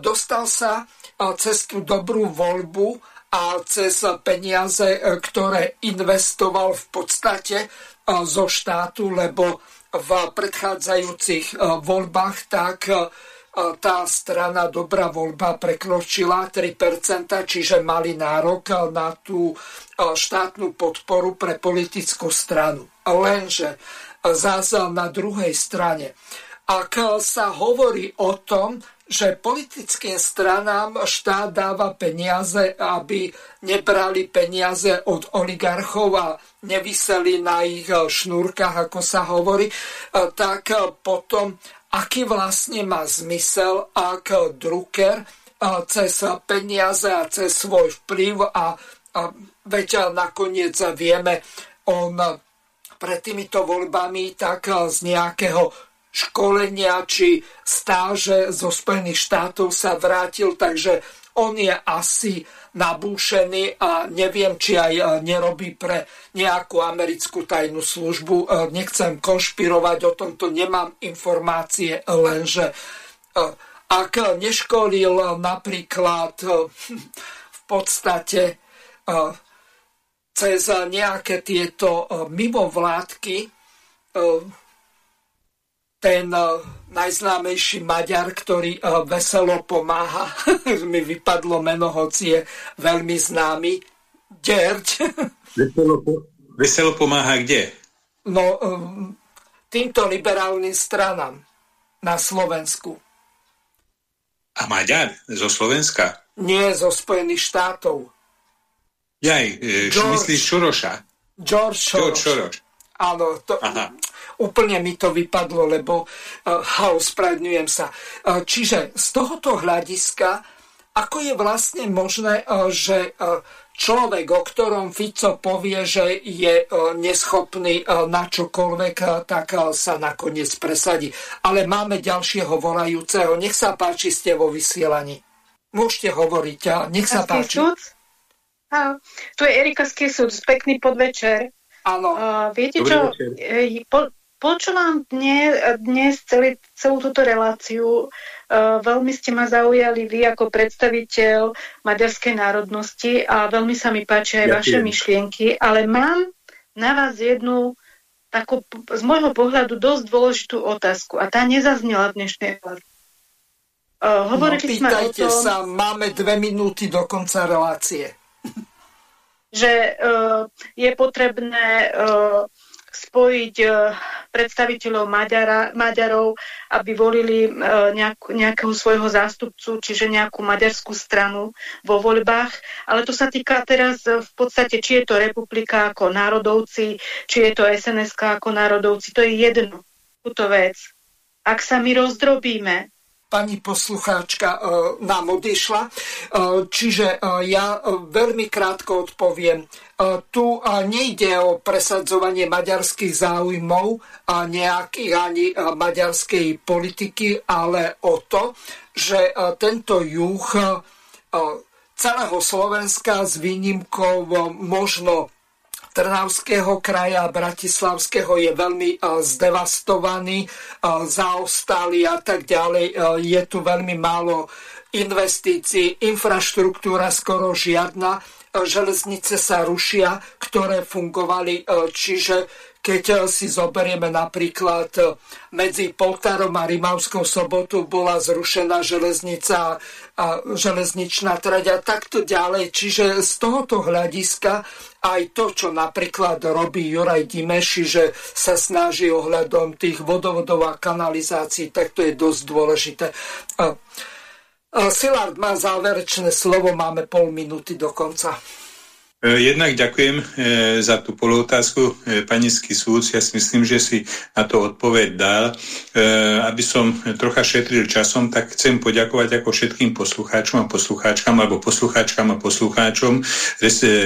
dostal sa cez tú dobrú voľbu a cez peniaze, e, ktoré investoval v podstate e, zo štátu, lebo v predchádzajúcich e, voľbách tak tá strana Dobrá voľba prekročila 3%, čiže mali nárok na tú štátnu podporu pre politickú stranu. Lenže zase na druhej strane, ak sa hovorí o tom, že politickým stranám štát dáva peniaze, aby nebrali peniaze od oligarchov a nevyseli na ich šnúrkach, ako sa hovorí, tak potom aký vlastne má zmysel, ak Drucker cez peniaze a cez svoj vplyv a, a veď nakoniec vieme, on pred týmito voľbami tak z nejakého školenia či stáže zo Spojených štátov sa vrátil, takže on je asi nabúšený a neviem, či aj e, nerobí pre nejakú americkú tajnú službu. E, nechcem konšpirovať, o tomto nemám informácie, lenže ak neškolil napríklad v podstate cez nejaké tieto mimovládky ten uh, najznámejší Maďar, ktorý veselo pomáha. Mi vypadlo meno, hoci je veľmi známy. Ďerď. veselo, po, veselo pomáha kde? No, týmto liberálnym stranám na Slovensku. A Maďar? Zo Slovenska? Nie, zo Spojených štátov. Jaj, e, George, myslíš Šoroša? George Soros. George Soros. Áno, to, Aha. Úplne mi to vypadlo, lebo uh, ospravedňujem sa. Uh, čiže z tohoto hľadiska, ako je vlastne možné, uh, že uh, človek, o ktorom Fico povie, že je neschopný na čokoľvek, tak sa nakoniec presadí. Ale máme ďalšieho volajúceho. Nech sa páči, ste vo vysielaní. Môžete hovoriť. Nech sa páči. Súd? tu je Erika Skisud. Pekný podvečer. Áno. Uh, viete Dobrý čo? Večer. Po, Počúvam dnes, dnes celý, celú túto reláciu. Uh, veľmi ste ma zaujali vy ako predstaviteľ maďarskej národnosti a veľmi sa mi páčia aj ja vaše myšlienky, ale mám na vás jednu takú, z môjho pohľadu dosť dôležitú otázku a tá nezaznela v dnešnej relácii. Uh, hovorili no, sme o tom, sa, máme dve minúty do konca relácie. Že uh, je potrebné uh, spojiť e, predstaviteľov Maďara, Maďarov, aby volili e, nejak, nejakého svojho zástupcu, čiže nejakú maďarskú stranu vo voľbách. Ale to sa týka teraz v podstate, či je to republika ako národovci, či je to SNS ako národovci. To je jedno, túto vec. Ak sa my rozdrobíme, pani poslucháčka e, nám odišla. E, čiže e, ja veľmi krátko odpoviem. Tu nejde o presadzovanie maďarských záujmov a nejakých ani maďarskej politiky, ale o to, že tento juh celého Slovenska s výnimkou možno Trnavského kraja a Bratislavského je veľmi zdevastovaný, zaostalý a tak ďalej. Je tu veľmi málo investícií, infraštruktúra skoro žiadna, železnice sa rušia, ktoré fungovali, čiže keď si zoberieme napríklad medzi Poltárom a Rimavskou sobotu bola zrušená železnica a železničná trať a takto ďalej. Čiže z tohoto hľadiska aj to, čo napríklad robí Juraj Dimeši, že sa snaží ohľadom tých vodovodov a kanalizácií, tak to je dosť dôležité. Silard má záverečné slovo, máme pol minúty do konca. E, jednak ďakujem e, za tú polotázku, e, panický súd. Ja si myslím, že si na to odpoveď dal. Aby som trocha šetril časom, tak chcem poďakovať ako všetkým poslucháčom a poslucháčkam alebo poslucháčkam a poslucháčom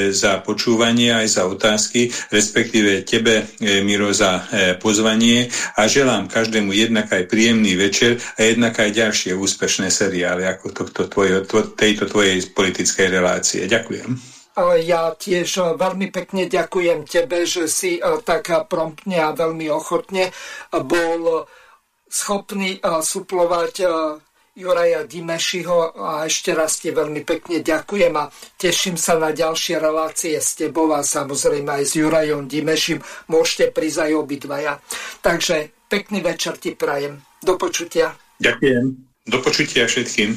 za počúvanie aj za otázky, respektíve tebe, Miro, za pozvanie a želám každému jednak aj príjemný večer a jednak aj ďalšie úspešné seriály ako tohto tvoje, tejto tvojej politickej relácie. Ďakujem. Ja tiež veľmi pekne ďakujem tebe, že si tak promptne a veľmi ochotne bol schopný suplovať Juraja Dimešiho a ešte raz ti veľmi pekne ďakujem a teším sa na ďalšie relácie s tebou a samozrejme aj s Jurajom Dimešim. Môžete prísť aj obidvaja. Takže pekný večer ti prajem. Do počutia. Ďakujem. Do počutia všetkým.